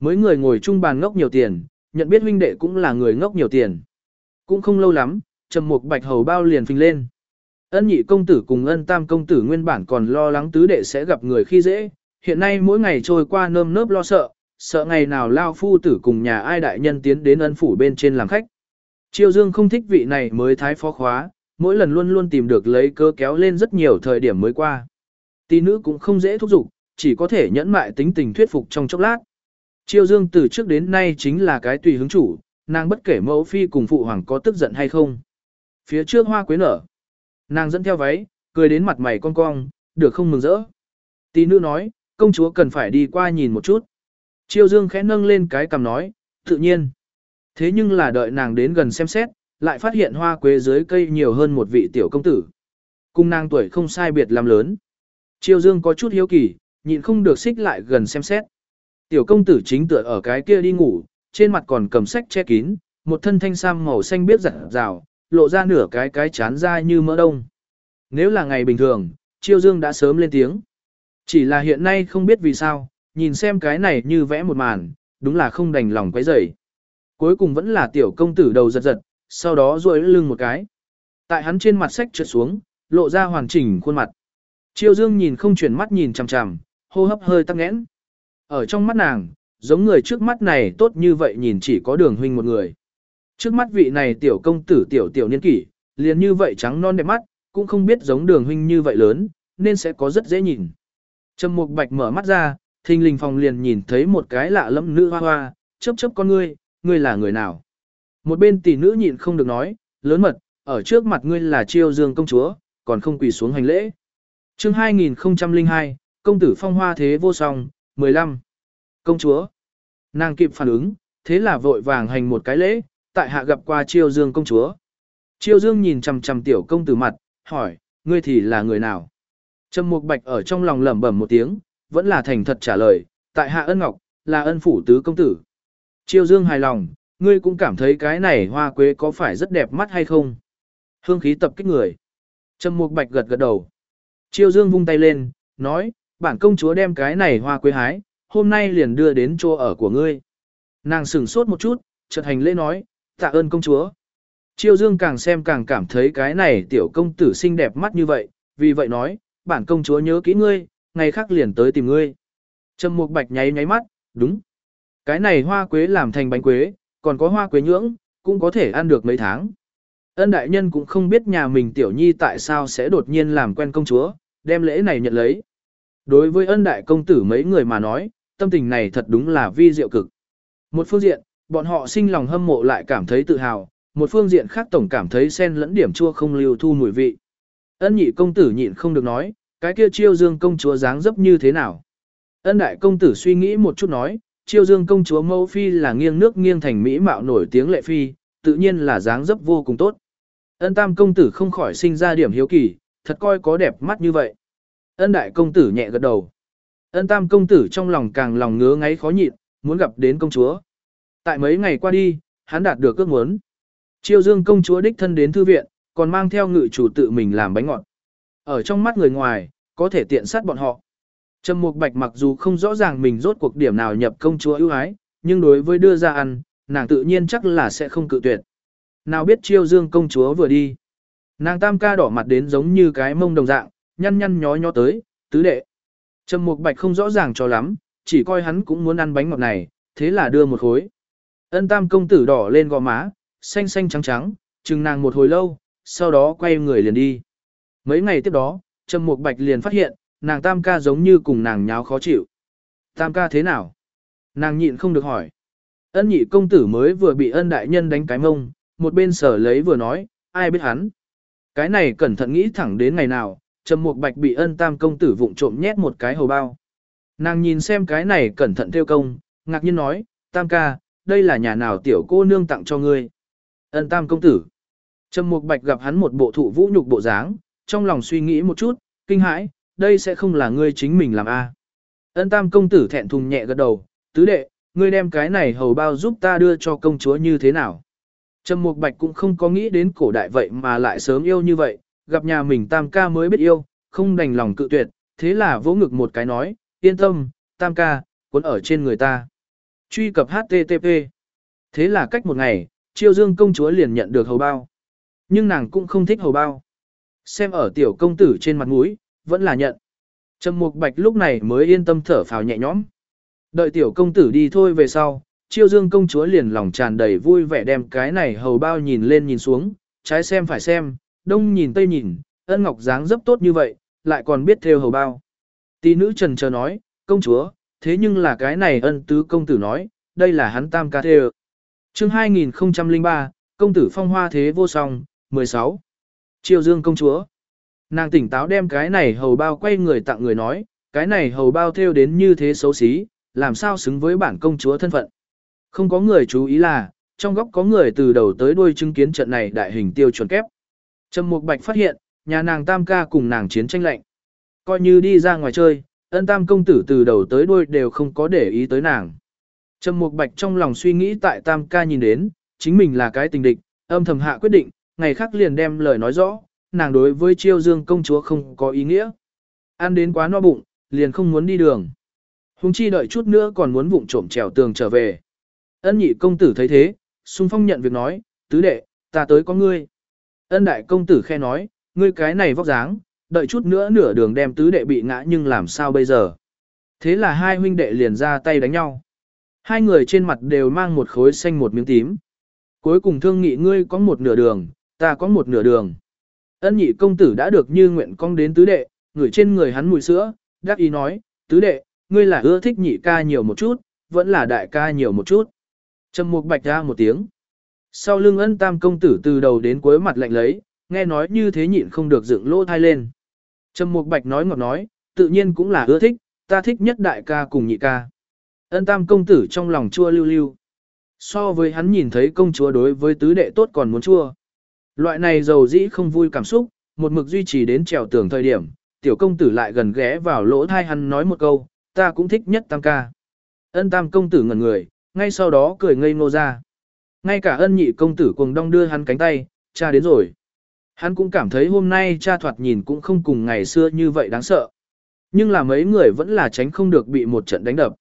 Mấy người ngồi chung bàn ngốc nhiều tiền, nhận biết huynh đệ cũng là người ngốc nhiều tiền. Cũng không lâu lắm, trầm mục bạch hầu bao liền phình lên. Ân nhị công tử cùng ân tam công tử nguyên bản còn lo lắng tứ đệ sẽ gặp người khi dễ, hiện nay mỗi ngày trôi qua nơm nớp lo sợ, sợ ngày nào lao phu tử cùng nhà ai đại nhân tiến đến ân phủ bên trên làm khách. Triều Dương không thích vị này mới thái phó khóa, mỗi lần luôn luôn tìm được lấy cơ kéo lên rất nhiều thời điểm mới qua. Tỷ nữ cũng không dễ thúc giục, chỉ có thể nhẫn mại tính tình thuyết phục trong chốc lát. Triều Dương từ trước đến nay chính là cái tùy hứng chủ, nàng bất kể mẫu phi cùng phụ hoàng có tức giận hay không. Phía trước hoa quế nở. Nàng dẫn theo váy, cười đến mặt mày con cong, được không mừng rỡ. Tỷ nữ nói, công chúa cần phải đi qua nhìn một chút. Triều Dương khẽ nâng lên cái cằm nói, tự nhiên. Thế nhưng là đợi nàng đến gần xem xét, lại phát hiện hoa quế dưới cây nhiều hơn một vị tiểu công tử. Cung nàng tuổi không sai biệt làm lớn. Triều Dương có chút hiếu kỳ, nhịn không được xích lại gần xem xét. Tiểu công tử chính tựa ở cái kia đi ngủ, trên mặt còn cầm sách che kín, một thân thanh sam màu xanh biết rạng rào, lộ ra nửa cái cái chán ra như mỡ đông. Nếu là ngày bình thường, Chiêu Dương đã sớm lên tiếng. Chỉ là hiện nay không biết vì sao, nhìn xem cái này như vẽ một màn, đúng là không đành lòng quấy rầy. Cuối cùng vẫn là tiểu công tử đầu giật giật, sau đó duỗi lưng một cái. Tại hắn trên mặt sách trượt xuống, lộ ra hoàn chỉnh khuôn mặt. Chiêu Dương nhìn không chuyển mắt nhìn chằm chằm, hô hấp hơi tắc nghẽn. Ở trong mắt nàng, giống người trước mắt này tốt như vậy nhìn chỉ có đường huynh một người. Trước mắt vị này tiểu công tử tiểu tiểu niên kỷ, liền như vậy trắng non đẹp mắt, cũng không biết giống đường huynh như vậy lớn, nên sẽ có rất dễ nhìn. Trầm Mục Bạch mở mắt ra, thình lình phòng liền nhìn thấy một cái lạ lẫm nữ hoa hoa, chớp chớp con ngươi, ngươi là người nào? Một bên tỷ nữ nhịn không được nói, lớn mật, ở trước mặt ngươi là chiêu dương công chúa, còn không quỳ xuống hành lễ. chương 2002, công tử phong hoa thế vô song, 15. Công chúa. Nàng kịp phản ứng, thế là vội vàng hành một cái lễ, tại hạ gặp qua chiêu dương công chúa. Chiêu dương nhìn chằm chằm tiểu công tử mặt, hỏi, ngươi thì là người nào? Trầm Mục Bạch ở trong lòng lẩm bẩm một tiếng, vẫn là thành thật trả lời, tại hạ ân ngọc, là ân phủ tứ công tử. Chiêu dương hài lòng, ngươi cũng cảm thấy cái này hoa quế có phải rất đẹp mắt hay không? Hương khí tập kích người. Trầm Mục Bạch gật gật đầu. Chiêu dương vung tay lên, nói, bản công chúa đem cái này hoa quế hái, hôm nay liền đưa đến chỗ ở của ngươi. Nàng sửng sốt một chút, chợt hành lễ nói, tạ ơn công chúa. Chiêu dương càng xem càng cảm thấy cái này tiểu công tử xinh đẹp mắt như vậy, vì vậy nói, bản công chúa nhớ kỹ ngươi, ngày khác liền tới tìm ngươi. Trầm Mục Bạch nháy nháy mắt, đúng. Cái này hoa quế làm thành bánh quế, còn có hoa quế nhưỡng, cũng có thể ăn được mấy tháng. Ân đại nhân cũng không biết nhà mình tiểu nhi tại sao sẽ đột nhiên làm quen công chúa, đem lễ này nhận lấy. Đối với ân đại công tử mấy người mà nói, tâm tình này thật đúng là vi diệu cực. Một phương diện, bọn họ sinh lòng hâm mộ lại cảm thấy tự hào, một phương diện khác tổng cảm thấy sen lẫn điểm chua không lưu thu mùi vị. Ân nhị công tử nhịn không được nói, cái kia chiêu dương công chúa dáng dấp như thế nào. Ân đại công tử suy nghĩ một chút nói, chiêu dương công chúa mẫu phi là nghiêng nước nghiêng thành mỹ mạo nổi tiếng lệ phi, tự nhiên là dáng dấp vô cùng tốt. Ân tam công tử không khỏi sinh ra điểm hiếu kỳ, thật coi có đẹp mắt như vậy. Ân đại công tử nhẹ gật đầu. Ân tam công tử trong lòng càng lòng ngứa ngáy khó nhịn, muốn gặp đến công chúa. Tại mấy ngày qua đi, hắn đạt được ước muốn. Chiêu dương công chúa đích thân đến thư viện, còn mang theo ngự chủ tự mình làm bánh ngọt. Ở trong mắt người ngoài, có thể tiện sát bọn họ. Trầm Mục Bạch mặc dù không rõ ràng mình rốt cuộc điểm nào nhập công chúa ưu ái, nhưng đối với đưa ra ăn, nàng tự nhiên chắc là sẽ không cự tuyệt. Nào biết chiêu dương công chúa vừa đi. Nàng tam ca đỏ mặt đến giống như cái mông đồng dạng, nhăn nhăn nhó nhó tới, tứ đệ. Trầm Mục Bạch không rõ ràng cho lắm, chỉ coi hắn cũng muốn ăn bánh ngọt này, thế là đưa một khối. Ân tam công tử đỏ lên gò má, xanh xanh trắng trắng, chừng nàng một hồi lâu, sau đó quay người liền đi. Mấy ngày tiếp đó, Trầm Mục Bạch liền phát hiện, nàng tam ca giống như cùng nàng nháo khó chịu. Tam ca thế nào? Nàng nhịn không được hỏi. Ân nhị công tử mới vừa bị ân đại nhân đánh cái mông, một bên sở lấy vừa nói, ai biết hắn. Cái này cẩn thận nghĩ thẳng đến ngày nào, Trầm Mục Bạch bị ân tam công tử vụng trộm nhét một cái hầu bao. Nàng nhìn xem cái này cẩn thận theo công, ngạc nhiên nói, tam ca, đây là nhà nào tiểu cô nương tặng cho ngươi. Ân tam công tử. Trầm Mục Bạch gặp hắn một bộ thụ vũ nhục bộ dáng, trong lòng suy nghĩ một chút, kinh hãi, đây sẽ không là ngươi chính mình làm a. Ân tam công tử thẹn thùng nhẹ gật đầu, tứ đệ, ngươi đem cái này hầu bao giúp ta đưa cho công chúa như thế nào. Trầm Mục Bạch cũng không có nghĩ đến cổ đại vậy mà lại sớm yêu như vậy, gặp nhà mình tam ca mới biết yêu, không đành lòng cự tuyệt, thế là vỗ ngực một cái nói, yên tâm, tam ca, cuốn ở trên người ta. Truy cập HTTP. Thế là cách một ngày, chiêu dương công chúa liền nhận được hầu bao. Nhưng nàng cũng không thích hầu bao. Xem ở tiểu công tử trên mặt mũi, vẫn là nhận. Trầm Mục Bạch lúc này mới yên tâm thở phào nhẹ nhõm. Đợi tiểu công tử đi thôi về sau, chiêu dương công chúa liền lòng tràn đầy vui vẻ đem cái này hầu bao nhìn lên nhìn xuống, trái xem phải xem, đông nhìn tây nhìn, ân ngọc dáng dấp tốt như vậy, lại còn biết theo hầu bao. Tỷ nữ trần chờ nói, công chúa, thế nhưng là cái này ân tứ công tử nói, đây là hắn tam ca thê chương 2003, công tử phong hoa thế vô song, 16. Triều dương công chúa. Nàng tỉnh táo đem cái này hầu bao quay người tặng người nói, cái này hầu bao theo đến như thế xấu xí, làm sao xứng với bản công chúa thân phận. Không có người chú ý là, trong góc có người từ đầu tới đuôi chứng kiến trận này đại hình tiêu chuẩn kép. Trầm Mục Bạch phát hiện, nhà nàng tam ca cùng nàng chiến tranh lạnh. Coi như đi ra ngoài chơi, ân tam công tử từ đầu tới đuôi đều không có để ý tới nàng. Trầm Mục Bạch trong lòng suy nghĩ tại tam ca nhìn đến, chính mình là cái tình địch, âm thầm hạ quyết định, ngày khác liền đem lời nói rõ, nàng đối với chiêu dương công chúa không có ý nghĩa. Ăn đến quá no bụng, liền không muốn đi đường. Hùng chi đợi chút nữa còn muốn vụng trộm trèo tường trở về. Ân nhị công tử thấy thế, xung phong nhận việc nói, tứ đệ, ta tới có ngươi. Ân đại công tử khe nói, ngươi cái này vóc dáng, đợi chút nữa nửa đường đem tứ đệ bị ngã nhưng làm sao bây giờ. Thế là hai huynh đệ liền ra tay đánh nhau. Hai người trên mặt đều mang một khối xanh một miếng tím. Cuối cùng thương nghị ngươi có một nửa đường, ta có một nửa đường. Ân nhị công tử đã được như nguyện cong đến tứ đệ, ngửi trên người hắn mùi sữa, đắc ý nói, tứ đệ, ngươi là ưa thích nhị ca nhiều một chút, vẫn là đại ca nhiều một chút. Trầm mục bạch ra một tiếng. Sau lưng ân tam công tử từ đầu đến cuối mặt lạnh lấy, nghe nói như thế nhịn không được dựng lỗ thai lên. Trầm mục bạch nói ngọt nói, tự nhiên cũng là ưa thích, ta thích nhất đại ca cùng nhị ca. Ân tam công tử trong lòng chua lưu lưu. So với hắn nhìn thấy công chúa đối với tứ đệ tốt còn muốn chua. Loại này giàu dĩ không vui cảm xúc, một mực duy trì đến trèo tường thời điểm, tiểu công tử lại gần ghé vào lỗ thai hắn nói một câu, ta cũng thích nhất tam ca. Ân tam công tử ngẩn người, ngay sau đó cười ngây ngô ra. Ngay cả ân nhị công tử cuồng đong đưa hắn cánh tay, cha đến rồi. Hắn cũng cảm thấy hôm nay cha thoạt nhìn cũng không cùng ngày xưa như vậy đáng sợ. Nhưng là mấy người vẫn là tránh không được bị một trận đánh đập.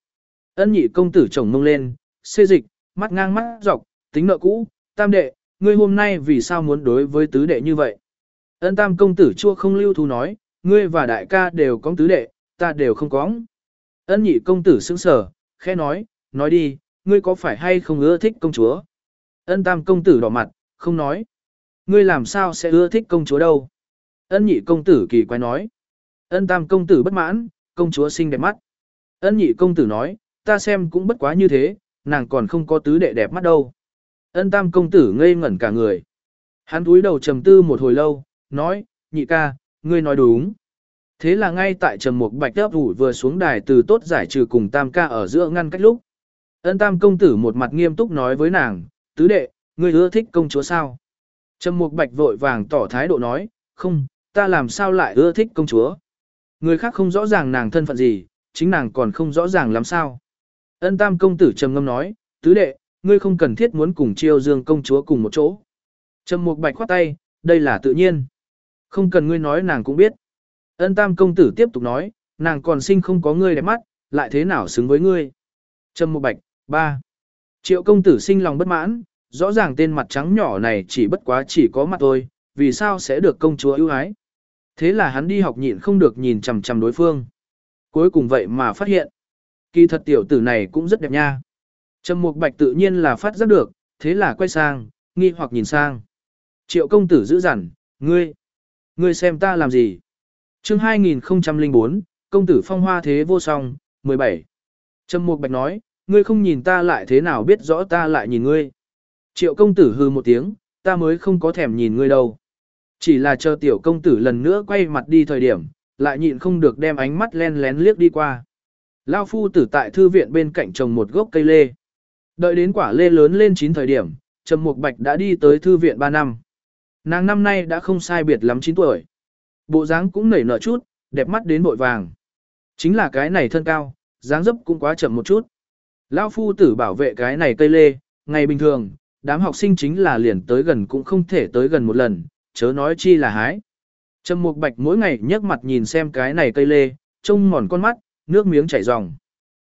Ân nhị công tử chồng mông lên, xê dịch, mắt ngang mắt dọc, tính nợ cũ, tam đệ, ngươi hôm nay vì sao muốn đối với tứ đệ như vậy? Ân tam công tử chua không lưu thu nói, ngươi và đại ca đều có tứ đệ, ta đều không có. Ân nhị công tử sững sờ, khẽ nói, nói đi, ngươi có phải hay không ưa thích công chúa? Ân tam công tử đỏ mặt, không nói. Ngươi làm sao sẽ ưa thích công chúa đâu? Ân nhị công tử kỳ quái nói. Ân tam công tử bất mãn, công chúa xinh đẹp mắt. Ân nhị công tử nói, ta xem cũng bất quá như thế, nàng còn không có tứ đệ đẹp mắt đâu. Ân tam công tử ngây ngẩn cả người. Hắn túi đầu trầm tư một hồi lâu, nói, nhị ca, ngươi nói đúng. Thế là ngay tại trầm mục bạch đáp ủ vừa xuống đài từ tốt giải trừ cùng tam ca ở giữa ngăn cách lúc. Ân tam công tử một mặt nghiêm túc nói với nàng, tứ đệ, ngươi ưa thích công chúa sao? Trầm mục bạch vội vàng tỏ thái độ nói, không, ta làm sao lại ưa thích công chúa? Người khác không rõ ràng nàng thân phận gì, chính nàng còn không rõ ràng làm sao. Ân tam công tử trầm ngâm nói, tứ đệ, ngươi không cần thiết muốn cùng chiêu dương công chúa cùng một chỗ. Trầm mục bạch khoát tay, đây là tự nhiên. Không cần ngươi nói nàng cũng biết. Ân tam công tử tiếp tục nói, nàng còn sinh không có ngươi đẹp mắt, lại thế nào xứng với ngươi. Trầm mục bạch, ba. Triệu công tử sinh lòng bất mãn, rõ ràng tên mặt trắng nhỏ này chỉ bất quá chỉ có mặt thôi, vì sao sẽ được công chúa ưu ái. Thế là hắn đi học nhịn không được nhìn chằm chằm đối phương. Cuối cùng vậy mà phát hiện. Kỳ thật tiểu tử này cũng rất đẹp nha. Trầm Mục Bạch tự nhiên là phát giác được, thế là quay sang, nghi hoặc nhìn sang. Triệu công tử giữ dằn, ngươi, ngươi xem ta làm gì? Chương 2004, công tử phong hoa thế vô song, 17. Trầm Mục Bạch nói, ngươi không nhìn ta lại thế nào biết rõ ta lại nhìn ngươi. Triệu công tử hư một tiếng, ta mới không có thèm nhìn ngươi đâu. Chỉ là chờ tiểu công tử lần nữa quay mặt đi thời điểm, lại nhịn không được đem ánh mắt len lén liếc đi qua. Lao phu tử tại thư viện bên cạnh trồng một gốc cây lê. Đợi đến quả lê lớn lên chín thời điểm, Trầm Mục Bạch đã đi tới thư viện 3 năm. Nàng năm nay đã không sai biệt lắm 9 tuổi. Bộ dáng cũng nảy nở chút, đẹp mắt đến bội vàng. Chính là cái này thân cao, dáng dấp cũng quá chậm một chút. Lão phu tử bảo vệ cái này cây lê, ngày bình thường, đám học sinh chính là liền tới gần cũng không thể tới gần một lần, chớ nói chi là hái. Trầm Mục Bạch mỗi ngày nhấc mặt nhìn xem cái này cây lê, trông mòn con mắt, nước miếng chảy ròng.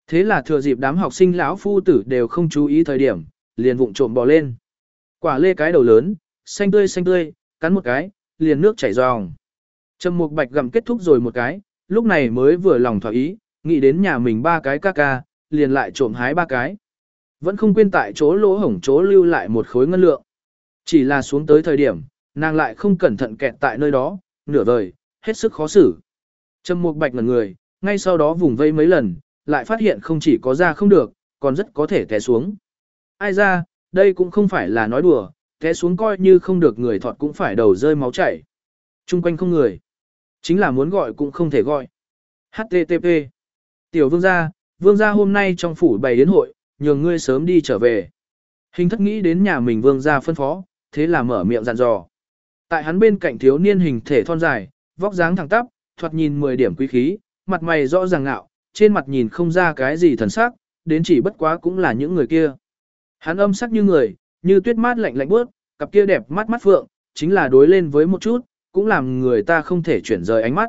Thế là thừa dịp đám học sinh lão phu tử đều không chú ý thời điểm, liền vụng trộm bò lên. Quả lê cái đầu lớn, xanh tươi xanh tươi, cắn một cái, liền nước chảy ròng. Trầm Mục Bạch gặm kết thúc rồi một cái, lúc này mới vừa lòng thỏa ý, nghĩ đến nhà mình ba cái ca ca, liền lại trộm hái ba cái. Vẫn không quên tại chỗ lỗ hổng chỗ lưu lại một khối ngân lượng. Chỉ là xuống tới thời điểm, nàng lại không cẩn thận kẹt tại nơi đó, nửa vời, hết sức khó xử. Trầm Mục Bạch ngẩn người, ngay sau đó vùng vây mấy lần, lại phát hiện không chỉ có ra không được, còn rất có thể té xuống. Ai ra, đây cũng không phải là nói đùa, té xuống coi như không được người thọt cũng phải đầu rơi máu chảy. Trung quanh không người. Chính là muốn gọi cũng không thể gọi. HTTP. Tiểu vương gia, vương gia hôm nay trong phủ bày yến hội, nhường ngươi sớm đi trở về. Hình thất nghĩ đến nhà mình vương gia phân phó, thế là mở miệng dặn dò. Tại hắn bên cạnh thiếu niên hình thể thon dài, vóc dáng thẳng tắp, thoạt nhìn 10 điểm quý khí, mặt mày rõ ràng ngạo, trên mặt nhìn không ra cái gì thần sắc, đến chỉ bất quá cũng là những người kia. Hắn âm sắc như người, như tuyết mát lạnh lạnh bước, cặp kia đẹp mắt mắt phượng, chính là đối lên với một chút, cũng làm người ta không thể chuyển rời ánh mắt.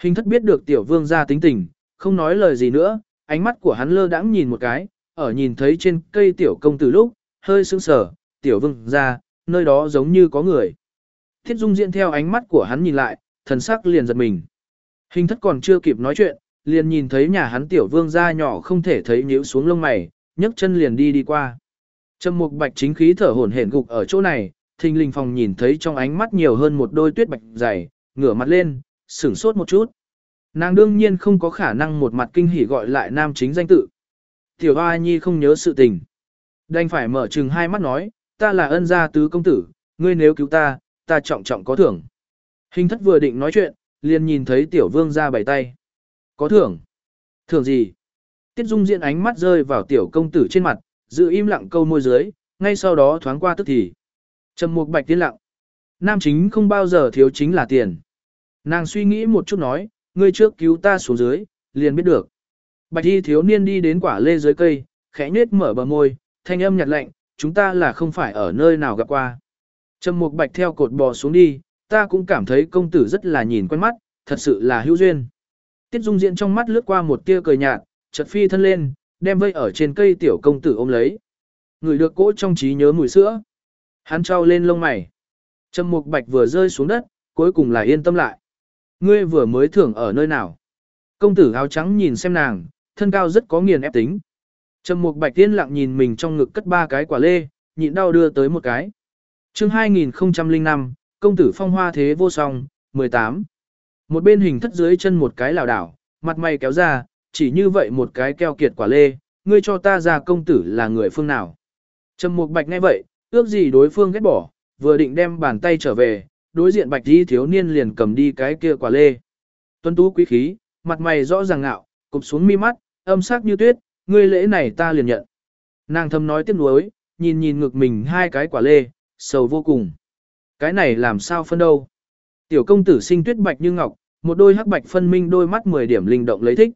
Hình thất biết được tiểu vương gia tính tình, không nói lời gì nữa, ánh mắt của hắn lơ đãng nhìn một cái, ở nhìn thấy trên cây tiểu công tử lúc, hơi sững sờ, tiểu vương gia, nơi đó giống như có người. Thiết dung diện theo ánh mắt của hắn nhìn lại, thần sắc liền giật mình. Hình thất còn chưa kịp nói chuyện, liền nhìn thấy nhà hắn tiểu vương gia nhỏ không thể thấy nhíu xuống lông mày, nhấc chân liền đi đi qua. Trầm mục bạch chính khí thở hổn hển gục ở chỗ này, thình linh phòng nhìn thấy trong ánh mắt nhiều hơn một đôi tuyết bạch dày, ngửa mặt lên, sửng sốt một chút. Nàng đương nhiên không có khả năng một mặt kinh hỉ gọi lại nam chính danh tự. Tiểu Hoa Nhi không nhớ sự tình. Đành phải mở chừng hai mắt nói, ta là ân gia tứ công tử, ngươi nếu cứu ta, ta trọng trọng có thưởng. Hình thất vừa định nói chuyện, liền nhìn thấy tiểu vương ra bảy tay. Có thưởng? Thưởng gì? Tiết Dung Diễn ánh mắt rơi vào tiểu công tử trên mặt, giữ im lặng câu môi dưới, ngay sau đó thoáng qua tức thì. Trầm Mục Bạch tiến lặng. Nam chính không bao giờ thiếu chính là tiền. Nàng suy nghĩ một chút nói, ngươi trước cứu ta xuống dưới, liền biết được. Bạch y thiếu niên đi đến quả lê dưới cây, khẽ nhếch mở bờ môi, thanh âm nhạt lạnh, chúng ta là không phải ở nơi nào gặp qua. Trầm Mục Bạch theo cột bò xuống đi, ta cũng cảm thấy công tử rất là nhìn quen mắt, thật sự là hữu duyên. Tiết Dung diện trong mắt lướt qua một tia cười nhạt, chợt phi thân lên, đem vây ở trên cây tiểu công tử ôm lấy. Người được cỗ trong trí nhớ mùi sữa. Hắn trao lên lông mày. Trầm Mục Bạch vừa rơi xuống đất, cuối cùng là yên tâm lại. Ngươi vừa mới thưởng ở nơi nào? Công tử áo trắng nhìn xem nàng, thân cao rất có nghiền ép tính. Trầm Mục Bạch tiên lặng nhìn mình trong ngực cất ba cái quả lê, nhịn đau đưa tới một cái. Chương 2005, công tử phong hoa thế vô song, 18. Một bên hình thất dưới chân một cái lảo đảo, mặt mày kéo ra, chỉ như vậy một cái keo kiệt quả lê, ngươi cho ta ra công tử là người phương nào. Trầm Mục Bạch nghe vậy, ước gì đối phương ghét bỏ, vừa định đem bàn tay trở về, đối diện Bạch Di thiếu niên liền cầm đi cái kia quả lê. Tuân tú quý khí, mặt mày rõ ràng ngạo, cụp xuống mi mắt, âm sắc như tuyết, ngươi lễ này ta liền nhận. Nàng thầm nói tiếc nuối, nhìn nhìn ngực mình hai cái quả lê, sầu vô cùng. Cái này làm sao phân đâu? Tiểu công tử sinh tuyết bạch như ngọc, một đôi hắc bạch phân minh đôi mắt 10 điểm linh động lấy thích.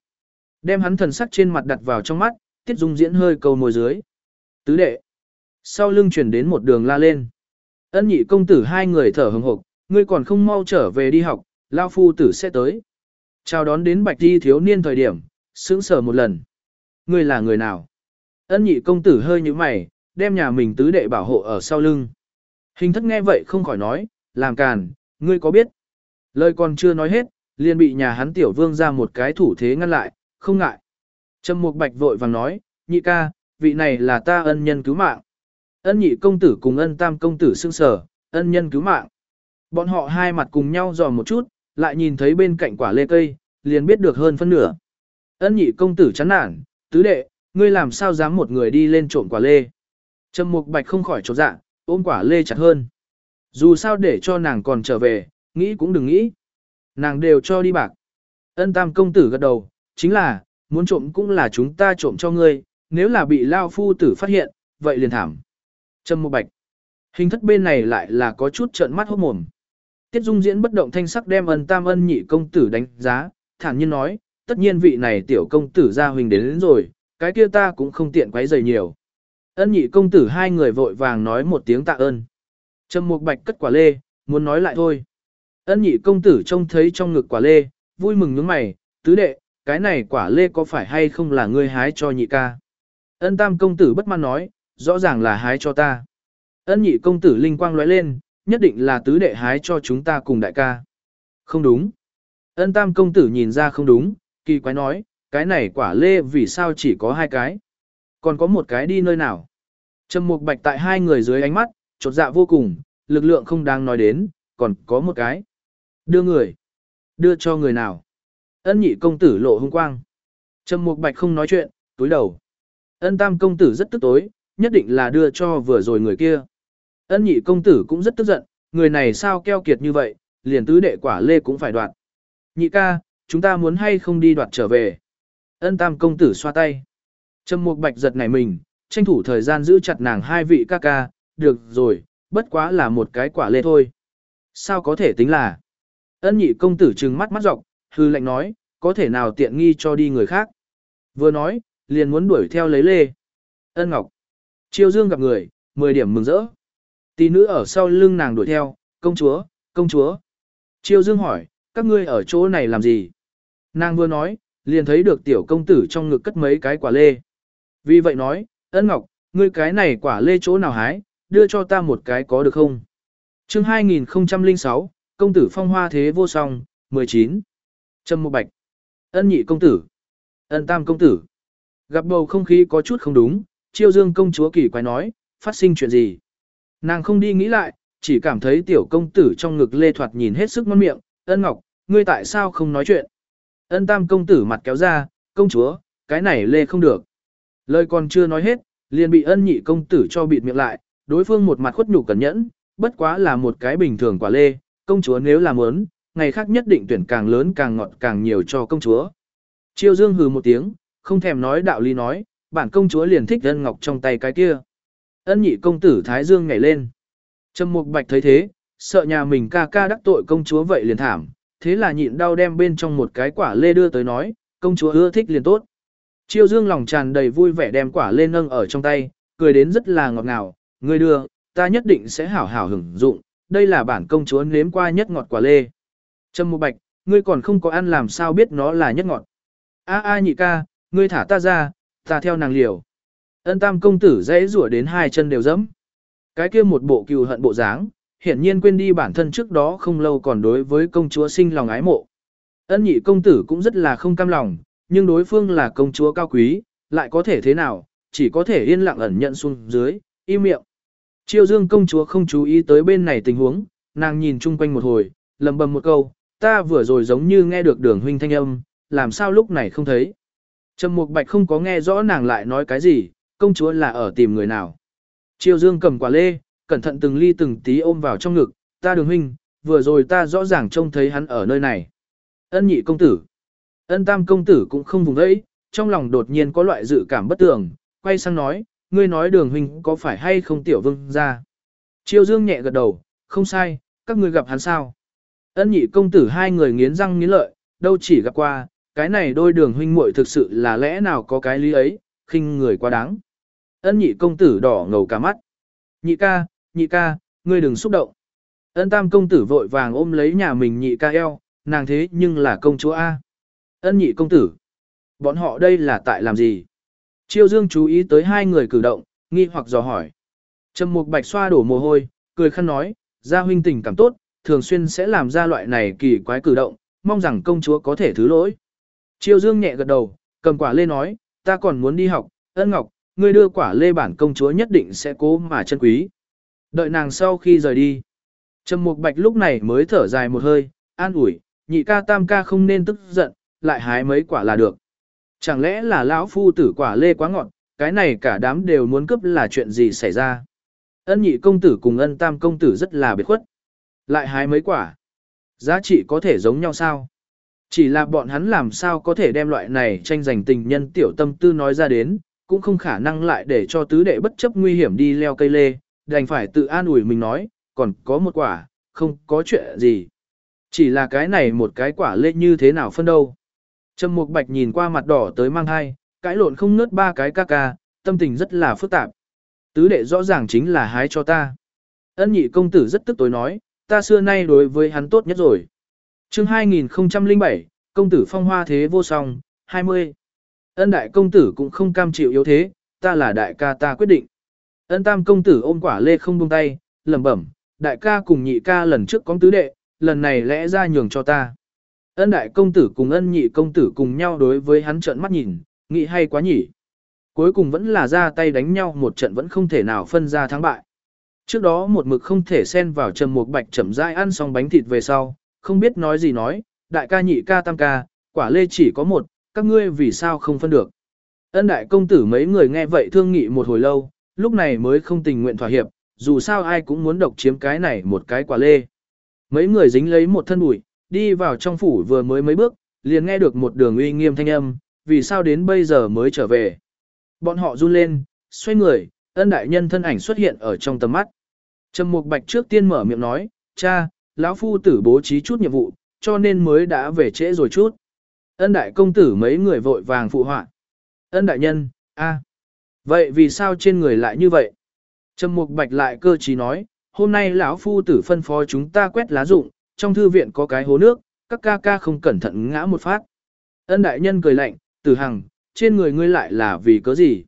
Đem hắn thần sắc trên mặt đặt vào trong mắt, Tiết Dung diễn hơi cầu môi dưới. Tứ đệ. Sau lưng chuyển đến một đường la lên. Ân nhị công tử hai người thở hừng hộc, ngươi còn không mau trở về đi học, lao phu tử sẽ tới. Chào đón đến bạch đi thiếu niên thời điểm, sững sờ một lần. Ngươi là người nào? Ân nhị công tử hơi như mày, đem nhà mình tứ đệ bảo hộ ở sau lưng. Hình thất nghe vậy không khỏi nói, làm càn, ngươi có biết? Lời còn chưa nói hết, liền bị nhà hắn tiểu vương ra một cái thủ thế ngăn lại, không ngại. Trầm Mục Bạch vội vàng nói, nhị ca, vị này là ta ân nhân cứu mạng. Ân nhị công tử cùng ân tam công tử xương sở, ân nhân cứu mạng. Bọn họ hai mặt cùng nhau dò một chút, lại nhìn thấy bên cạnh quả lê cây, liền biết được hơn phân nửa. Ân nhị công tử chán nản, tứ đệ, ngươi làm sao dám một người đi lên trộm quả lê. Trầm Mục Bạch không khỏi chột dạ, ôm quả lê chặt hơn. Dù sao để cho nàng còn trở về, nghĩ cũng đừng nghĩ. Nàng đều cho đi bạc. Ân tam công tử gật đầu, chính là, muốn trộm cũng là chúng ta trộm cho ngươi, nếu là bị lao phu tử phát hiện, vậy liền thảm. Trâm Mục Bạch. Hình thất bên này lại là có chút trợn mắt hốt mồm. Tiết Dung diễn bất động thanh sắc đem ân tam ân nhị công tử đánh giá, thản nhiên nói, tất nhiên vị này tiểu công tử gia huynh đến, đến rồi, cái kia ta cũng không tiện quấy rầy nhiều. Ân nhị công tử hai người vội vàng nói một tiếng tạ ơn. Trầm Mục Bạch cất quả lê, muốn nói lại thôi. Ân nhị công tử trông thấy trong ngực quả lê, vui mừng nhướng mày, tứ đệ, cái này quả lê có phải hay không là ngươi hái cho nhị ca? Ân tam công tử bất mãn nói, rõ ràng là hái cho ta. Ân nhị công tử linh quang lóe lên, nhất định là tứ đệ hái cho chúng ta cùng đại ca. Không đúng. Ân tam công tử nhìn ra không đúng, kỳ quái nói, cái này quả lê vì sao chỉ có hai cái? Còn có một cái đi nơi nào? Trầm mục bạch tại hai người dưới ánh mắt, chột dạ vô cùng, lực lượng không đáng nói đến, còn có một cái. Đưa người. Đưa cho người nào? Ân nhị công tử lộ hung quang. Trầm mục bạch không nói chuyện, túi đầu. Ân tam công tử rất tức tối, nhất định là đưa cho vừa rồi người kia. Ân nhị công tử cũng rất tức giận, người này sao keo kiệt như vậy, liền tứ đệ quả lê cũng phải đoạt. Nhị ca, chúng ta muốn hay không đi đoạt trở về. Ân tam công tử xoa tay. Trầm mục bạch giật nảy mình, tranh thủ thời gian giữ chặt nàng hai vị ca ca, được rồi, bất quá là một cái quả lê thôi. Sao có thể tính là? Ân nhị công tử trừng mắt mắt dọc, hư lệnh nói, có thể nào tiện nghi cho đi người khác. Vừa nói, liền muốn đuổi theo lấy lê. Ân ngọc. Chiêu dương gặp người, 10 điểm mừng rỡ. Tỷ nữ ở sau lưng nàng đuổi theo, công chúa, công chúa. Chiêu dương hỏi, các ngươi ở chỗ này làm gì? Nàng vừa nói, liền thấy được tiểu công tử trong ngực cất mấy cái quả lê. Vì vậy nói, ân ngọc, ngươi cái này quả lê chỗ nào hái, đưa cho ta một cái có được không? chương 2006, công tử phong hoa thế vô song, 19. Trâm Mộ Bạch. Ân nhị công tử. Ân tam công tử. Gặp bầu không khí có chút không đúng, chiêu dương công chúa kỳ quái nói, phát sinh chuyện gì? Nàng không đi nghĩ lại, chỉ cảm thấy tiểu công tử trong ngực lê thoạt nhìn hết sức ngon miệng, ân ngọc, ngươi tại sao không nói chuyện? Ân tam công tử mặt kéo ra, công chúa, cái này lê không được. Lời còn chưa nói hết, liền bị ân nhị công tử cho bịt miệng lại, đối phương một mặt khuất nhục cẩn nhẫn, bất quá là một cái bình thường quả lê, công chúa nếu làm muốn, ngày khác nhất định tuyển càng lớn càng ngọt càng nhiều cho công chúa. Chiêu dương hừ một tiếng, không thèm nói đạo lý nói, bản công chúa liền thích ân ngọc trong tay cái kia. Ân nhị công tử Thái Dương nhảy lên. Trâm Mục Bạch thấy thế, sợ nhà mình ca ca đắc tội công chúa vậy liền thảm, thế là nhịn đau đem bên trong một cái quả lê đưa tới nói, công chúa ưa thích liền tốt. Chiêu Dương lòng tràn đầy vui vẻ đem quả lê nâng ở trong tay, cười đến rất là ngọt ngào, người đưa, ta nhất định sẽ hảo hảo hưởng dụng, đây là bản công chúa nếm qua nhất ngọt quả lê. Trầm Mục Bạch, ngươi còn không có ăn làm sao biết nó là nhất ngọt. A a nhị ca, ngươi thả ta ra, ta theo nàng liều. Ân tam công tử dễ rủa đến hai chân đều dẫm. Cái kia một bộ cừu hận bộ dáng, hiển nhiên quên đi bản thân trước đó không lâu còn đối với công chúa sinh lòng ái mộ. Ân nhị công tử cũng rất là không cam lòng, nhưng đối phương là công chúa cao quý, lại có thể thế nào, chỉ có thể yên lặng ẩn nhận xuống dưới, im miệng. Chiêu dương công chúa không chú ý tới bên này tình huống, nàng nhìn chung quanh một hồi, lầm bầm một câu, ta vừa rồi giống như nghe được đường huynh thanh âm, làm sao lúc này không thấy. Trầm Mục Bạch không có nghe rõ nàng lại nói cái gì, công chúa là ở tìm người nào. Triều Dương cầm quả lê, cẩn thận từng ly từng tí ôm vào trong ngực, ta đường huynh, vừa rồi ta rõ ràng trông thấy hắn ở nơi này. Ân nhị công tử. Ân tam công tử cũng không vùng đấy, trong lòng đột nhiên có loại dự cảm bất tường, quay sang nói, ngươi nói đường huynh có phải hay không tiểu vương ra. chiêu Dương nhẹ gật đầu, không sai, các ngươi gặp hắn sao. Ân nhị công tử hai người nghiến răng nghiến lợi, đâu chỉ gặp qua, cái này đôi đường huynh muội thực sự là lẽ nào có cái lý ấy, khinh người quá đáng. Ân nhị công tử đỏ ngầu cả mắt. Nhị ca, nhị ca, ngươi đừng xúc động. Ân tam công tử vội vàng ôm lấy nhà mình nhị ca eo, nàng thế nhưng là công chúa A. Ân nhị công tử. Bọn họ đây là tại làm gì? Chiêu dương chú ý tới hai người cử động, nghi hoặc dò hỏi. Trầm mục bạch xoa đổ mồ hôi, cười khăn nói, gia huynh tình cảm tốt, thường xuyên sẽ làm ra loại này kỳ quái cử động, mong rằng công chúa có thể thứ lỗi. Chiêu dương nhẹ gật đầu, cầm quả lê nói, ta còn muốn đi học, ân ngọc, ngươi đưa quả lê bản công chúa nhất định sẽ cố mà chân quý. Đợi nàng sau khi rời đi. Trầm Mục Bạch lúc này mới thở dài một hơi, an ủi, nhị ca tam ca không nên tức giận, lại hái mấy quả là được. Chẳng lẽ là lão phu tử quả lê quá ngọt, cái này cả đám đều muốn cướp là chuyện gì xảy ra. Ân nhị công tử cùng ân tam công tử rất là biệt khuất. Lại hái mấy quả. Giá trị có thể giống nhau sao? Chỉ là bọn hắn làm sao có thể đem loại này tranh giành tình nhân tiểu tâm tư nói ra đến, cũng không khả năng lại để cho tứ đệ bất chấp nguy hiểm đi leo cây lê, đành phải tự an ủi mình nói, còn có một quả, không có chuyện gì. Chỉ là cái này một cái quả lê như thế nào phân đâu. Trầm Mục Bạch nhìn qua mặt đỏ tới mang hai, cãi lộn không nớt ba cái ca ca, tâm tình rất là phức tạp. Tứ đệ rõ ràng chính là hái cho ta. Ân nhị công tử rất tức tối nói, ta xưa nay đối với hắn tốt nhất rồi. chương 2007, công tử phong hoa thế vô song, 20. Ân đại công tử cũng không cam chịu yếu thế, ta là đại ca ta quyết định. Ân tam công tử ôm quả lê không buông tay, lẩm bẩm, đại ca cùng nhị ca lần trước có tứ đệ, lần này lẽ ra nhường cho ta. Ân đại công tử cùng ân nhị công tử cùng nhau đối với hắn trợn mắt nhìn, nghĩ hay quá nhỉ. Cuối cùng vẫn là ra tay đánh nhau một trận vẫn không thể nào phân ra thắng bại. Trước đó một mực không thể xen vào trầm một bạch chậm rãi ăn xong bánh thịt về sau, không biết nói gì nói, đại ca nhị ca tam ca, quả lê chỉ có một, các ngươi vì sao không phân được. Ân đại công tử mấy người nghe vậy thương nghị một hồi lâu, lúc này mới không tình nguyện thỏa hiệp, dù sao ai cũng muốn độc chiếm cái này một cái quả lê. Mấy người dính lấy một thân bụi, đi vào trong phủ vừa mới mấy bước, liền nghe được một đường uy nghiêm thanh âm, vì sao đến bây giờ mới trở về. Bọn họ run lên, xoay người, ân đại nhân thân ảnh xuất hiện ở trong tầm mắt. Trầm Mục Bạch trước tiên mở miệng nói, cha, lão phu tử bố trí chút nhiệm vụ, cho nên mới đã về trễ rồi chút. Ân đại công tử mấy người vội vàng phụ họa. Ân đại nhân, a, vậy vì sao trên người lại như vậy? Trầm Mục Bạch lại cơ trí nói, hôm nay lão phu tử phân phó chúng ta quét lá rụng, trong thư viện có cái hố nước, các ca ca không cẩn thận ngã một phát. Ân đại nhân cười lạnh, tử hằng, trên người ngươi lại là vì cớ gì?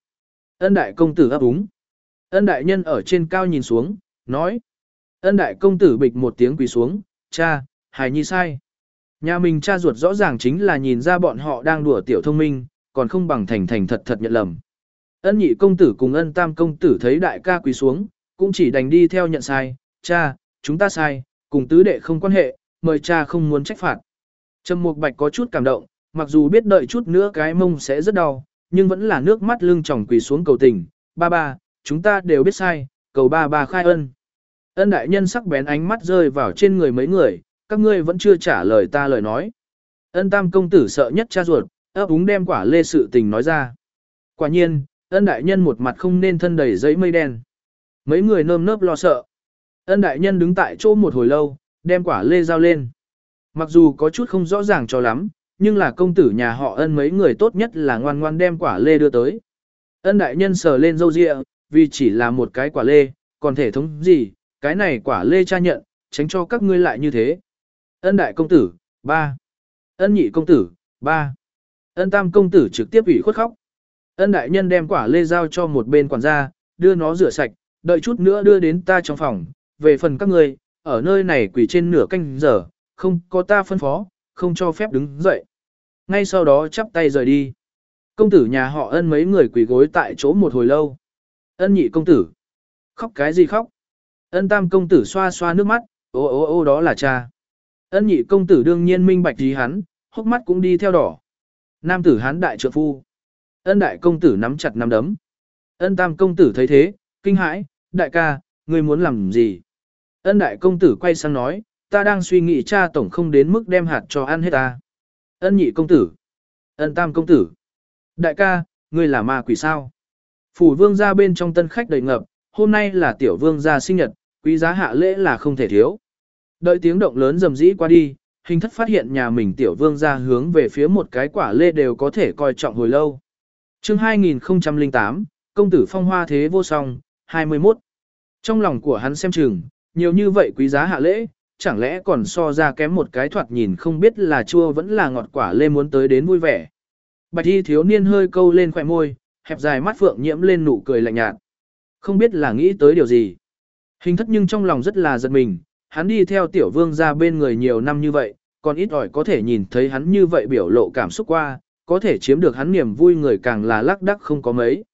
Ân đại công tử ấp úng. Ân đại nhân ở trên cao nhìn xuống, nói. Ân đại công tử bịch một tiếng quỳ xuống, cha, hài nhi sai. Nhà mình cha ruột rõ ràng chính là nhìn ra bọn họ đang đùa tiểu thông minh, còn không bằng thành thành thật thật nhận lầm. Ân nhị công tử cùng ân tam công tử thấy đại ca quỳ xuống, cũng chỉ đành đi theo nhận sai, cha, chúng ta sai, cùng tứ đệ không quan hệ, mời cha không muốn trách phạt. Trầm Mục Bạch có chút cảm động, mặc dù biết đợi chút nữa cái mông sẽ rất đau, nhưng vẫn là nước mắt lưng tròng quỳ xuống cầu tình, ba ba, chúng ta đều biết sai, cầu ba ba khai ân. Ân đại nhân sắc bén ánh mắt rơi vào trên người mấy người, các ngươi vẫn chưa trả lời ta lời nói. Ân tam công tử sợ nhất cha ruột, ấp úng đem quả lê sự tình nói ra. Quả nhiên, ân đại nhân một mặt không nên thân đầy giấy mây đen. Mấy người nơm nớp lo sợ. Ân đại nhân đứng tại chỗ một hồi lâu, đem quả lê giao lên. Mặc dù có chút không rõ ràng cho lắm, nhưng là công tử nhà họ ân mấy người tốt nhất là ngoan ngoan đem quả lê đưa tới. Ân đại nhân sờ lên râu ria, vì chỉ là một cái quả lê, còn thể thống gì, cái này quả lê cha nhận, tránh cho các ngươi lại như thế. Ân đại công tử, ba. Ân nhị công tử, ba. Ân tam công tử trực tiếp ủy khuất khóc. Ân đại nhân đem quả lê giao cho một bên quản gia, đưa nó rửa sạch, đợi chút nữa đưa đến ta trong phòng. Về phần các ngươi, ở nơi này quỳ trên nửa canh giờ, không có ta phân phó, không cho phép đứng dậy. Ngay sau đó chắp tay rời đi. Công tử nhà họ ân mấy người quỳ gối tại chỗ một hồi lâu. Ân nhị công tử. Khóc cái gì khóc? Ân tam công tử xoa xoa nước mắt, ô ô ô đó là cha. Ân nhị công tử đương nhiên minh bạch gì hắn, hốc mắt cũng đi theo đỏ. Nam tử hán đại trượng phu. Ân đại công tử nắm chặt nắm đấm. Ân tam công tử thấy thế, kinh hãi, đại ca, ngươi muốn làm gì? Ân đại công tử quay sang nói, ta đang suy nghĩ cha tổng không đến mức đem hạt cho ăn hết ta. Ân nhị công tử. Ân tam công tử. Đại ca, ngươi là ma quỷ sao? Phủ vương gia bên trong tân khách đầy ngập, hôm nay là tiểu vương gia sinh nhật, quý giá hạ lễ là không thể thiếu. Đợi tiếng động lớn rầm rĩ qua đi, hình thất phát hiện nhà mình tiểu vương gia hướng về phía một cái quả lê đều có thể coi trọng hồi lâu chương 2008, công tử phong hoa thế vô song, 21. Trong lòng của hắn xem chừng, nhiều như vậy quý giá hạ lễ, chẳng lẽ còn so ra kém một cái thoạt nhìn không biết là chua vẫn là ngọt quả lê muốn tới đến vui vẻ. Bạch y thiếu niên hơi câu lên khỏe môi, hẹp dài mắt phượng nhiễm lên nụ cười lạnh nhạt. Không biết là nghĩ tới điều gì. Hình thất nhưng trong lòng rất là giật mình, hắn đi theo tiểu vương ra bên người nhiều năm như vậy, còn ít ỏi có thể nhìn thấy hắn như vậy biểu lộ cảm xúc qua, có thể chiếm được hắn niềm vui người càng là lắc đắc không có mấy.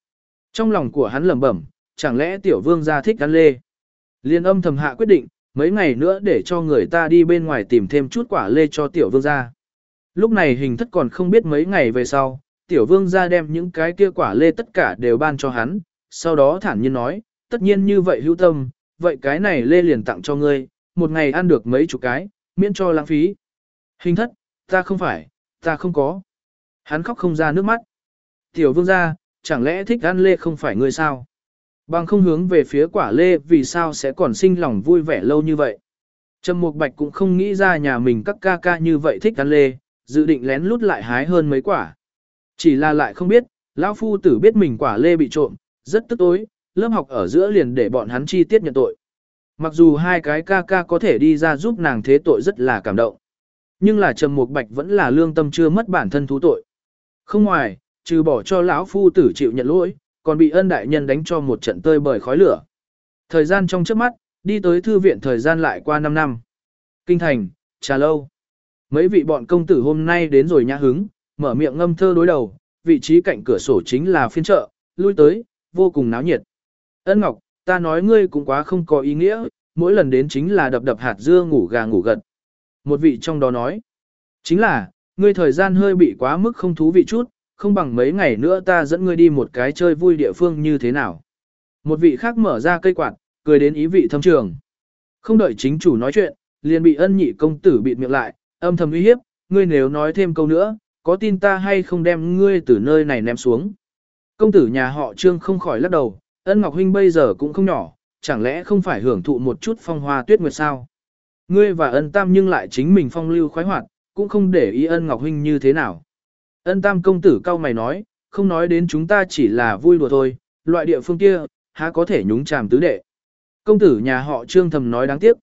Trong lòng của hắn lẩm bẩm, chẳng lẽ tiểu vương gia thích ăn lê. Liên âm thầm hạ quyết định, mấy ngày nữa để cho người ta đi bên ngoài tìm thêm chút quả lê cho tiểu vương gia. Lúc này hình thất còn không biết mấy ngày về sau, tiểu vương gia đem những cái kia quả lê tất cả đều ban cho hắn, sau đó thản nhiên nói, tất nhiên như vậy hữu tâm, vậy cái này lê liền tặng cho ngươi, một ngày ăn được mấy chục cái, miễn cho lãng phí. Hình thất, ta không phải, ta không có. Hắn khóc không ra nước mắt. Tiểu vương gia, chẳng lẽ thích ăn lê không phải ngươi sao? Bằng không hướng về phía quả lê vì sao sẽ còn sinh lòng vui vẻ lâu như vậy. Trầm Mục Bạch cũng không nghĩ ra nhà mình các ca ca như vậy thích ăn lê, dự định lén lút lại hái hơn mấy quả. Chỉ là lại không biết, lão phu tử biết mình quả lê bị trộm, rất tức tối, lớp học ở giữa liền để bọn hắn chi tiết nhận tội. Mặc dù hai cái ca ca có thể đi ra giúp nàng thế tội rất là cảm động. Nhưng là Trầm Mục Bạch vẫn là lương tâm chưa mất bản thân thú tội. Không ngoài, trừ bỏ cho lão phu tử chịu nhận lỗi, còn bị ân đại nhân đánh cho một trận tơi bởi khói lửa. Thời gian trong trước mắt, đi tới thư viện thời gian lại qua 5 năm. Kinh thành, trà lâu. Mấy vị bọn công tử hôm nay đến rồi nhã hứng, mở miệng ngâm thơ đối đầu, vị trí cạnh cửa sổ chính là phiên chợ, lui tới, vô cùng náo nhiệt. Ân Ngọc, ta nói ngươi cũng quá không có ý nghĩa, mỗi lần đến chính là đập đập hạt dưa ngủ gà ngủ gật. Một vị trong đó nói, chính là, ngươi thời gian hơi bị quá mức không thú vị chút, không bằng mấy ngày nữa ta dẫn ngươi đi một cái chơi vui địa phương như thế nào. Một vị khác mở ra cây quạt, cười đến ý vị thâm trường. Không đợi chính chủ nói chuyện, liền bị ân nhị công tử bịt miệng lại, âm thầm uy hiếp, ngươi nếu nói thêm câu nữa, có tin ta hay không đem ngươi từ nơi này ném xuống. Công tử nhà họ trương không khỏi lắc đầu, ân ngọc huynh bây giờ cũng không nhỏ, chẳng lẽ không phải hưởng thụ một chút phong hoa tuyết nguyệt sao? Ngươi và ân tam nhưng lại chính mình phong lưu khoái hoạt, cũng không để ý ân ngọc huynh như thế nào. Ân tam công tử cao mày nói, không nói đến chúng ta chỉ là vui đùa thôi, loại địa phương kia, há có thể nhúng chàm tứ đệ. Công tử nhà họ trương thầm nói đáng tiếc.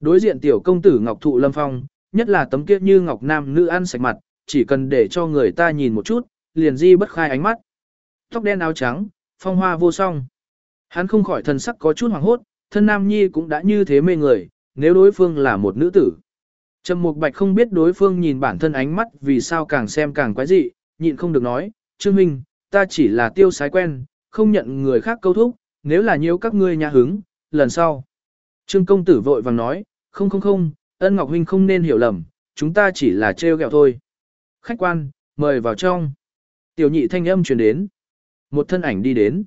Đối diện tiểu công tử ngọc thụ lâm phong, nhất là tấm kiếp như ngọc nam nữ ăn sạch mặt, chỉ cần để cho người ta nhìn một chút, liền di bất khai ánh mắt. Tóc đen áo trắng, phong hoa vô song. Hắn không khỏi thần sắc có chút hoàng hốt, thân nam nhi cũng đã như thế mê người, nếu đối phương là một nữ tử. Trầm Mục Bạch không biết đối phương nhìn bản thân ánh mắt vì sao càng xem càng quái dị, nhịn không được nói, Trương Minh, ta chỉ là tiêu sái quen, không nhận người khác câu thúc, nếu là nhiễu các ngươi nhà hứng, lần sau. Trương công tử vội vàng nói, không không không, ân ngọc huynh không nên hiểu lầm, chúng ta chỉ là trêu ghẹo thôi. Khách quan, mời vào trong. Tiểu nhị thanh âm truyền đến. Một thân ảnh đi đến.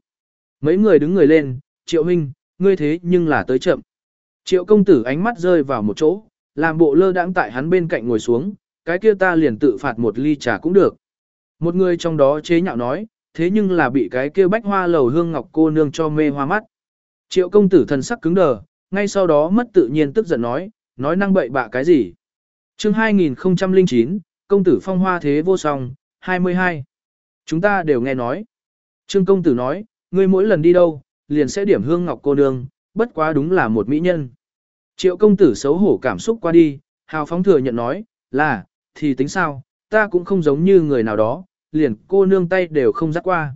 Mấy người đứng người lên, triệu huynh, ngươi thế nhưng là tới chậm. Triệu công tử ánh mắt rơi vào một chỗ, làm bộ lơ đãng tại hắn bên cạnh ngồi xuống, cái kia ta liền tự phạt một ly trà cũng được. Một người trong đó chế nhạo nói, thế nhưng là bị cái kia bách hoa lầu hương ngọc cô nương cho mê hoa mắt. Triệu công tử thần sắc cứng đờ, ngay sau đó mất tự nhiên tức giận nói, nói năng bậy bạ cái gì. chương 2009, công tử phong hoa thế vô song, 22. Chúng ta đều nghe nói. Trương công tử nói, ngươi mỗi lần đi đâu, liền sẽ điểm hương ngọc cô nương, bất quá đúng là một mỹ nhân. Triệu công tử xấu hổ cảm xúc qua đi, hào phóng thừa nhận nói, là, thì tính sao, ta cũng không giống như người nào đó, liền cô nương tay đều không dắt qua.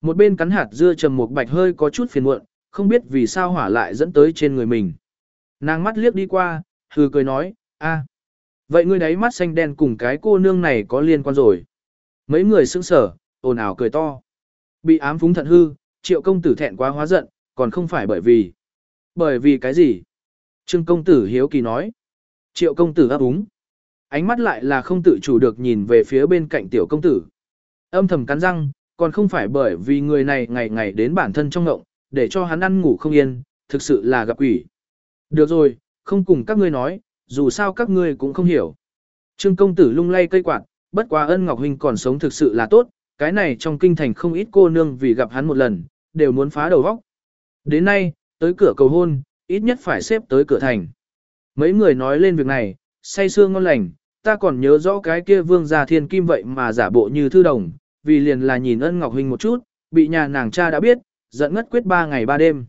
Một bên cắn hạt dưa trầm một bạch hơi có chút phiền muộn, không biết vì sao hỏa lại dẫn tới trên người mình. Nàng mắt liếc đi qua, hừ cười nói, a, vậy ngươi đấy mắt xanh đen cùng cái cô nương này có liên quan rồi. Mấy người sững sở, ồn ào cười to. Bị ám phúng thận hư, triệu công tử thẹn quá hóa giận, còn không phải bởi vì. Bởi vì cái gì? Trương công tử hiếu kỳ nói. Triệu công tử ấp úng. Ánh mắt lại là không tự chủ được nhìn về phía bên cạnh tiểu công tử. Âm thầm cắn răng, còn không phải bởi vì người này ngày ngày đến bản thân trong ngộng, để cho hắn ăn ngủ không yên, thực sự là gặp quỷ. Được rồi, không cùng các ngươi nói, dù sao các ngươi cũng không hiểu. Trương công tử lung lay cây quạt, bất quá ân ngọc huynh còn sống thực sự là tốt, cái này trong kinh thành không ít cô nương vì gặp hắn một lần, đều muốn phá đầu vóc. Đến nay, tới cửa cầu hôn, ít nhất phải xếp tới cửa thành. Mấy người nói lên việc này, say sưa ngon lành, ta còn nhớ rõ cái kia vương gia thiên kim vậy mà giả bộ như thư đồng, vì liền là nhìn ân ngọc huynh một chút, bị nhà nàng cha đã biết, giận ngất quyết ba ngày ba đêm.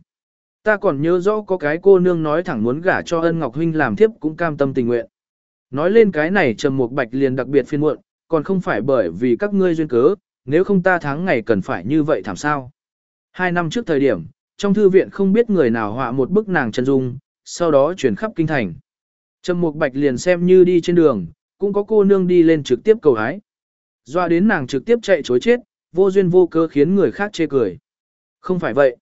Ta còn nhớ rõ có cái cô nương nói thẳng muốn gả cho ân ngọc huynh làm thiếp cũng cam tâm tình nguyện. Nói lên cái này trầm mục bạch liền đặc biệt phiên muộn, còn không phải bởi vì các ngươi duyên cớ, nếu không ta tháng ngày cần phải như vậy thảm sao. Hai năm trước thời điểm, trong thư viện không biết người nào họa một bức nàng chân dung, sau đó chuyển khắp kinh thành. Trầm Mục Bạch liền xem như đi trên đường, cũng có cô nương đi lên trực tiếp cầu hái. Doa đến nàng trực tiếp chạy chối chết, vô duyên vô cớ khiến người khác chê cười. Không phải vậy.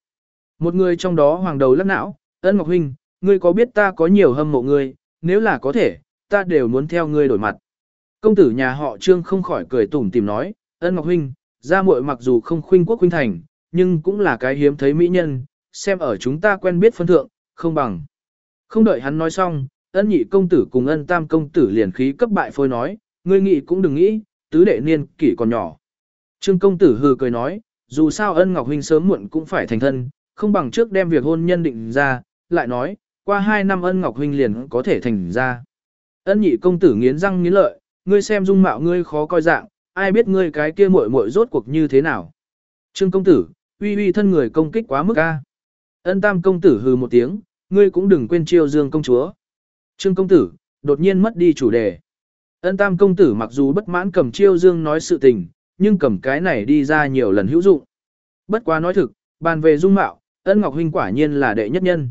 Một người trong đó hoàng đầu lắc não, ân Ngọc Huynh, ngươi có biết ta có nhiều hâm mộ ngươi, nếu là có thể, ta đều muốn theo ngươi đổi mặt. Công tử nhà họ Trương không khỏi cười tủm tìm nói, ân Ngọc Huynh, gia muội mặc dù không khuynh quốc khuynh thành, nhưng cũng là cái hiếm thấy mỹ nhân, xem ở chúng ta quen biết phân thượng, không bằng. Không đợi hắn nói xong, ân nhị công tử cùng ân tam công tử liền khí cấp bại phôi nói, ngươi nghĩ cũng đừng nghĩ, tứ đệ niên kỷ còn nhỏ. Trương công tử hừ cười nói, dù sao ân ngọc huynh sớm muộn cũng phải thành thân, không bằng trước đem việc hôn nhân định ra, lại nói, qua hai năm ân ngọc huynh liền có thể thành ra. Ân nhị công tử nghiến răng nghiến lợi, ngươi xem dung mạo ngươi khó coi dạng, ai biết ngươi cái kia muội muội rốt cuộc như thế nào. Trương công tử, uy uy thân người công kích quá mức a. Ân tam công tử hừ một tiếng, ngươi cũng đừng quên chiêu dương công chúa. Trương công tử, đột nhiên mất đi chủ đề. Ân tam công tử mặc dù bất mãn cầm chiêu dương nói sự tình, nhưng cầm cái này đi ra nhiều lần hữu dụng. Bất quá nói thực, bàn về dung mạo, ân ngọc huynh quả nhiên là đệ nhất nhân.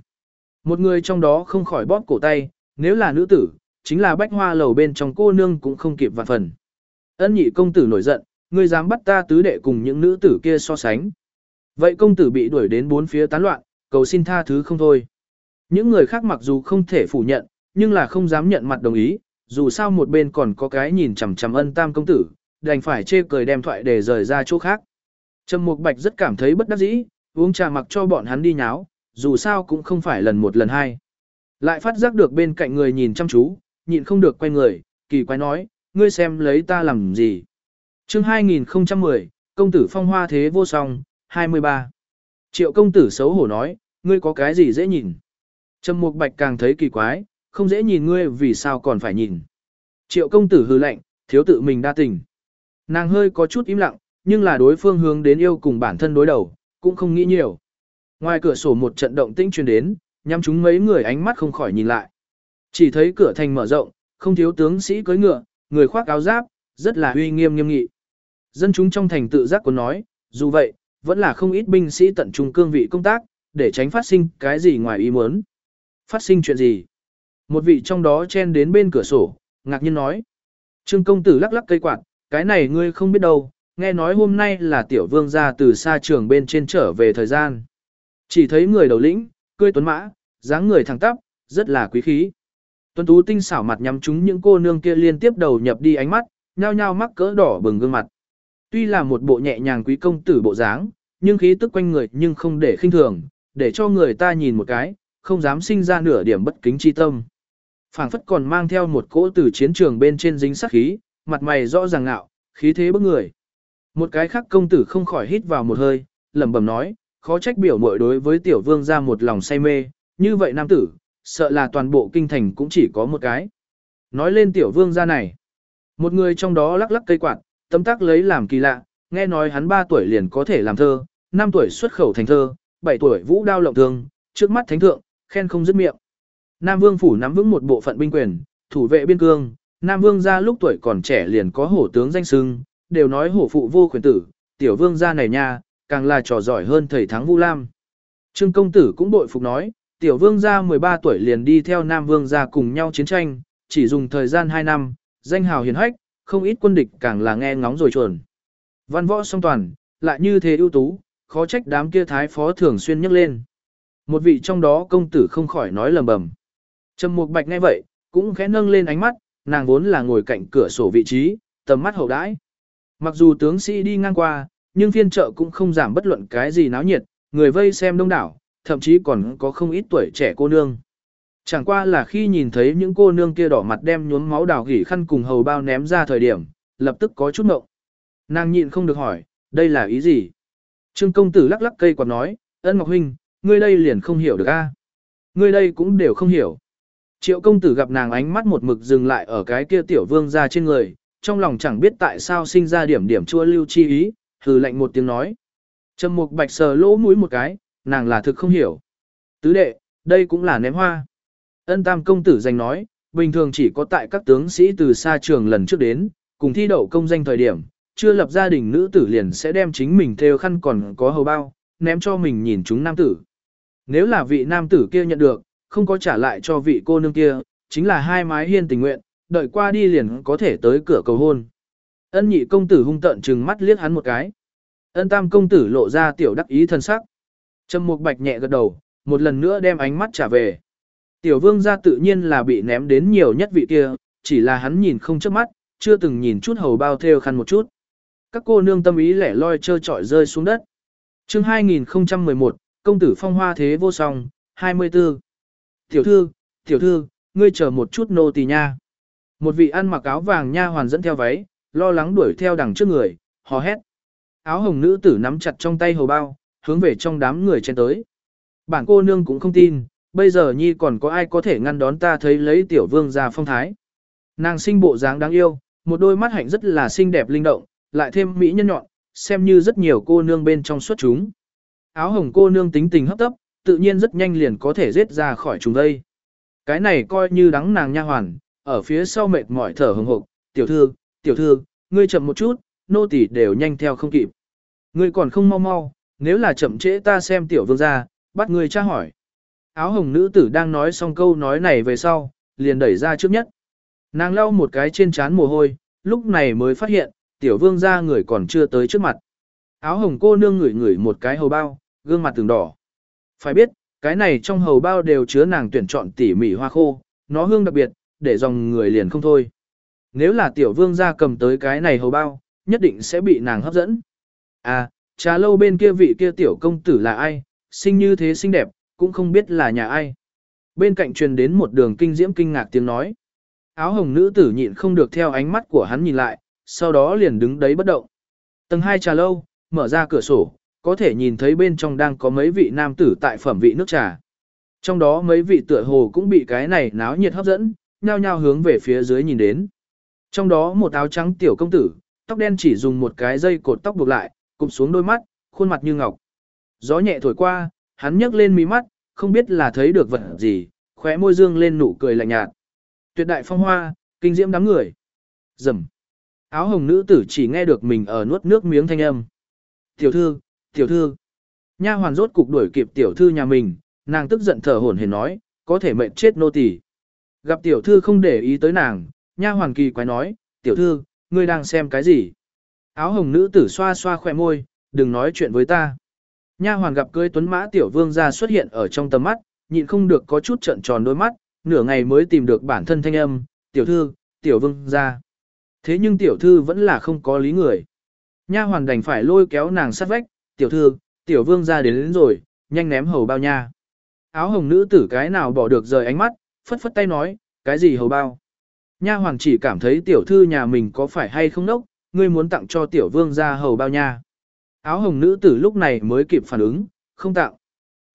Một người trong đó không khỏi bóp cổ tay, nếu là nữ tử, chính là bách hoa lầu bên trong cô nương cũng không kịp vạn phần. Ân nhị công tử nổi giận, ngươi dám bắt ta tứ đệ cùng những nữ tử kia so sánh. Vậy công tử bị đuổi đến bốn phía tán loạn, cầu xin tha thứ không thôi. Những người khác mặc dù không thể phủ nhận, nhưng là không dám nhận mặt đồng ý, dù sao một bên còn có cái nhìn chằm chằm ân tam công tử, đành phải chê cười đem thoại để rời ra chỗ khác. Trầm Mục Bạch rất cảm thấy bất đắc dĩ, uống trà mặc cho bọn hắn đi nháo, dù sao cũng không phải lần một lần hai. Lại phát giác được bên cạnh người nhìn chăm chú, nhịn không được quay người, kỳ quái nói, ngươi xem lấy ta làm gì. chương 2010, công tử phong hoa thế vô song, 23. Triệu công tử xấu hổ nói, ngươi có cái gì dễ nhìn. Trầm Mục Bạch càng thấy kỳ quái, không dễ nhìn ngươi vì sao còn phải nhìn. Triệu công tử hư lạnh, thiếu tự mình đa tình. Nàng hơi có chút im lặng, nhưng là đối phương hướng đến yêu cùng bản thân đối đầu, cũng không nghĩ nhiều. Ngoài cửa sổ một trận động tĩnh truyền đến, nhắm chúng mấy người ánh mắt không khỏi nhìn lại. Chỉ thấy cửa thành mở rộng, không thiếu tướng sĩ cưỡi ngựa, người khoác áo giáp, rất là uy nghiêm nghiêm nghị. Dân chúng trong thành tự giác của nói, dù vậy, vẫn là không ít binh sĩ tận trung cương vị công tác, để tránh phát sinh cái gì ngoài ý muốn. Phát sinh chuyện gì? Một vị trong đó chen đến bên cửa sổ, ngạc nhiên nói. Trương công tử lắc lắc cây quạt, cái này ngươi không biết đâu, nghe nói hôm nay là tiểu vương gia từ xa trường bên trên trở về thời gian. Chỉ thấy người đầu lĩnh, cười tuấn mã, dáng người thẳng tắp, rất là quý khí. Tuấn tú tinh xảo mặt nhắm chúng những cô nương kia liên tiếp đầu nhập đi ánh mắt, nhao nhao mắc cỡ đỏ bừng gương mặt. Tuy là một bộ nhẹ nhàng quý công tử bộ dáng, nhưng khí tức quanh người nhưng không để khinh thường, để cho người ta nhìn một cái, không dám sinh ra nửa điểm bất kính chi tâm. Phảng phất còn mang theo một cỗ từ chiến trường bên trên dính sát khí, mặt mày rõ ràng ngạo, khí thế bức người. Một cái khác công tử không khỏi hít vào một hơi, lẩm bẩm nói, khó trách biểu muội đối với tiểu vương ra một lòng say mê, như vậy nam tử, sợ là toàn bộ kinh thành cũng chỉ có một cái. Nói lên tiểu vương ra này, một người trong đó lắc lắc cây quạt, tấm tác lấy làm kỳ lạ, nghe nói hắn 3 tuổi liền có thể làm thơ, 5 tuổi xuất khẩu thành thơ, 7 tuổi vũ đao lộng thương, trước mắt thánh thượng, khen không dứt miệng. Nam Vương phủ nắm vững một bộ phận binh quyền, thủ vệ biên cương, Nam Vương gia lúc tuổi còn trẻ liền có hổ tướng danh xưng, đều nói hổ phụ vô quyền tử, tiểu vương gia này nha, càng là trò giỏi hơn thầy thắng Vu Lam. Trương công tử cũng bội phục nói, tiểu vương gia 13 tuổi liền đi theo Nam Vương gia cùng nhau chiến tranh, chỉ dùng thời gian 2 năm, danh hào hiển hách, không ít quân địch càng là nghe ngóng rồi chuồn. Văn võ song toàn, lại như thế ưu tú, khó trách đám kia thái phó thường xuyên nhắc lên. Một vị trong đó công tử không khỏi nói lầm bầm. Trầm Mục Bạch nghe vậy, cũng khẽ nâng lên ánh mắt, nàng vốn là ngồi cạnh cửa sổ vị trí, tầm mắt hậu đãi. Mặc dù tướng sĩ đi ngang qua, nhưng phiên chợ cũng không giảm bất luận cái gì náo nhiệt, người vây xem đông đảo, thậm chí còn có không ít tuổi trẻ cô nương. Chẳng qua là khi nhìn thấy những cô nương kia đỏ mặt đem nhuốm máu đào gỉ khăn cùng hầu bao ném ra thời điểm, lập tức có chút mộng. Nàng nhịn không được hỏi, đây là ý gì? Trương công tử lắc lắc cây quạt nói, ân ngọc huynh, ngươi đây liền không hiểu được a Ngươi đây cũng đều không hiểu. Triệu công tử gặp nàng ánh mắt một mực dừng lại ở cái kia tiểu vương ra trên người, trong lòng chẳng biết tại sao sinh ra điểm điểm chua lưu chi ý, hừ lạnh một tiếng nói. Trầm mục bạch sờ lỗ mũi một cái, nàng là thực không hiểu. Tứ đệ, đây cũng là ném hoa. Ân tam công tử danh nói, bình thường chỉ có tại các tướng sĩ từ xa trường lần trước đến, cùng thi đậu công danh thời điểm, chưa lập gia đình nữ tử liền sẽ đem chính mình theo khăn còn có hầu bao, ném cho mình nhìn chúng nam tử. Nếu là vị nam tử kia nhận được, không có trả lại cho vị cô nương kia, chính là hai mái hiên tình nguyện, đợi qua đi liền có thể tới cửa cầu hôn. Ân nhị công tử hung tợn trừng mắt liếc hắn một cái. Ân tam công tử lộ ra tiểu đắc ý thân sắc. Trầm mục bạch nhẹ gật đầu, một lần nữa đem ánh mắt trả về. Tiểu vương gia tự nhiên là bị ném đến nhiều nhất vị kia, chỉ là hắn nhìn không chớp mắt, chưa từng nhìn chút hầu bao theo khăn một chút. Các cô nương tâm ý lẻ loi trơ trọi rơi xuống đất. chương 2011, công tử phong hoa thế vô song, 24. Tiểu thư, tiểu thư, ngươi chờ một chút nô tỳ nha. Một vị ăn mặc áo vàng nha hoàn dẫn theo váy, lo lắng đuổi theo đằng trước người, hò hét. Áo hồng nữ tử nắm chặt trong tay hầu bao, hướng về trong đám người chen tới. Bản cô nương cũng không tin, bây giờ nhi còn có ai có thể ngăn đón ta thấy lấy tiểu vương ra phong thái. Nàng sinh bộ dáng đáng yêu, một đôi mắt hạnh rất là xinh đẹp linh động, lại thêm mỹ nhân nhọn, xem như rất nhiều cô nương bên trong xuất chúng. Áo hồng cô nương tính tình hấp tấp, tự nhiên rất nhanh liền có thể giết ra khỏi chúng đây. Cái này coi như đắng nàng nha hoàn, ở phía sau mệt mỏi thở hồng hộc, tiểu thư, tiểu thư, ngươi chậm một chút, nô tỳ đều nhanh theo không kịp. Ngươi còn không mau mau, nếu là chậm trễ ta xem tiểu vương ra, bắt ngươi tra hỏi. Áo hồng nữ tử đang nói xong câu nói này về sau, liền đẩy ra trước nhất. Nàng lau một cái trên trán mồ hôi, lúc này mới phát hiện, tiểu vương ra người còn chưa tới trước mặt. Áo hồng cô nương ngửi ngửi một cái hầu bao, gương mặt từng đỏ. Phải biết, cái này trong hầu bao đều chứa nàng tuyển chọn tỉ mỉ hoa khô, nó hương đặc biệt, để dòng người liền không thôi. Nếu là tiểu vương ra cầm tới cái này hầu bao, nhất định sẽ bị nàng hấp dẫn. À, trà lâu bên kia vị kia tiểu công tử là ai, sinh như thế xinh đẹp, cũng không biết là nhà ai. Bên cạnh truyền đến một đường kinh diễm kinh ngạc tiếng nói. Áo hồng nữ tử nhịn không được theo ánh mắt của hắn nhìn lại, sau đó liền đứng đấy bất động. Tầng hai trà lâu, mở ra cửa sổ, có thể nhìn thấy bên trong đang có mấy vị nam tử tại phẩm vị nước trà. Trong đó mấy vị tựa hồ cũng bị cái này náo nhiệt hấp dẫn, nhao nhao hướng về phía dưới nhìn đến. Trong đó một áo trắng tiểu công tử, tóc đen chỉ dùng một cái dây cột tóc buộc lại, cụp xuống đôi mắt, khuôn mặt như ngọc. Gió nhẹ thổi qua, hắn nhấc lên mí mắt, không biết là thấy được vật gì, khóe môi dương lên nụ cười lạnh nhạt. Tuyệt đại phong hoa, kinh diễm đám người. Rầm. Áo hồng nữ tử chỉ nghe được mình ở nuốt nước miếng thanh âm. Tiểu thư, tiểu thư. Nha hoàn rốt cục đuổi kịp tiểu thư nhà mình, nàng tức giận thở hổn hển nói, có thể mệnh chết nô tỳ. Gặp tiểu thư không để ý tới nàng, nha hoàn kỳ quái nói, tiểu thư, ngươi đang xem cái gì? Áo hồng nữ tử xoa xoa khóe môi, đừng nói chuyện với ta. Nha hoàn gặp cưới tuấn mã tiểu vương ra xuất hiện ở trong tầm mắt, nhịn không được có chút trận tròn đôi mắt, nửa ngày mới tìm được bản thân thanh âm, tiểu thư, tiểu vương ra. Thế nhưng tiểu thư vẫn là không có lý người. Nha hoàn đành phải lôi kéo nàng sát vách, tiểu thư, tiểu vương ra đến, đến rồi, nhanh ném hầu bao nha. Áo hồng nữ tử cái nào bỏ được rời ánh mắt, phất phất tay nói, cái gì hầu bao. Nha hoàng chỉ cảm thấy tiểu thư nhà mình có phải hay không nốc, ngươi muốn tặng cho tiểu vương ra hầu bao nha. Áo hồng nữ tử lúc này mới kịp phản ứng, không tạo.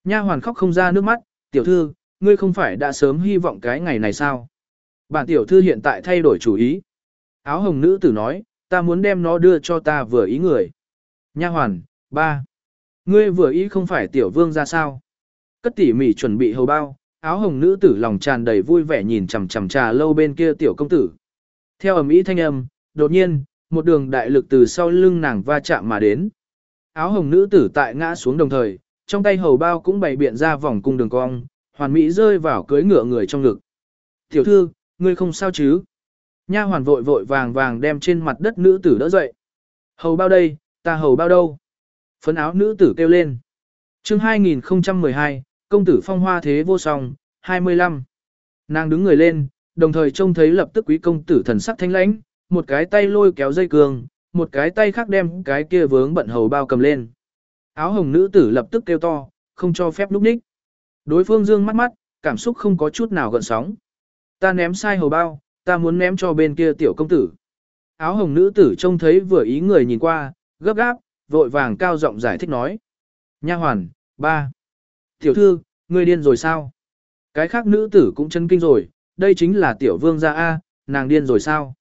Nha hoàn khóc không ra nước mắt, tiểu thư, ngươi không phải đã sớm hy vọng cái ngày này sao? Bản tiểu thư hiện tại thay đổi chủ ý. Áo hồng nữ tử nói, ta muốn đem nó đưa cho ta vừa ý người. Nha hoàn, ba. Ngươi vừa ý không phải tiểu vương ra sao? Cất tỉ mỉ chuẩn bị hầu bao, áo hồng nữ tử lòng tràn đầy vui vẻ nhìn chằm chằm trà lâu bên kia tiểu công tử. Theo ầm ĩ thanh âm, đột nhiên, một đường đại lực từ sau lưng nàng va chạm mà đến. Áo hồng nữ tử tại ngã xuống đồng thời, trong tay hầu bao cũng bày biện ra vòng cung đường cong, hoàn mỹ rơi vào cưới ngựa người trong ngực. Tiểu thư, ngươi không sao chứ? Nha hoàn vội vội vàng vàng đem trên mặt đất nữ tử đỡ dậy. Hầu bao đây, ta hầu bao đâu? Phấn áo nữ tử kêu lên. chương 2012, công tử phong hoa thế vô song, 25. Nàng đứng người lên, đồng thời trông thấy lập tức quý công tử thần sắc thanh lãnh, một cái tay lôi kéo dây cương, một cái tay khác đem cái kia vướng bận hầu bao cầm lên. Áo hồng nữ tử lập tức kêu to, không cho phép núp ních. Đối phương dương mắt mắt, cảm xúc không có chút nào gợn sóng. Ta ném sai hầu bao, ta muốn ném cho bên kia tiểu công tử. Áo hồng nữ tử trông thấy vừa ý người nhìn qua, gấp gáp, vội vàng cao giọng giải thích nói. Nha hoàn, ba. Tiểu thư, ngươi điên rồi sao? Cái khác nữ tử cũng chân kinh rồi, đây chính là tiểu vương gia A, nàng điên rồi sao?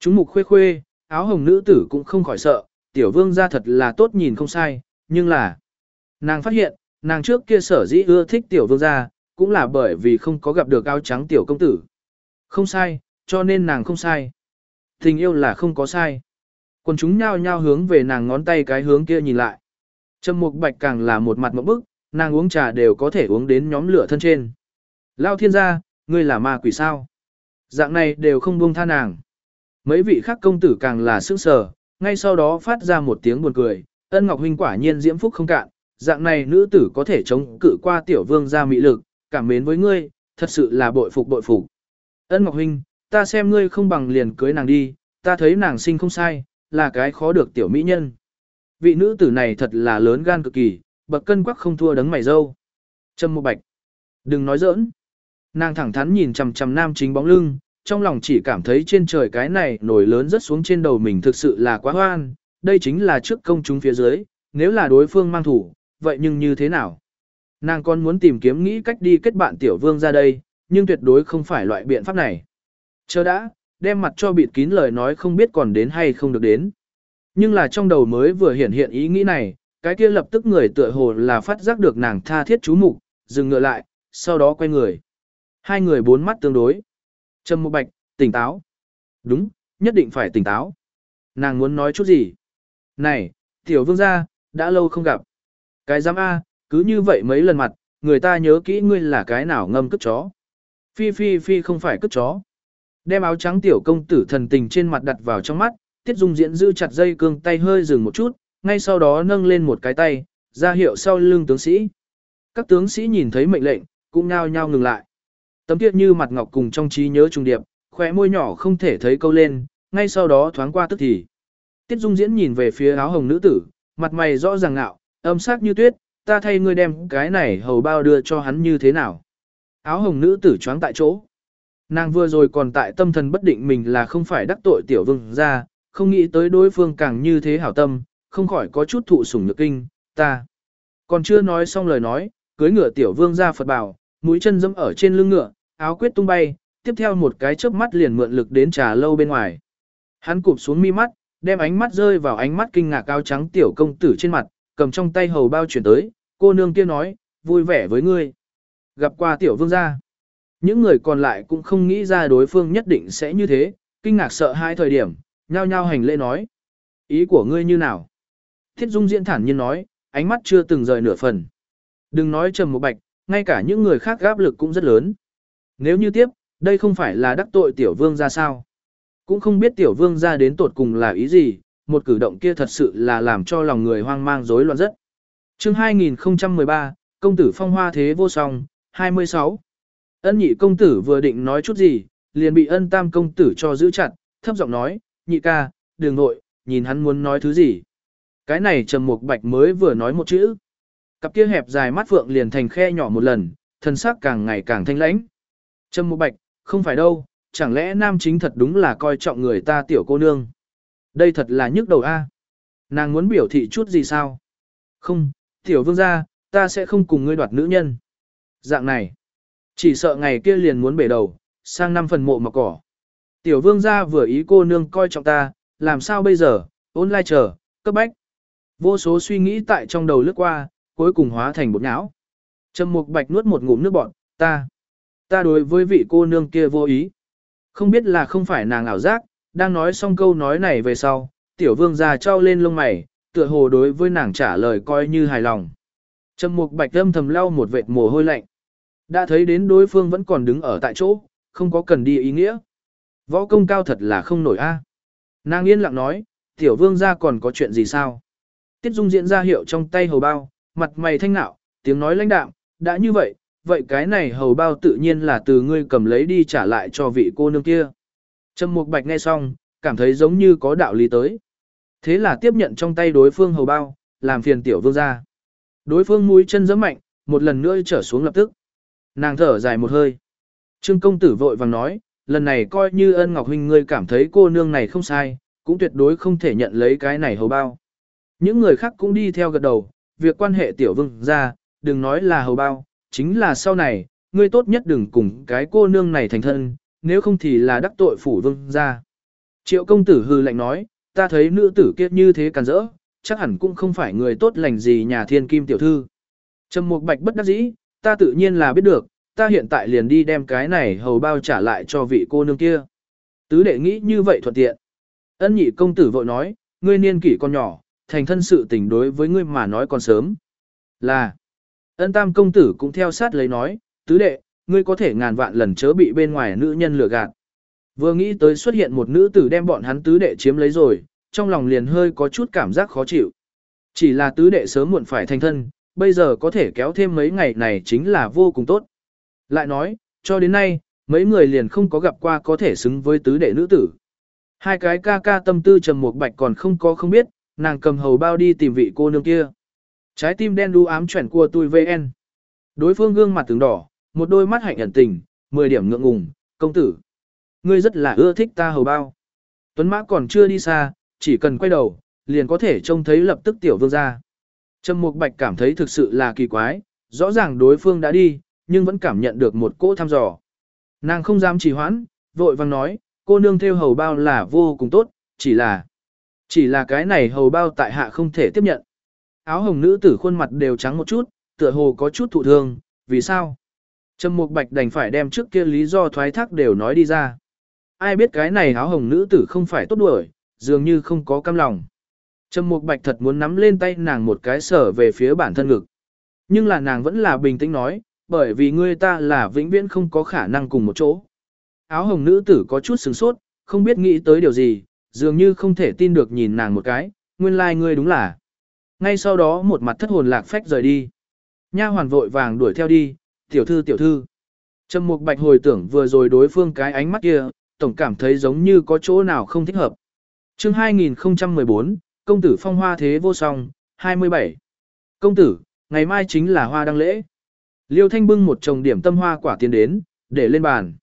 Chúng mục khuê khuê, áo hồng nữ tử cũng không khỏi sợ, tiểu vương gia thật là tốt nhìn không sai, nhưng là... Nàng phát hiện, nàng trước kia sở dĩ ưa thích tiểu vương gia, cũng là bởi vì không có gặp được áo trắng tiểu công tử. Không sai, cho nên nàng không sai. Tình yêu là không có sai. Còn chúng nhao nhao hướng về nàng ngón tay cái hướng kia nhìn lại. Trầm mục bạch càng là một mặt mẫu bức, nàng uống trà đều có thể uống đến nhóm lửa thân trên. Lao thiên gia, ngươi là ma quỷ sao? Dạng này đều không buông tha nàng. Mấy vị khác công tử càng là sức sờ, ngay sau đó phát ra một tiếng buồn cười, ân ngọc huynh quả nhiên diễm phúc không cạn, dạng này nữ tử có thể chống cự qua tiểu vương gia mỹ lực, cảm mến với ngươi, thật sự là bội phục bội phục. Ân ngọc huynh, ta xem ngươi không bằng liền cưới nàng đi, ta thấy nàng sinh không sai, là cái khó được tiểu mỹ nhân. Vị nữ tử này thật là lớn gan cực kỳ, bậc cân quắc không thua đấng mày dâu. Trâm Mộ Bạch, đừng nói giỡn. Nàng thẳng thắn nhìn chằm chằm nam chính bóng lưng, trong lòng chỉ cảm thấy trên trời cái này nổi lớn rất xuống trên đầu mình thực sự là quá hoan, đây chính là trước công chúng phía dưới, nếu là đối phương mang thủ, vậy nhưng như thế nào? Nàng còn muốn tìm kiếm nghĩ cách đi kết bạn tiểu vương ra đây, nhưng tuyệt đối không phải loại biện pháp này. Chờ đã, đem mặt cho bịt kín lời nói không biết còn đến hay không được đến. Nhưng là trong đầu mới vừa hiện hiện ý nghĩ này, cái kia lập tức người tựa hồ là phát giác được nàng tha thiết chú mục, dừng ngựa lại, sau đó quay người. Hai người bốn mắt tương đối. Trầm Mục Bạch, tỉnh táo. Đúng, nhất định phải tỉnh táo. Nàng muốn nói chút gì? Này, tiểu vương gia, đã lâu không gặp. Cái giám A, cứ như vậy mấy lần mặt, người ta nhớ kỹ ngươi là cái nào ngâm cất chó. Phi phi phi không phải cất chó. Đem áo trắng tiểu công tử thần tình trên mặt đặt vào trong mắt, Tiết Dung Diễn giữ chặt dây cương tay hơi dừng một chút, ngay sau đó nâng lên một cái tay, ra hiệu sau lưng tướng sĩ. Các tướng sĩ nhìn thấy mệnh lệnh, cũng nhao nhao ngừng lại. Tấm kia như mặt ngọc cùng trong trí nhớ trùng điệp, khóe môi nhỏ không thể thấy câu lên, ngay sau đó thoáng qua tức thì. Tiết Dung Diễn nhìn về phía áo hồng nữ tử, mặt mày rõ ràng ngạo, âm sắc như tuyết, ta thay ngươi đem cái này hầu bao đưa cho hắn như thế nào. Áo hồng nữ tử choáng tại chỗ. Nàng vừa rồi còn tại tâm thần bất định mình là không phải đắc tội tiểu vương ra, không nghĩ tới đối phương càng như thế hảo tâm, không khỏi có chút thụ sủng nhược kinh, ta. Còn chưa nói xong lời nói, cưới ngựa tiểu vương ra Phật bảo, mũi chân dẫm ở trên lưng ngựa, áo quyết tung bay, tiếp theo một cái chớp mắt liền mượn lực đến trà lâu bên ngoài. Hắn cụp xuống mi mắt, đem ánh mắt rơi vào ánh mắt kinh ngạc áo trắng tiểu công tử trên mặt, cầm trong tay hầu bao chuyển tới, cô nương kia nói, vui vẻ với ngươi. Gặp qua tiểu vương gia. Những người còn lại cũng không nghĩ ra đối phương nhất định sẽ như thế, kinh ngạc sợ hai thời điểm, nhao nhao hành lễ nói. Ý của ngươi như nào? Thiết Dung diễn thản nhiên nói, ánh mắt chưa từng rời nửa phần. Đừng nói trầm một bạch, ngay cả những người khác áp lực cũng rất lớn. Nếu như tiếp, đây không phải là đắc tội tiểu vương ra sao? Cũng không biết tiểu vương ra đến tột cùng là ý gì, một cử động kia thật sự là làm cho lòng người hoang mang rối loạn rất. chương 2013, công tử phong hoa thế vô song, 26. Ân nhị công tử vừa định nói chút gì, liền bị ân tam công tử cho giữ chặt, thấp giọng nói, nhị ca, đường nội, nhìn hắn muốn nói thứ gì. Cái này trầm mục bạch mới vừa nói một chữ. Cặp kia hẹp dài mắt phượng liền thành khe nhỏ một lần, thân xác càng ngày càng thanh lãnh. Trầm Mộ bạch, không phải đâu, chẳng lẽ nam chính thật đúng là coi trọng người ta tiểu cô nương. Đây thật là nhức đầu a. Nàng muốn biểu thị chút gì sao? Không, tiểu vương gia, ta sẽ không cùng ngươi đoạt nữ nhân. Dạng này, chỉ sợ ngày kia liền muốn bể đầu, sang năm phần mộ mà cỏ. Tiểu vương gia vừa ý cô nương coi trọng ta, làm sao bây giờ, ôn lai chờ, cấp bách. Vô số suy nghĩ tại trong đầu lướt qua, cuối cùng hóa thành bột não. Trầm mục bạch nuốt một ngụm nước bọt, ta, ta đối với vị cô nương kia vô ý. Không biết là không phải nàng ảo giác, đang nói xong câu nói này về sau, tiểu vương già trao lên lông mày, tựa hồ đối với nàng trả lời coi như hài lòng. Trầm mục bạch âm thầm lau một vệt mồ hôi lạnh. Đã thấy đến đối phương vẫn còn đứng ở tại chỗ, không có cần đi ý nghĩa. Võ công cao thật là không nổi a. Nàng yên lặng nói, tiểu vương gia còn có chuyện gì sao? Tiết Dung diễn ra hiệu trong tay hầu bao, mặt mày thanh nạo, tiếng nói lãnh đạm, đã như vậy, vậy cái này hầu bao tự nhiên là từ ngươi cầm lấy đi trả lại cho vị cô nương kia. Trầm Mục Bạch nghe xong, cảm thấy giống như có đạo lý tới. Thế là tiếp nhận trong tay đối phương hầu bao, làm phiền tiểu vương ra. Đối phương mũi chân giẫm mạnh, một lần nữa trở xuống lập tức. Nàng thở dài một hơi. Trương công tử vội vàng nói, lần này coi như ân ngọc huynh ngươi cảm thấy cô nương này không sai, cũng tuyệt đối không thể nhận lấy cái này hầu bao. Những người khác cũng đi theo gật đầu, việc quan hệ tiểu vương ra, đừng nói là hầu bao, chính là sau này, ngươi tốt nhất đừng cùng cái cô nương này thành thân, nếu không thì là đắc tội phủ vương ra. Triệu công tử hư lạnh nói, ta thấy nữ tử kiết như thế càn rỡ, chắc hẳn cũng không phải người tốt lành gì nhà thiên kim tiểu thư. Trầm mục bạch bất đắc dĩ, ta tự nhiên là biết được, ta hiện tại liền đi đem cái này hầu bao trả lại cho vị cô nương kia. Tứ đệ nghĩ như vậy thuận tiện. Ân nhị công tử vội nói, ngươi niên kỷ con nhỏ, thành thân sự tình đối với ngươi mà nói còn sớm. Là, ân tam công tử cũng theo sát lấy nói, tứ đệ, ngươi có thể ngàn vạn lần chớ bị bên ngoài nữ nhân lừa gạt. Vừa nghĩ tới xuất hiện một nữ tử đem bọn hắn tứ đệ chiếm lấy rồi, trong lòng liền hơi có chút cảm giác khó chịu. Chỉ là tứ đệ sớm muộn phải thành thân, bây giờ có thể kéo thêm mấy ngày này chính là vô cùng tốt. Lại nói, cho đến nay, mấy người liền không có gặp qua có thể xứng với tứ đệ nữ tử. Hai cái ca ca tâm tư trầm một bạch còn không có không biết, nàng cầm hầu bao đi tìm vị cô nương kia. Trái tim đen đu ám chuyển của tôi VN. Đối phương gương mặt tướng đỏ, một đôi mắt hạnh ẩn tình, 10 điểm ngượng ngùng, công tử. Ngươi rất là ưa thích ta hầu bao. Tuấn Mã còn chưa đi xa, chỉ cần quay đầu, liền có thể trông thấy lập tức tiểu vương ra. Trầm Mục Bạch cảm thấy thực sự là kỳ quái, rõ ràng đối phương đã đi, nhưng vẫn cảm nhận được một cỗ thăm dò. Nàng không dám trì hoãn, vội vàng nói, cô nương theo hầu bao là vô cùng tốt, chỉ là, chỉ là cái này hầu bao tại hạ không thể tiếp nhận. Áo hồng nữ tử khuôn mặt đều trắng một chút, tựa hồ có chút thụ thương, vì sao? Trầm Mục Bạch đành phải đem trước kia lý do thoái thác đều nói đi ra. Ai biết cái này áo hồng nữ tử không phải tốt đuổi, dường như không có cam lòng. Trầm Mục Bạch thật muốn nắm lên tay nàng một cái sở về phía bản thân ngực. Nhưng là nàng vẫn là bình tĩnh nói, bởi vì ngươi ta là vĩnh viễn không có khả năng cùng một chỗ. Áo hồng nữ tử có chút sửng sốt, không biết nghĩ tới điều gì, dường như không thể tin được nhìn nàng một cái, nguyên lai like ngươi đúng là. Ngay sau đó một mặt thất hồn lạc phách rời đi. Nha hoàn vội vàng đuổi theo đi, tiểu thư tiểu thư. Trầm Mục Bạch hồi tưởng vừa rồi đối phương cái ánh mắt kia, tổng cảm thấy giống như có chỗ nào không thích hợp. Chương 2014, công tử phong hoa thế vô song, 27. Công tử, ngày mai chính là hoa đăng lễ. Liêu Thanh bưng một chồng điểm tâm hoa quả tiến đến, để lên bàn.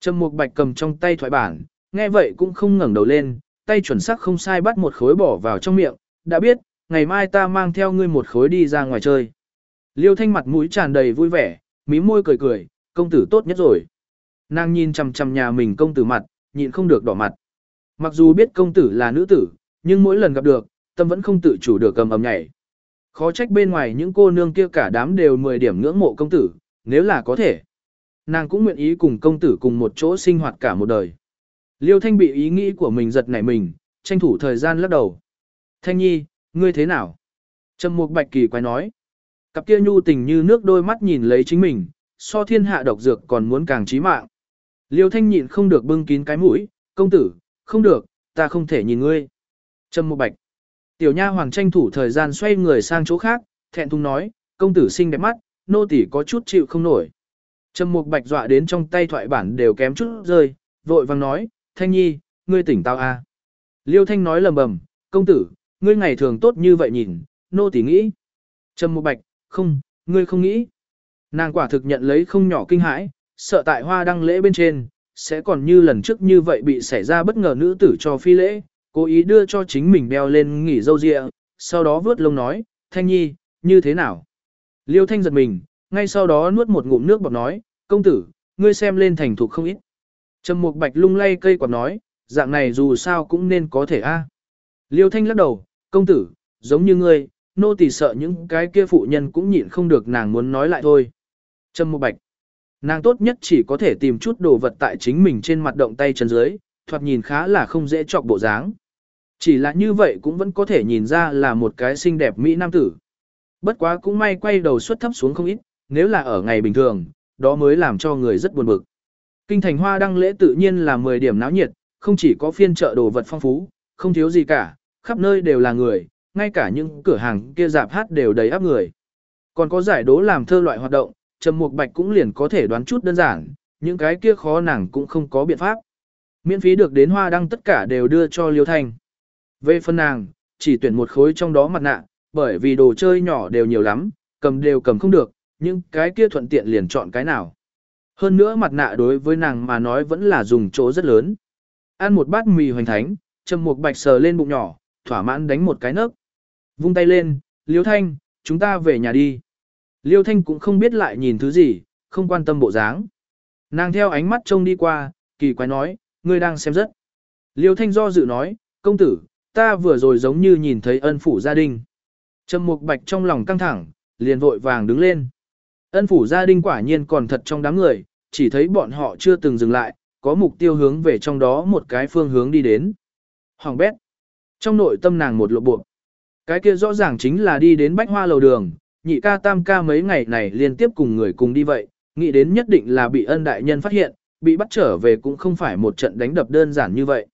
Trầm Mục Bạch cầm trong tay thoại bản, nghe vậy cũng không ngẩng đầu lên, tay chuẩn xác không sai bắt một khối bỏ vào trong miệng, đã biết, ngày mai ta mang theo ngươi một khối đi ra ngoài chơi. Liêu Thanh mặt mũi tràn đầy vui vẻ, mím môi cười cười, công tử tốt nhất rồi. Nàng nhìn chằm chằm nhà mình công tử mặt, nhịn không được đỏ mặt. Mặc dù biết công tử là nữ tử, nhưng mỗi lần gặp được, tâm vẫn không tự chủ được cầm ầm nhảy. Khó trách bên ngoài những cô nương kia cả đám đều 10 điểm ngưỡng mộ công tử, nếu là có thể. Nàng cũng nguyện ý cùng công tử cùng một chỗ sinh hoạt cả một đời. Liêu Thanh bị ý nghĩ của mình giật nảy mình, tranh thủ thời gian lắc đầu. Thanh Nhi, ngươi thế nào? Trầm Mục Bạch Kỳ quái nói. Cặp kia nhu tình như nước đôi mắt nhìn lấy chính mình, so thiên hạ độc dược còn muốn càng chí mạng. Liêu Thanh nhịn không được bưng kín cái mũi, công tử, không được, ta không thể nhìn ngươi. Trầm Mục Bạch. Tiểu nha hoàng tranh thủ thời gian xoay người sang chỗ khác, thẹn thùng nói, công tử xinh đẹp mắt, nô tỳ có chút chịu không nổi. Trầm Mục Bạch dọa đến trong tay thoại bản đều kém chút rơi, vội vàng nói, Thanh Nhi, ngươi tỉnh tao a. À? Liêu Thanh nói lầm bầm, công tử, ngươi ngày thường tốt như vậy nhìn, nô tỳ nghĩ. Trầm Mục Bạch, không, ngươi không nghĩ. Nàng quả thực nhận lấy không nhỏ kinh hãi, sợ tại hoa đăng lễ bên trên, sẽ còn như lần trước như vậy bị xảy ra bất ngờ nữ tử cho phi lễ, cố ý đưa cho chính mình đeo lên nghỉ dâu rịa, sau đó vớt lông nói, Thanh Nhi, như thế nào? Liêu Thanh giật mình, ngay sau đó nuốt một ngụm nước bọt nói, công tử, ngươi xem lên thành thục không ít. Trầm Mục Bạch lung lay cây quạt nói, dạng này dù sao cũng nên có thể a. Liêu Thanh lắc đầu, công tử, giống như ngươi, nô tỳ sợ những cái kia phụ nhân cũng nhịn không được nàng muốn nói lại thôi. Trầm Mục Bạch, nàng tốt nhất chỉ có thể tìm chút đồ vật tại chính mình trên mặt động tay chân dưới, thoạt nhìn khá là không dễ chọc bộ dáng. Chỉ là như vậy cũng vẫn có thể nhìn ra là một cái xinh đẹp mỹ nam tử. Bất quá cũng may quay đầu xuất thấp xuống không ít, nếu là ở ngày bình thường, đó mới làm cho người rất buồn bực. Kinh thành hoa đăng lễ tự nhiên là 10 điểm náo nhiệt, không chỉ có phiên chợ đồ vật phong phú, không thiếu gì cả, khắp nơi đều là người, ngay cả những cửa hàng kia dạp hát đều đầy áp người. Còn có giải đố làm thơ loại hoạt động, Trầm Mục Bạch cũng liền có thể đoán chút đơn giản, những cái kia khó nàng cũng không có biện pháp. Miễn phí được đến hoa đăng tất cả đều đưa cho Liêu Thanh. Về phần nàng, chỉ tuyển một khối trong đó mặt nạ, bởi vì đồ chơi nhỏ đều nhiều lắm, cầm đều cầm không được, nhưng cái kia thuận tiện liền chọn cái nào. Hơn nữa mặt nạ đối với nàng mà nói vẫn là dùng chỗ rất lớn. Ăn một bát mì hoành thánh, Trầm Mục Bạch sờ lên bụng nhỏ, thỏa mãn đánh một cái nấc. Vung tay lên, Liêu Thanh, chúng ta về nhà đi. Liêu Thanh cũng không biết lại nhìn thứ gì, không quan tâm bộ dáng. Nàng theo ánh mắt trông đi qua, kỳ quái nói, ngươi đang xem rất. Liêu Thanh do dự nói, công tử, ta vừa rồi giống như nhìn thấy ân phủ gia đình. Trầm Mục Bạch trong lòng căng thẳng, liền vội vàng đứng lên. Ân phủ gia đình quả nhiên còn thật trong đám người, chỉ thấy bọn họ chưa từng dừng lại, có mục tiêu hướng về trong đó một cái phương hướng đi đến. Hoàng bét. Trong nội tâm nàng một lộ buộc. Cái kia rõ ràng chính là đi đến bách hoa lầu đường, nhị ca tam ca mấy ngày này liên tiếp cùng người cùng đi vậy, nghĩ đến nhất định là bị ân đại nhân phát hiện, bị bắt trở về cũng không phải một trận đánh đập đơn giản như vậy.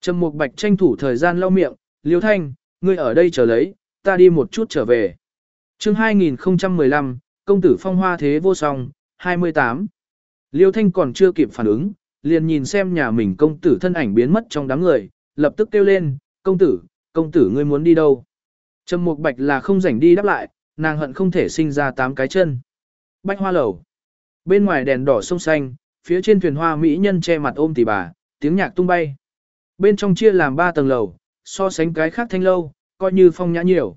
Trầm Mục Bạch tranh thủ thời gian lau miệng, Liêu Thanh, ngươi ở đây chờ lấy, ta đi một chút trở về. chương 2015, công tử phong hoa thế vô song, 28. Liêu Thanh còn chưa kịp phản ứng, liền nhìn xem nhà mình công tử thân ảnh biến mất trong đám người, lập tức kêu lên, công tử, công tử ngươi muốn đi đâu? Trầm Mục Bạch là không rảnh đi đáp lại, nàng hận không thể sinh ra tám cái chân. Bách hoa lầu. Bên ngoài đèn đỏ sông xanh, phía trên thuyền hoa mỹ nhân che mặt ôm tỷ bà, tiếng nhạc tung bay. Bên trong chia làm ba tầng lầu, so sánh cái khác thanh lâu, coi như phong nhã nhiều.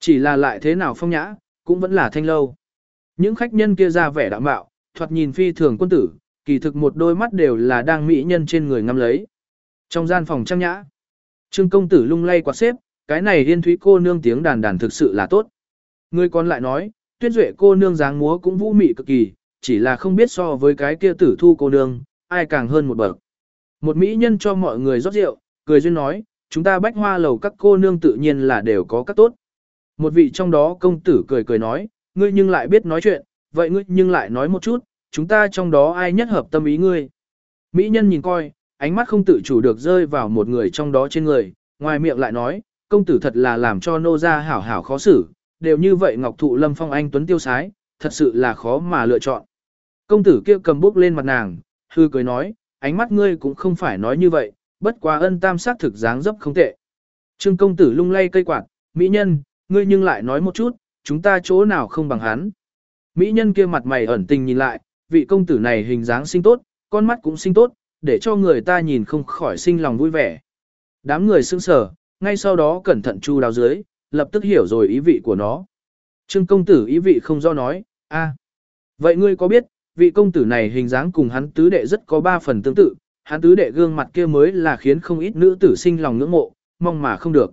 Chỉ là lại thế nào phong nhã, cũng vẫn là thanh lâu. Những khách nhân kia ra vẻ đạm bạo, thoạt nhìn phi thường quân tử, kỳ thực một đôi mắt đều là đang mỹ nhân trên người ngắm lấy. Trong gian phòng trang nhã, Trương công tử lung lay quạt xếp, cái này yên thúy cô nương tiếng đàn đàn thực sự là tốt. Người còn lại nói, tuyết duệ cô nương dáng múa cũng vũ mị cực kỳ, chỉ là không biết so với cái kia tử thu cô nương, ai càng hơn một bậc. Một mỹ nhân cho mọi người rót rượu, cười duyên nói, chúng ta bách hoa lầu các cô nương tự nhiên là đều có các tốt. Một vị trong đó công tử cười cười nói, ngươi nhưng lại biết nói chuyện, vậy ngươi nhưng lại nói một chút, chúng ta trong đó ai nhất hợp tâm ý ngươi. Mỹ nhân nhìn coi, ánh mắt không tự chủ được rơi vào một người trong đó trên người, ngoài miệng lại nói, công tử thật là làm cho nô gia hảo hảo khó xử, đều như vậy ngọc thụ lâm phong anh tuấn tiêu sái, thật sự là khó mà lựa chọn. Công tử kia cầm bút lên mặt nàng, hư cười nói, ánh mắt ngươi cũng không phải nói như vậy, bất quá ân tam sát thực dáng dấp không tệ. Trương công tử lung lay cây quạt, mỹ nhân, ngươi nhưng lại nói một chút, chúng ta chỗ nào không bằng hắn. Mỹ nhân kia mặt mày ẩn tình nhìn lại, vị công tử này hình dáng xinh tốt, con mắt cũng xinh tốt, để cho người ta nhìn không khỏi sinh lòng vui vẻ. Đám người sững sờ, ngay sau đó cẩn thận chu đáo dưới, lập tức hiểu rồi ý vị của nó. Trương công tử ý vị không do nói, a, vậy ngươi có biết, vị công tử này hình dáng cùng hắn tứ đệ rất có ba phần tương tự, hắn tứ đệ gương mặt kia mới là khiến không ít nữ tử sinh lòng ngưỡng mộ, mong mà không được.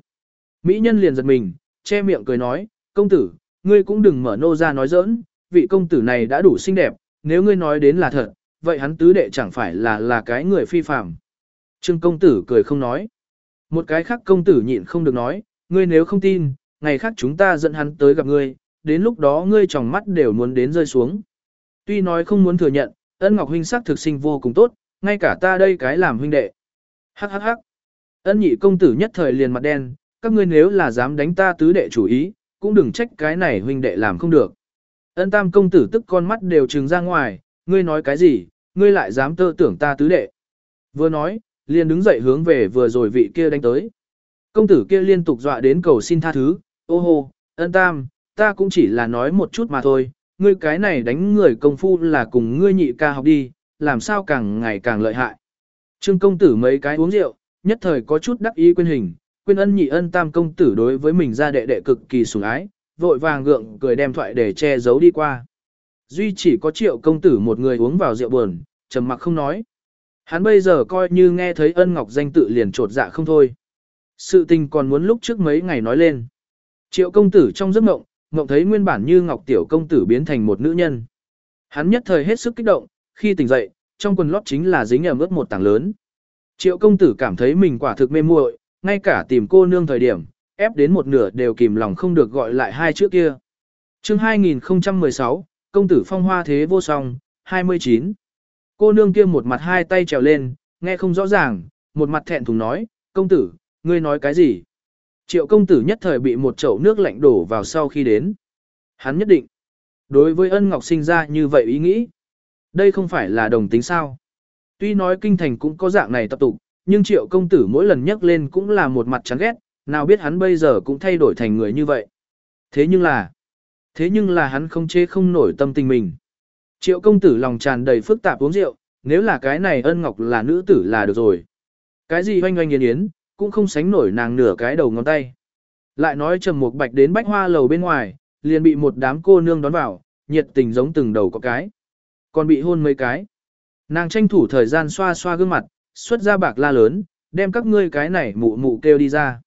Mỹ nhân liền giật mình, che miệng cười nói, công tử, ngươi cũng đừng mở nô ra nói giỡn, vị công tử này đã đủ xinh đẹp, nếu ngươi nói đến là thật, vậy hắn tứ đệ chẳng phải là là cái người phi phạm. Trương công tử cười không nói. Một cái khác công tử nhịn không được nói, ngươi nếu không tin, ngày khác chúng ta dẫn hắn tới gặp ngươi, đến lúc đó ngươi tròng mắt đều muốn đến rơi xuống. Tuy nói không muốn thừa nhận, ân ngọc huynh sắc thực sinh vô cùng tốt, ngay cả ta đây cái làm huynh đệ. Hắc hắc hắc. Ân nhị công tử nhất thời liền mặt đen, các ngươi nếu là dám đánh ta tứ đệ chủ ý, cũng đừng trách cái này huynh đệ làm không được. Ân tam công tử tức con mắt đều trừng ra ngoài, ngươi nói cái gì, ngươi lại dám tơ tưởng ta tứ đệ. Vừa nói, liền đứng dậy hướng về vừa rồi vị kia đánh tới. Công tử kia liên tục dọa đến cầu xin tha thứ, ô hô, ân tam, ta cũng chỉ là nói một chút mà thôi, ngươi cái này đánh người công phu là cùng ngươi nhị ca học đi, làm sao càng ngày càng lợi hại. Trương công tử mấy cái uống rượu, nhất thời có chút đắc ý quên hình, Quyên ân nhị ân tam công tử đối với mình ra đệ đệ cực kỳ sủng ái, vội vàng gượng cười đem thoại để che giấu đi qua. Duy chỉ có triệu công tử một người uống vào rượu buồn, trầm mặc không nói. Hắn bây giờ coi như nghe thấy ân ngọc danh tự liền trột dạ không thôi. Sự tình còn muốn lúc trước mấy ngày nói lên. Triệu công tử trong giấc mộng, mộng thấy nguyên bản như ngọc tiểu công tử biến thành một nữ nhân. Hắn nhất thời hết sức kích động, khi tỉnh dậy, trong quần lót chính là dính ẩm ướt một tảng lớn. Triệu công tử cảm thấy mình quả thực mê muội, ngay cả tìm cô nương thời điểm, ép đến một nửa đều kìm lòng không được gọi lại hai chữ kia. chương 2016, công tử phong hoa thế vô song, 29. Cô nương kia một mặt hai tay trèo lên, nghe không rõ ràng, một mặt thẹn thùng nói, công tử, ngươi nói cái gì? Triệu công tử nhất thời bị một chậu nước lạnh đổ vào sau khi đến. Hắn nhất định, đối với ân ngọc sinh ra như vậy ý nghĩ. Đây không phải là đồng tính sao. Tuy nói kinh thành cũng có dạng này tập tục, nhưng triệu công tử mỗi lần nhắc lên cũng là một mặt chán ghét, nào biết hắn bây giờ cũng thay đổi thành người như vậy. Thế nhưng là, thế nhưng là hắn không chế không nổi tâm tình mình. Triệu công tử lòng tràn đầy phức tạp uống rượu, nếu là cái này ân ngọc là nữ tử là được rồi. Cái gì oanh oanh yến yến, cũng không sánh nổi nàng nửa cái đầu ngón tay. Lại nói trầm một bạch đến bách hoa lầu bên ngoài, liền bị một đám cô nương đón vào, nhiệt tình giống từng đầu có cái. Còn bị hôn mấy cái. Nàng tranh thủ thời gian xoa xoa gương mặt, xuất ra bạc la lớn, đem các ngươi cái này mụ mụ kêu đi ra.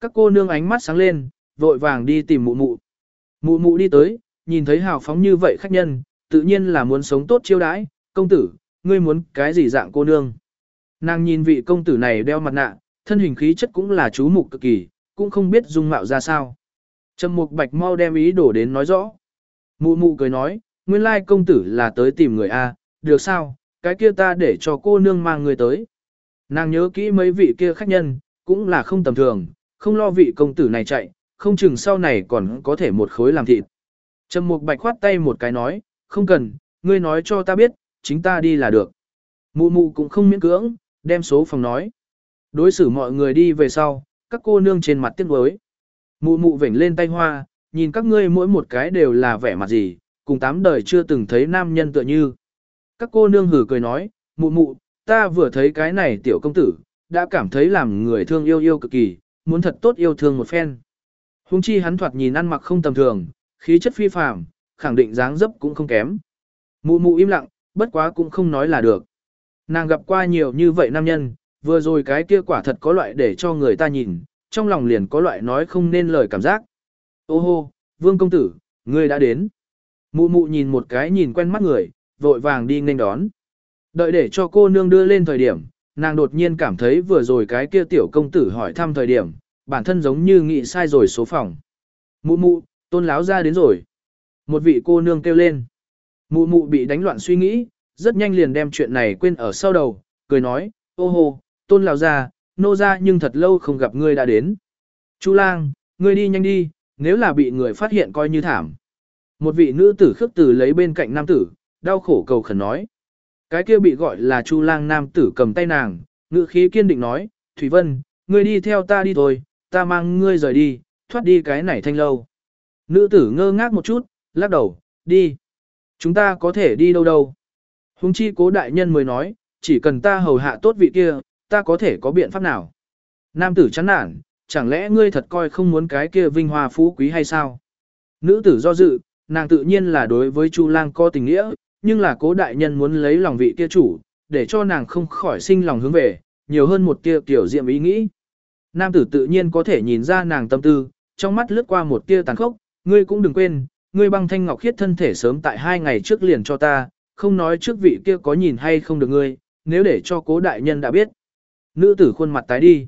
Các cô nương ánh mắt sáng lên, vội vàng đi tìm mụ mụ. Mụ mụ đi tới, nhìn thấy hào phóng như vậy khách nhân, tự nhiên là muốn sống tốt chiêu đãi, công tử, ngươi muốn cái gì dạng cô nương. Nàng nhìn vị công tử này đeo mặt nạ, thân hình khí chất cũng là chú mục cực kỳ, cũng không biết dung mạo ra sao. Trầm mục bạch mau đem ý đổ đến nói rõ. Mụ mụ cười nói, nguyên lai công tử là tới tìm người A, được sao, cái kia ta để cho cô nương mang người tới. Nàng nhớ kỹ mấy vị kia khách nhân, cũng là không tầm thường, không lo vị công tử này chạy, không chừng sau này còn có thể một khối làm thịt. Trầm mục bạch khoát tay một cái nói, không cần, ngươi nói cho ta biết, chính ta đi là được. Mụ mụ cũng không miễn cưỡng, đem số phòng nói. Đối xử mọi người đi về sau, các cô nương trên mặt tiếc nuối. Mụ mụ vểnh lên tay hoa, nhìn các ngươi mỗi một cái đều là vẻ mặt gì, cùng tám đời chưa từng thấy nam nhân tựa như. Các cô nương hử cười nói, mụ mụ, ta vừa thấy cái này tiểu công tử, đã cảm thấy làm người thương yêu yêu cực kỳ, muốn thật tốt yêu thương một phen. Hùng chi hắn thoạt nhìn ăn mặc không tầm thường, khí chất phi phàm, khẳng định dáng dấp cũng không kém. Mụ mụ im lặng, bất quá cũng không nói là được. Nàng gặp qua nhiều như vậy nam nhân, vừa rồi cái kia quả thật có loại để cho người ta nhìn, trong lòng liền có loại nói không nên lời cảm giác. Ô hô, vương công tử, ngươi đã đến. Mụ mụ nhìn một cái nhìn quen mắt người, vội vàng đi nghênh đón. Đợi để cho cô nương đưa lên thời điểm, nàng đột nhiên cảm thấy vừa rồi cái kia tiểu công tử hỏi thăm thời điểm, bản thân giống như nghĩ sai rồi số phòng. Mụ mụ, tôn láo ra đến rồi. Một vị cô nương kêu lên. Mụ mụ bị đánh loạn suy nghĩ, rất nhanh liền đem chuyện này quên ở sau đầu, cười nói, ô hô, tôn láo ra, nô ra nhưng thật lâu không gặp ngươi đã đến. Chú lang, ngươi đi nhanh đi, nếu là bị người phát hiện coi như thảm. Một vị nữ tử khước từ lấy bên cạnh nam tử, đau khổ cầu khẩn nói. Cái kia bị gọi là Chu Lang nam tử cầm tay nàng, ngữ khí kiên định nói, Thủy Vân, ngươi đi theo ta đi thôi, ta mang ngươi rời đi, thoát đi cái này thanh lâu. Nữ tử ngơ ngác một chút, lắc đầu, đi. Chúng ta có thể đi đâu đâu. Hùng chi cố đại nhân mới nói, chỉ cần ta hầu hạ tốt vị kia, ta có thể có biện pháp nào. Nam tử chán nản, chẳng lẽ ngươi thật coi không muốn cái kia vinh hoa phú quý hay sao? Nữ tử do dự, nàng tự nhiên là đối với Chu Lang có tình nghĩa, nhưng là cố đại nhân muốn lấy lòng vị kia chủ, để cho nàng không khỏi sinh lòng hướng về, nhiều hơn một tia tiểu diệm ý nghĩ. Nam tử tự nhiên có thể nhìn ra nàng tâm tư, trong mắt lướt qua một tia tàn khốc, ngươi cũng đừng quên, ngươi băng thanh ngọc khiết thân thể sớm tại hai ngày trước liền cho ta, không nói trước vị kia có nhìn hay không được ngươi, nếu để cho cố đại nhân đã biết. Nữ tử khuôn mặt tái đi.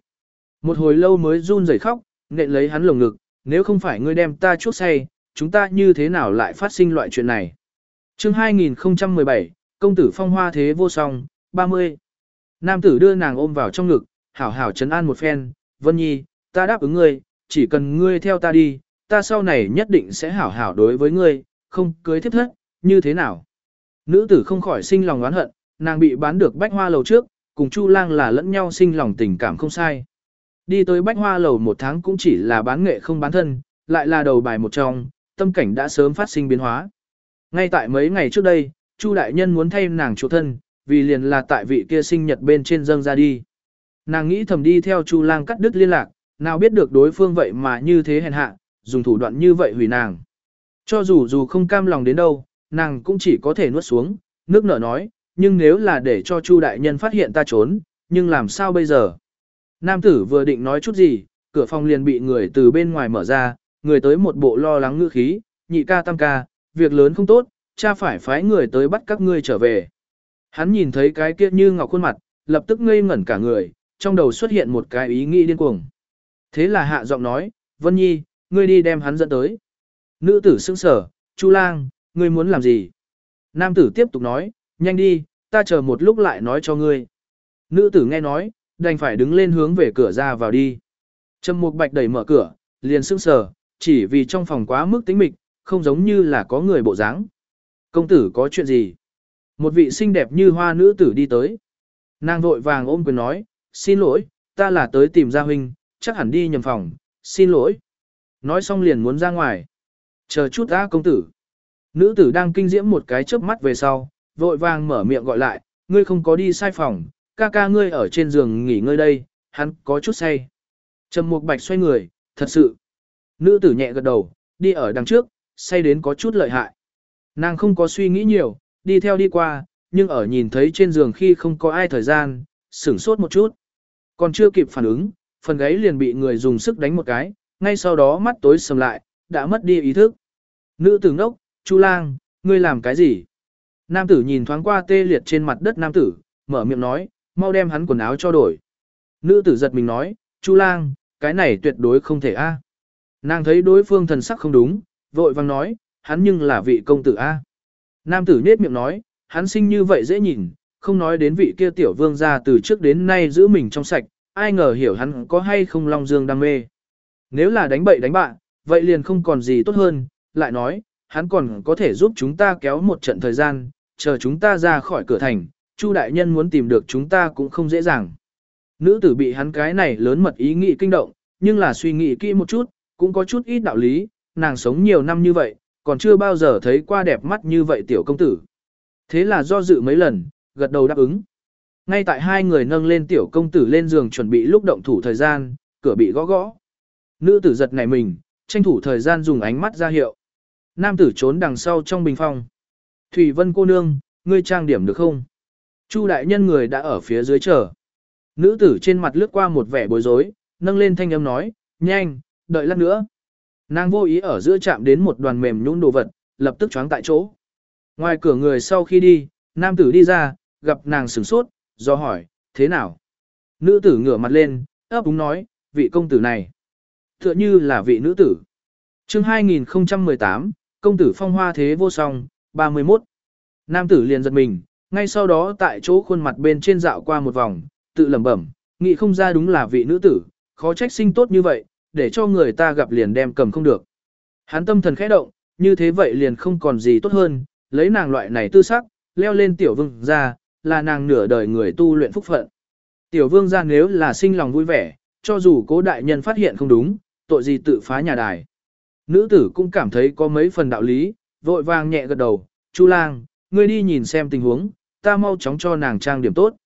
Một hồi lâu mới run rẩy khóc, nện lấy hắn lồng ngực, nếu không phải ngươi đem ta chuốc say, chúng ta như thế nào lại phát sinh loại chuyện này chương 2017, công tử phong hoa thế vô song, 30. Nam tử đưa nàng ôm vào trong ngực, hảo hảo chấn an một phen, Vân Nhi, ta đáp ứng ngươi, chỉ cần ngươi theo ta đi, ta sau này nhất định sẽ hảo hảo đối với ngươi, không cưới thiếp thất, như thế nào. Nữ tử không khỏi sinh lòng oán hận, nàng bị bán được bách hoa lầu trước, cùng Chu lang là lẫn nhau sinh lòng tình cảm không sai. Đi tới bách hoa lầu một tháng cũng chỉ là bán nghệ không bán thân, lại là đầu bài một trong, tâm cảnh đã sớm phát sinh biến hóa. Ngay tại mấy ngày trước đây, Chu đại nhân muốn thay nàng chủ thân, vì liền là tại vị kia sinh nhật bên trên dâng ra đi. Nàng nghĩ thầm đi theo Chu lang cắt đứt liên lạc, nào biết được đối phương vậy mà như thế hèn hạ, dùng thủ đoạn như vậy hủy nàng. Cho dù dù không cam lòng đến đâu, nàng cũng chỉ có thể nuốt xuống, nước nở nói, nhưng nếu là để cho Chu đại nhân phát hiện ta trốn, nhưng làm sao bây giờ? Nam tử vừa định nói chút gì, cửa phòng liền bị người từ bên ngoài mở ra, người tới một bộ lo lắng ngữ khí, nhị ca tam ca, việc lớn không tốt, cha phải phái người tới bắt các ngươi trở về. Hắn nhìn thấy cái kia như ngọc khuôn mặt, lập tức ngây ngẩn cả người, trong đầu xuất hiện một cái ý nghĩ điên cuồng. Thế là hạ giọng nói, Vân Nhi, ngươi đi đem hắn dẫn tới. Nữ tử sững sở, Chu lang, ngươi muốn làm gì? Nam tử tiếp tục nói, nhanh đi, ta chờ một lúc lại nói cho ngươi. Nữ tử nghe nói, đành phải đứng lên hướng về cửa ra vào đi. Trầm Mục Bạch đẩy mở cửa, liền sững sờ, chỉ vì trong phòng quá mức tĩnh mịch, không giống như là có người bộ dáng. Công tử có chuyện gì? Một vị xinh đẹp như hoa nữ tử đi tới. Nàng vội vàng ôm quyền nói, xin lỗi, ta là tới tìm gia huynh, chắc hẳn đi nhầm phòng, xin lỗi. Nói xong liền muốn ra ngoài. Chờ chút đã công tử. Nữ tử đang kinh diễm một cái chớp mắt về sau, vội vàng mở miệng gọi lại, ngươi không có đi sai phòng, ca ca ngươi ở trên giường nghỉ ngơi đây, hắn có chút say. Trầm Mục Bạch xoay người, thật sự. Nữ tử nhẹ gật đầu, đi ở đằng trước, say đến có chút lợi hại. Nàng không có suy nghĩ nhiều, đi theo đi qua, nhưng ở nhìn thấy trên giường khi không có ai thời gian, sửng sốt một chút. Còn chưa kịp phản ứng, phần gáy liền bị người dùng sức đánh một cái, ngay sau đó mắt tối sầm lại, đã mất đi ý thức. Nữ tử ngốc, Chu Lang, ngươi làm cái gì? Nam tử nhìn thoáng qua tê liệt trên mặt đất nam tử, mở miệng nói, mau đem hắn quần áo cho đổi. Nữ tử giật mình nói, Chu Lang, cái này tuyệt đối không thể a. Nàng thấy đối phương thần sắc không đúng, vội vàng nói, hắn nhưng là vị công tử a. Nam tử nết miệng nói, hắn sinh như vậy dễ nhìn, không nói đến vị kia tiểu vương gia từ trước đến nay giữ mình trong sạch, ai ngờ hiểu hắn có hay không long dương đam mê. Nếu là đánh bậy đánh bạ, vậy liền không còn gì tốt hơn, lại nói, hắn còn có thể giúp chúng ta kéo một trận thời gian, chờ chúng ta ra khỏi cửa thành, Chu đại nhân muốn tìm được chúng ta cũng không dễ dàng. Nữ tử bị hắn cái này lớn mật ý nghĩ kinh động, nhưng là suy nghĩ kỹ một chút, cũng có chút ít đạo lý, nàng sống nhiều năm như vậy, còn chưa bao giờ thấy qua đẹp mắt như vậy tiểu công tử. Thế là do dự mấy lần, gật đầu đáp ứng. Ngay tại hai người nâng lên tiểu công tử lên giường chuẩn bị lúc động thủ thời gian, cửa bị gõ gõ. Nữ tử giật nảy mình, tranh thủ thời gian dùng ánh mắt ra hiệu. Nam tử trốn đằng sau trong bình phòng Thủy Vân cô nương, ngươi trang điểm được không? Chu đại nhân người đã ở phía dưới chờ. Nữ tử trên mặt lướt qua một vẻ bối rối, nâng lên thanh âm nói, nhanh, đợi lát nữa. Nàng vô ý ở giữa chạm đến một đoàn mềm nhũn đồ vật, lập tức choáng tại chỗ. Ngoài cửa người sau khi đi, nam tử đi ra, gặp nàng sửng sốt, do hỏi, thế nào? Nữ tử ngửa mặt lên, ấp úng nói, vị công tử này. Tựa như là vị nữ tử. chương 2018, công tử phong hoa thế vô song, 31. Nam tử liền giật mình, ngay sau đó tại chỗ khuôn mặt bên trên dạo qua một vòng, tự lẩm bẩm, nghĩ không ra đúng là vị nữ tử, khó trách sinh tốt như vậy, để cho người ta gặp liền đem cầm không được. Hắn tâm thần khẽ động, như thế vậy liền không còn gì tốt hơn, lấy nàng loại này tư sắc, leo lên tiểu vương ra, là nàng nửa đời người tu luyện phúc phận. Tiểu vương ra nếu là sinh lòng vui vẻ, cho dù cố đại nhân phát hiện không đúng, tội gì tự phá nhà đài. Nữ tử cũng cảm thấy có mấy phần đạo lý, vội vàng nhẹ gật đầu, Chu lang, ngươi đi nhìn xem tình huống, ta mau chóng cho nàng trang điểm tốt.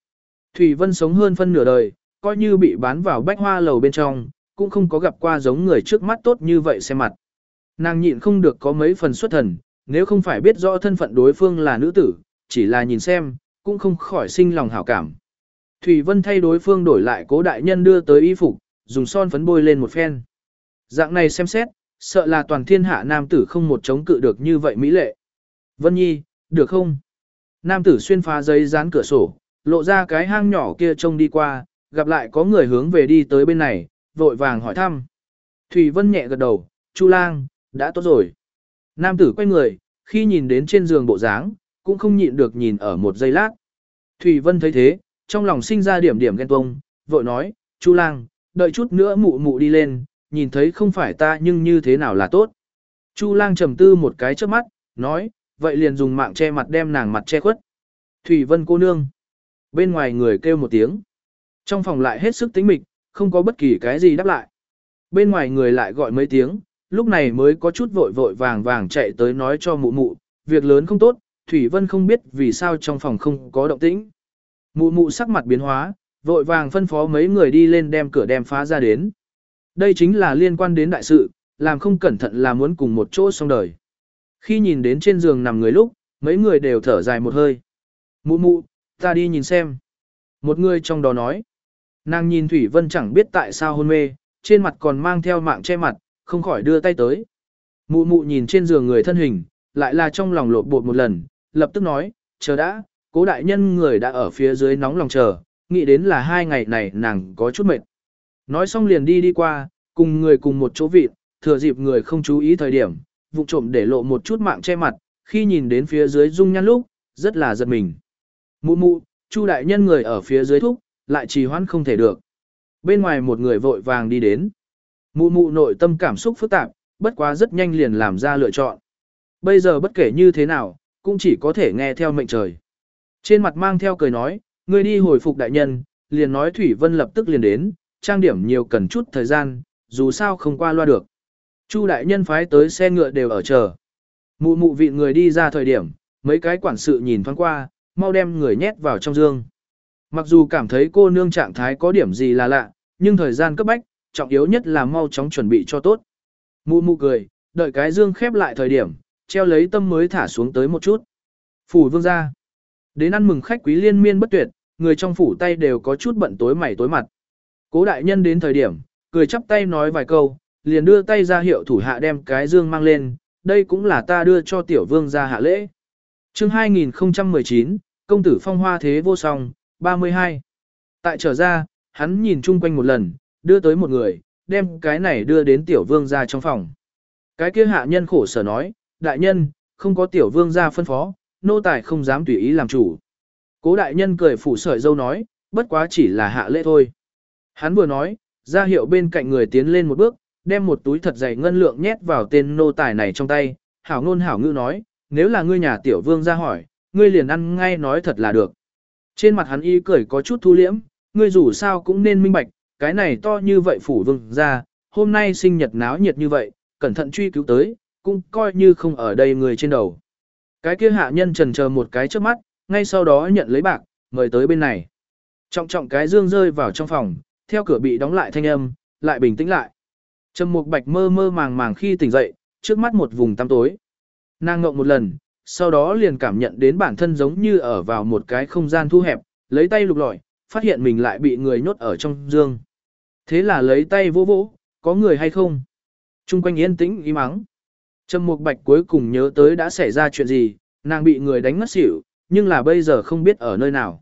Thủy Vân sống hơn phân nửa đời, coi như bị bán vào bách hoa lầu bên trong, cũng không có gặp qua giống người trước mắt tốt như vậy xem mặt. Nàng nhịn không được có mấy phần xuất thần, nếu không phải biết rõ thân phận đối phương là nữ tử, chỉ là nhìn xem, cũng không khỏi sinh lòng hảo cảm. Thủy Vân thay đối phương đổi lại cố đại nhân đưa tới y phục, dùng son phấn bôi lên một phen. Dạng này xem xét, sợ là toàn thiên hạ nam tử không một chống cự được như vậy mỹ lệ. Vân Nhi, được không? Nam tử xuyên phá giấy dán cửa sổ, lộ ra cái hang nhỏ kia trông đi qua, gặp lại có người hướng về đi tới bên này, vội vàng hỏi thăm. Thủy Vân nhẹ gật đầu, Chu Lang, đã tốt rồi. Nam tử quay người, khi nhìn đến trên giường bộ dáng, cũng không nhịn được nhìn ở một giây lát. Thủy Vân thấy thế, trong lòng sinh ra điểm điểm ghen tuông, vội nói, Chu Lang, đợi chút nữa mụ mụ đi lên, nhìn thấy không phải ta nhưng như thế nào là tốt. Chu Lang trầm tư một cái trước mắt, nói, vậy liền dùng mạng che mặt đem nàng mặt che khuất. Thủy Vân cô nương. Bên ngoài người kêu một tiếng. Trong phòng lại hết sức tĩnh mịch, không có bất kỳ cái gì đáp lại. Bên ngoài người lại gọi mấy tiếng, lúc này mới có chút vội vội vàng vàng chạy tới nói cho mụ mụ, việc lớn không tốt, Thủy Vân không biết vì sao trong phòng không có động tĩnh. Mụ mụ sắc mặt biến hóa, vội vàng phân phó mấy người đi lên đem cửa đem phá ra đến. Đây chính là liên quan đến đại sự, làm không cẩn thận là muốn cùng một chỗ xong đời. Khi nhìn đến trên giường nằm người lúc, mấy người đều thở dài một hơi. Mụ mụ, ta đi nhìn xem. Một người trong đó nói. Nàng nhìn Thủy Vân chẳng biết tại sao hôn mê, trên mặt còn mang theo mạng che mặt, không khỏi đưa tay tới. Mụ mụ nhìn trên giường người thân hình, lại là trong lòng lột bột một lần, lập tức nói, chờ đã, cố đại nhân người đã ở phía dưới nóng lòng chờ, nghĩ đến là hai ngày này nàng có chút mệt. Nói xong liền đi đi qua, cùng người cùng một chỗ vịt, thừa dịp người không chú ý thời điểm, vụ trộm để lộ một chút mạng che mặt, khi nhìn đến phía dưới dung nhan lúc, rất là giật mình. Mụ mụ, Chu đại nhân người ở phía dưới thúc, lại trì hoãn không thể được. Bên ngoài một người vội vàng đi đến. Mụ mụ nội tâm cảm xúc phức tạp, bất quá rất nhanh liền làm ra lựa chọn. Bây giờ bất kể như thế nào, cũng chỉ có thể nghe theo mệnh trời. Trên mặt mang theo cười nói, người đi hồi phục đại nhân, liền nói Thủy Vân lập tức liền đến, trang điểm nhiều cần chút thời gian, dù sao không qua loa được. Chu đại nhân phái tới xe ngựa đều ở chờ. Mụ mụ vị người đi ra thời điểm, mấy cái quản sự nhìn thoáng qua, mau đem người nhét vào trong dương. Mặc dù cảm thấy cô nương trạng thái có điểm gì là lạ, nhưng thời gian cấp bách, trọng yếu nhất là mau chóng chuẩn bị cho tốt. Mụ mụ cười, đợi cái dương khép lại thời điểm, treo lấy tâm mới thả xuống tới một chút. Phủ vương ra. Đến ăn mừng khách quý liên miên bất tuyệt, người trong phủ tay đều có chút bận tối mày tối mặt. Cố đại nhân đến thời điểm, cười chắp tay nói vài câu, liền đưa tay ra hiệu thủ hạ đem cái dương mang lên, đây cũng là ta đưa cho tiểu vương ra hạ lễ. chương 2019, công tử phong hoa thế vô song, 32. Tại trở ra, hắn nhìn chung quanh một lần, đưa tới một người, đem cái này đưa đến tiểu vương ra trong phòng. Cái kia hạ nhân khổ sở nói, đại nhân, không có tiểu vương ra phân phó, nô tài không dám tùy ý làm chủ. Cố đại nhân cười phủ sợi dâu nói, bất quá chỉ là hạ lễ thôi. Hắn vừa nói, ra hiệu bên cạnh người tiến lên một bước, đem một túi thật dày ngân lượng nhét vào tên nô tài này trong tay, hảo ngôn hảo ngữ nói, nếu là ngươi nhà tiểu vương ra hỏi, ngươi liền ăn ngay nói thật là được. Trên mặt hắn y cười có chút thu liễm, ngươi dù sao cũng nên minh bạch, cái này to như vậy phủ vương ra, hôm nay sinh nhật náo nhiệt như vậy, cẩn thận truy cứu tới, cũng coi như không ở đây người trên đầu. Cái kia hạ nhân trần chờ một cái trước mắt, ngay sau đó nhận lấy bạc, mời tới bên này. Trọng trọng cái dương rơi vào trong phòng, theo cửa bị đóng lại thanh âm, lại bình tĩnh lại. Trầm Mục Bạch mơ mơ màng màng khi tỉnh dậy, trước mắt một vùng tăm tối. Nàng ngộng một lần, sau đó liền cảm nhận đến bản thân giống như ở vào một cái không gian thu hẹp, lấy tay lục lọi, phát hiện mình lại bị người nhốt ở trong dương. Thế là lấy tay vỗ vỗ, có người hay không? Trung quanh yên tĩnh im mắng. Trầm Mục Bạch cuối cùng nhớ tới đã xảy ra chuyện gì, nàng bị người đánh ngất xỉu, nhưng là bây giờ không biết ở nơi nào.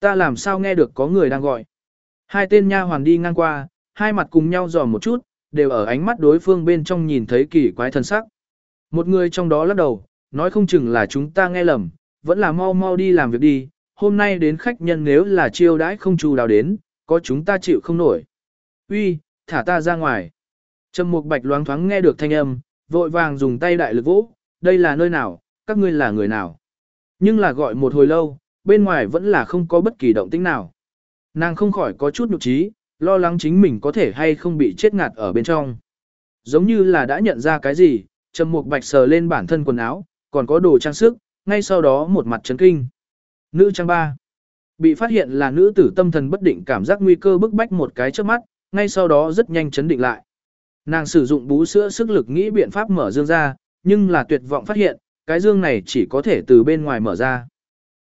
Ta làm sao nghe được có người đang gọi. Hai tên nha hoàn đi ngang qua, hai mặt cùng nhau dò một chút, đều ở ánh mắt đối phương bên trong nhìn thấy kỳ quái thân sắc. Một người trong đó lắc đầu, nói không chừng là chúng ta nghe lầm, vẫn là mau mau đi làm việc đi, hôm nay đến khách nhân nếu là chiêu đãi không chu đáo đến, có chúng ta chịu không nổi. Uy, thả ta ra ngoài. Trầm Mục Bạch loáng thoáng nghe được thanh âm, vội vàng dùng tay đại lực vỗ, đây là nơi nào, các ngươi là người nào. Nhưng là gọi một hồi lâu, bên ngoài vẫn là không có bất kỳ động tĩnh nào. Nàng không khỏi có chút nhục trí, lo lắng chính mình có thể hay không bị chết ngạt ở bên trong. Giống như là đã nhận ra cái gì, Trầm Mục Bạch sờ lên bản thân quần áo, còn có đồ trang sức, ngay sau đó một mặt chấn kinh. Nữ trang ba. Bị phát hiện là nữ tử tâm thần bất định cảm giác nguy cơ bức bách một cái trước mắt, ngay sau đó rất nhanh chấn định lại. Nàng sử dụng bú sữa sức lực nghĩ biện pháp mở dương ra, nhưng là tuyệt vọng phát hiện, cái dương này chỉ có thể từ bên ngoài mở ra.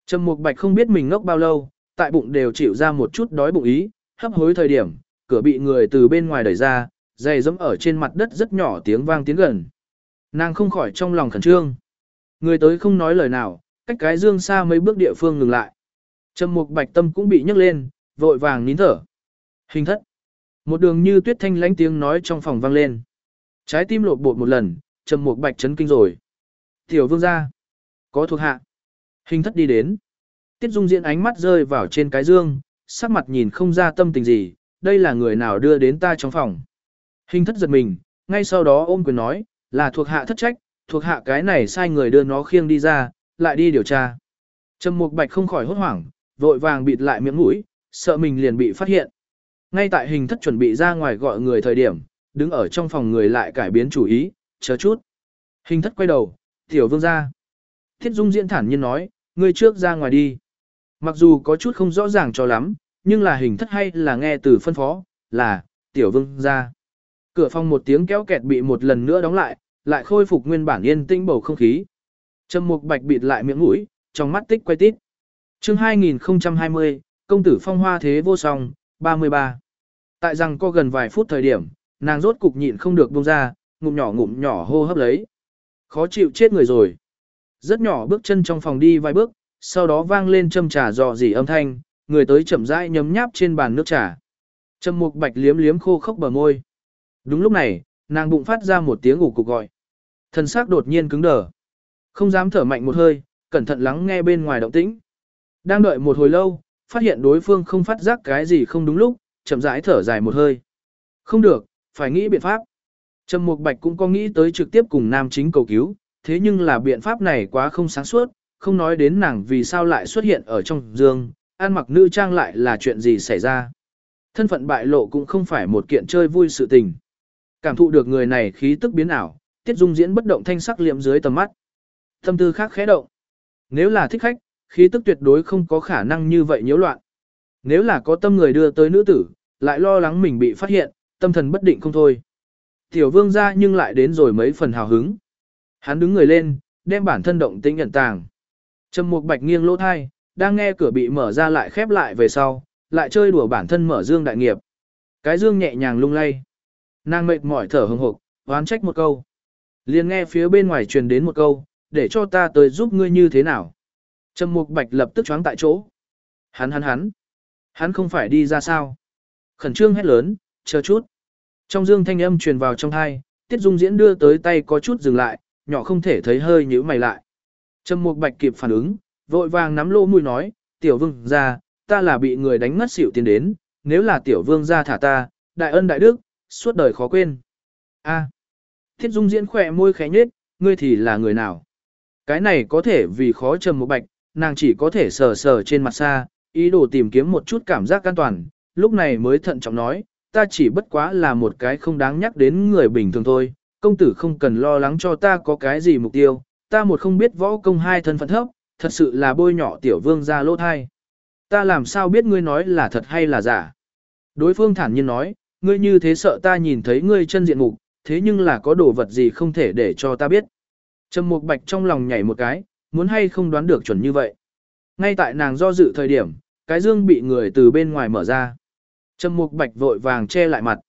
Trầm Mục Bạch không biết mình ngốc bao lâu, tại bụng đều chịu ra một chút đói bụng ý, hấp hối thời điểm, cửa bị người từ bên ngoài đẩy ra, giày dẫm ở trên mặt đất rất nhỏ tiếng vang tiến gần. Nàng không khỏi trong lòng khẩn trương. Người tới không nói lời nào, cách cái dương xa mấy bước địa phương ngừng lại. Trầm Mục Bạch tâm cũng bị nhấc lên, vội vàng nín thở. Hình thất. Một đường như tuyết thanh lãnh tiếng nói trong phòng vang lên. Trái tim lột bột một lần, Trầm Mục Bạch chấn kinh rồi. Tiểu vương gia. Có thuộc hạ. Hình thất đi đến. Tiết Dung Diễn ánh mắt rơi vào trên cái dương, sắc mặt nhìn không ra tâm tình gì, đây là người nào đưa đến ta trong phòng. Hình thất giật mình, ngay sau đó ôm quyền nói, là thuộc hạ thất trách, thuộc hạ cái này sai người đưa nó khiêng đi ra, lại đi điều tra. Trầm Mục Bạch không khỏi hốt hoảng, vội vàng bịt lại miệng mũi, sợ mình liền bị phát hiện. Ngay tại hình thất chuẩn bị ra ngoài gọi người thời điểm, đứng ở trong phòng người lại cải biến chủ ý, chờ chút. Hình thất quay đầu, tiểu vương ra. Thiết Dung diễn thản nhiên nói, ngươi trước ra ngoài đi. Mặc dù có chút không rõ ràng cho lắm, nhưng là hình thất hay là nghe từ phân phó, là, tiểu vương ra. Cửa phòng một tiếng kéo kẹt bị một lần nữa đóng lại, lại khôi phục nguyên bản yên tĩnh bầu không khí. Trầm Mục Bạch bịt lại miệng mũi, trong mắt tích quay tít. Chương 2020, công tử phong hoa thế vô song, 33. Tại rằng có gần vài phút thời điểm, nàng rốt cục nhịn không được buông ra, ngụm nhỏ ngụm nhỏ hô hấp lấy. Khó chịu chết người rồi. Rất nhỏ bước chân trong phòng đi vài bước, sau đó vang lên châm trà dò dỉ âm thanh, người tới chậm rãi nhấm nháp trên bàn nước trà. Trầm Mục Bạch liếm liếm khô khốc bờ môi. Đúng lúc này, nàng bụng phát ra một tiếng ủ cục gọi. Thân xác đột nhiên cứng đờ. Không dám thở mạnh một hơi, cẩn thận lắng nghe bên ngoài động tĩnh. Đang đợi một hồi lâu, phát hiện đối phương không phát giác cái gì không đúng lúc, chậm rãi thở dài một hơi. Không được, phải nghĩ biện pháp. Trầm Mục Bạch cũng có nghĩ tới trực tiếp cùng nam chính cầu cứu, thế nhưng là biện pháp này quá không sáng suốt, không nói đến nàng vì sao lại xuất hiện ở trong giường, ăn mặc nữ trang lại là chuyện gì xảy ra. Thân phận bại lộ cũng không phải một kiện chơi vui sự tình. Cảm thụ được người này khí tức biến ảo, Tiết Dung diễn bất động thanh sắc liệm dưới tầm mắt. Tâm tư khác khẽ động. Nếu là thích khách, khí tức tuyệt đối không có khả năng như vậy nhiễu loạn. Nếu là có tâm người đưa tới nữ tử, lại lo lắng mình bị phát hiện, tâm thần bất định không thôi. Tiểu vương ra nhưng lại đến rồi mấy phần hào hứng. Hắn đứng người lên, đem bản thân động tĩnh nhận tàng. Trầm Mục Bạch nghiêng lỗ thai, đang nghe cửa bị mở ra lại khép lại về sau, lại chơi đùa bản thân mở dương đại nghiệp. Cái dương nhẹ nhàng lung lay. Nàng mệt mỏi thở hừng hực, oán trách một câu. Liền nghe phía bên ngoài truyền đến một câu, để cho ta tới giúp ngươi như thế nào. Trầm Mục Bạch lập tức choáng tại chỗ. Hắn hắn hắn. Hắn không phải đi ra sao. Khẩn trương hét lớn, chờ chút. Trong dương thanh âm truyền vào trong hai, Tiết Dung Diễn đưa tới tay có chút dừng lại, nhỏ không thể thấy hơi nhíu mày lại. Trầm Mục Bạch kịp phản ứng, vội vàng nắm lỗ mũi nói, "Tiểu Vương gia, ta là bị người đánh ngất xỉu tiền đến, nếu là tiểu vương gia thả ta, đại ân đại đức, suốt đời khó quên." A. thiết Dung Diễn khỏe môi khẽ nhếch, "Ngươi thì là người nào?" Cái này có thể vì khó Trầm một Bạch, nàng chỉ có thể sờ sờ trên mặt xa, ý đồ tìm kiếm một chút cảm giác an toàn, lúc này mới thận trọng nói, ta chỉ bất quá là một cái không đáng nhắc đến người bình thường thôi, công tử không cần lo lắng cho ta có cái gì mục tiêu, ta một không biết võ công hai thân phận thấp, thật sự là bôi nhỏ tiểu vương ra lỗ thai. Ta làm sao biết ngươi nói là thật hay là giả? Đối phương thản nhiên nói, ngươi như thế sợ ta nhìn thấy ngươi chân diện mục, thế nhưng là có đồ vật gì không thể để cho ta biết. Trầm Mục Bạch trong lòng nhảy một cái, muốn hay không đoán được chuẩn như vậy. Ngay tại nàng do dự thời điểm, cái dương bị người từ bên ngoài mở ra. Trầm Mục Bạch vội vàng che lại mặt.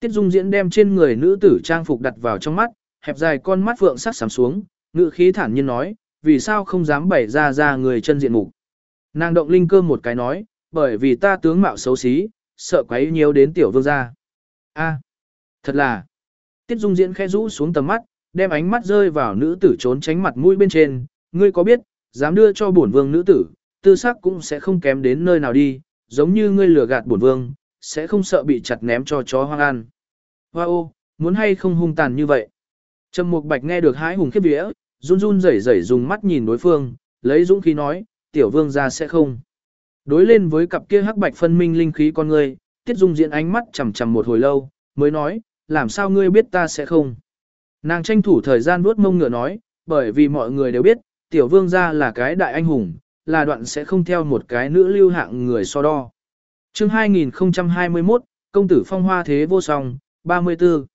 Tiết Dung Diễn đem trên người nữ tử trang phục đặt vào trong mắt, hẹp dài con mắt vượng sắc sắm xuống, ngữ khí thản nhiên nói, vì sao không dám bày ra ra người chân diện mục. Nàng động linh cơ một cái nói, bởi vì ta tướng mạo xấu xí, sợ quấy nhiều đến tiểu vương gia. A, thật là. Tiết Dung Diễn khẽ rũ xuống tầm mắt, đem ánh mắt rơi vào nữ tử trốn tránh mặt mũi bên trên, ngươi có biết, dám đưa cho bổn vương nữ tử, tư sắc cũng sẽ không kém đến nơi nào đi, giống như ngươi lừa gạt bổn vương, sẽ không sợ bị chặt ném cho chó hoang ăn. Hoa ô, muốn hay không hung tàn như vậy? Trầm Mục Bạch nghe được hái hùng khiếp vía, run run rẩy rẩy dùng mắt nhìn đối phương, lấy dũng khí nói, tiểu vương gia sẽ không. Đối lên với cặp kia hắc bạch phân minh linh khí con ngươi, Tiết Dung diễn ánh mắt chằm chằm một hồi lâu, mới nói, làm sao ngươi biết ta sẽ không? Nàng tranh thủ thời gian vuốt mông ngựa nói, bởi vì mọi người đều biết, tiểu vương gia là cái đại anh hùng, là đoạn sẽ không theo một cái nữ lưu hạng người so đo. Chương 2021, công tử phong hoa thế vô song, 34.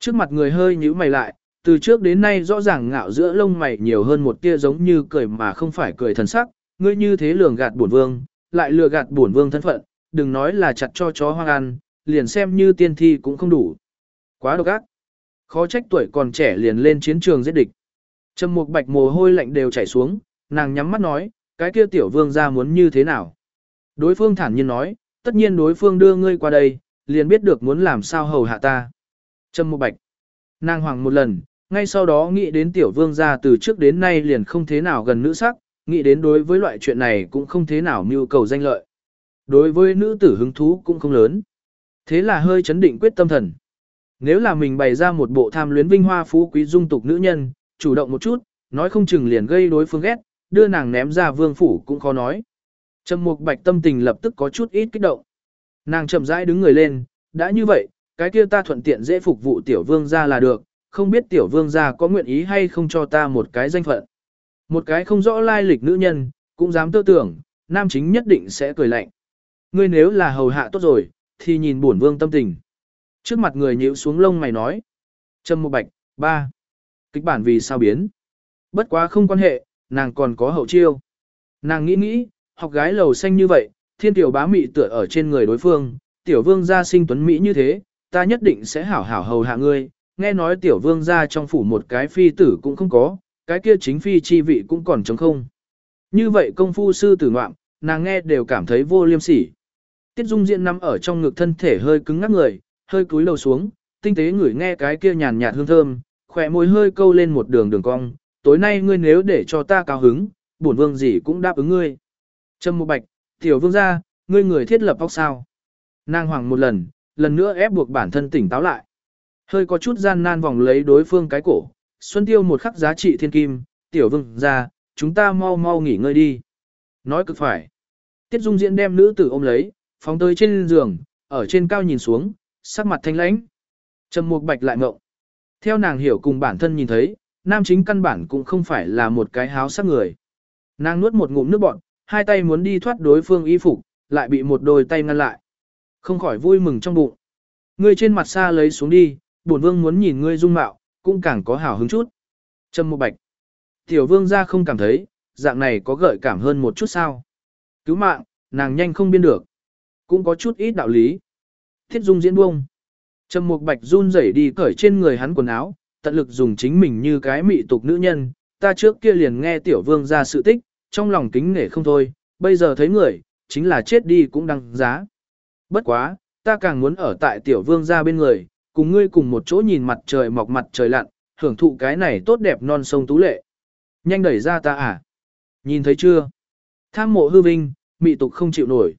Trước mặt người hơi nhíu mày lại, từ trước đến nay rõ ràng ngạo giữa lông mày nhiều hơn một tia giống như cười mà không phải cười thần sắc, ngươi như thế lường gạt bổn vương, lại lừa gạt bổn vương thân phận, đừng nói là chặt cho chó hoang ăn, liền xem như tiên thi cũng không đủ. Quá độc ác. Khó trách tuổi còn trẻ liền lên chiến trường giết địch. Trầm Mục Bạch mồ hôi lạnh đều chảy xuống, nàng nhắm mắt nói, cái kia tiểu vương gia muốn như thế nào? Đối phương thản nhiên nói, tất nhiên đối phương đưa ngươi qua đây, liền biết được muốn làm sao hầu hạ ta. Trầm Mục Bạch. Nàng hoàng một lần, ngay sau đó nghĩ đến tiểu vương gia từ trước đến nay liền không thế nào gần nữ sắc, nghĩ đến đối với loại chuyện này cũng không thế nào mưu cầu danh lợi. Đối với nữ tử hứng thú cũng không lớn. Thế là hơi chấn định quyết tâm thần. Nếu là mình bày ra một bộ tham luyến vinh hoa phú quý dung tục nữ nhân, chủ động một chút, nói không chừng liền gây đối phương ghét, đưa nàng ném ra vương phủ cũng khó nói. Trầm Mục Bạch tâm tình lập tức có chút ít kích động. Nàng chậm rãi đứng người lên, đã như vậy, cái kia ta thuận tiện dễ phục vụ tiểu vương gia là được, không biết tiểu vương gia có nguyện ý hay không cho ta một cái danh phận. Một cái không rõ lai lịch nữ nhân, cũng dám tơ tưởng, nam chính nhất định sẽ cười lạnh. Ngươi nếu là hầu hạ tốt rồi, thì nhìn bổn vương tâm tình. Trước mặt người nhíu xuống lông mày nói. Trâm Mục Bạch, ba. Kịch bản vì sao biến? Bất quá không quan hệ, nàng còn có hậu chiêu. Nàng nghĩ nghĩ, học gái lầu xanh như vậy, thiên tiểu bá mị tựa ở trên người đối phương, tiểu vương gia sinh tuấn mỹ như thế, ta nhất định sẽ hảo hảo hầu hạ ngươi. Nghe nói tiểu vương gia trong phủ một cái phi tử cũng không có, cái kia chính phi chi vị cũng còn trống không. Như vậy công phu sư tử ngoạm, nàng nghe đều cảm thấy vô liêm sỉ. Tiết Dung Diễn nằm ở trong ngực thân thể hơi cứng ngắc người, hơi cúi đầu xuống, tinh tế ngửi nghe cái kia nhàn nhạt hương thơm, khỏe môi hơi câu lên một đường đường cong, tối nay ngươi nếu để cho ta cao hứng, bổn vương gì cũng đáp ứng ngươi. Trâm Mục Bạch, tiểu vương gia, ngươi người thiết lập óc sao? Nàng hoảng một lần, lần nữa ép buộc bản thân tỉnh táo lại. Hơi có chút gian nan vòng lấy đối phương cái cổ, Xuân Tiêu một khắc giá trị thiên kim, tiểu vương gia, chúng ta mau mau nghỉ ngơi đi. Nói cực phải. Tiết Dung Diễn đem nữ tử ôm lấy, phóng tới trên giường, ở trên cao nhìn xuống, sắc mặt thanh lãnh. Trầm Mục Bạch lại ngộng. Theo nàng hiểu cùng bản thân nhìn thấy, nam chính căn bản cũng không phải là một cái háo sắc người. Nàng nuốt một ngụm nước bọt, hai tay muốn đi thoát đối phương y phục, lại bị một đôi tay ngăn lại. Không khỏi vui mừng trong bụng. Ngươi trên mặt xa lấy xuống đi, bổn vương muốn nhìn ngươi dung mạo, cũng càng có hào hứng chút. Trâm Mục Bạch. Tiểu vương ra không cảm thấy, dạng này có gợi cảm hơn một chút sao. Cứu mạng, nàng nhanh không biên được. Cũng có chút ít đạo lý. Thiết dung diễn buông. Trâm Mục Bạch run rẩy đi cởi trên người hắn quần áo, tận lực dùng chính mình như cái mị tục nữ nhân, ta trước kia liền nghe tiểu vương ra sự tích, trong lòng kính nể không thôi, bây giờ thấy người, chính là chết đi cũng đăng giá. Bất quá, ta càng muốn ở tại tiểu vương ra bên người, cùng ngươi cùng một chỗ nhìn mặt trời mọc mặt trời lặn, hưởng thụ cái này tốt đẹp non sông tú lệ. Nhanh đẩy ra ta à? Nhìn thấy chưa? Tham mộ hư vinh, mị tục không chịu nổi.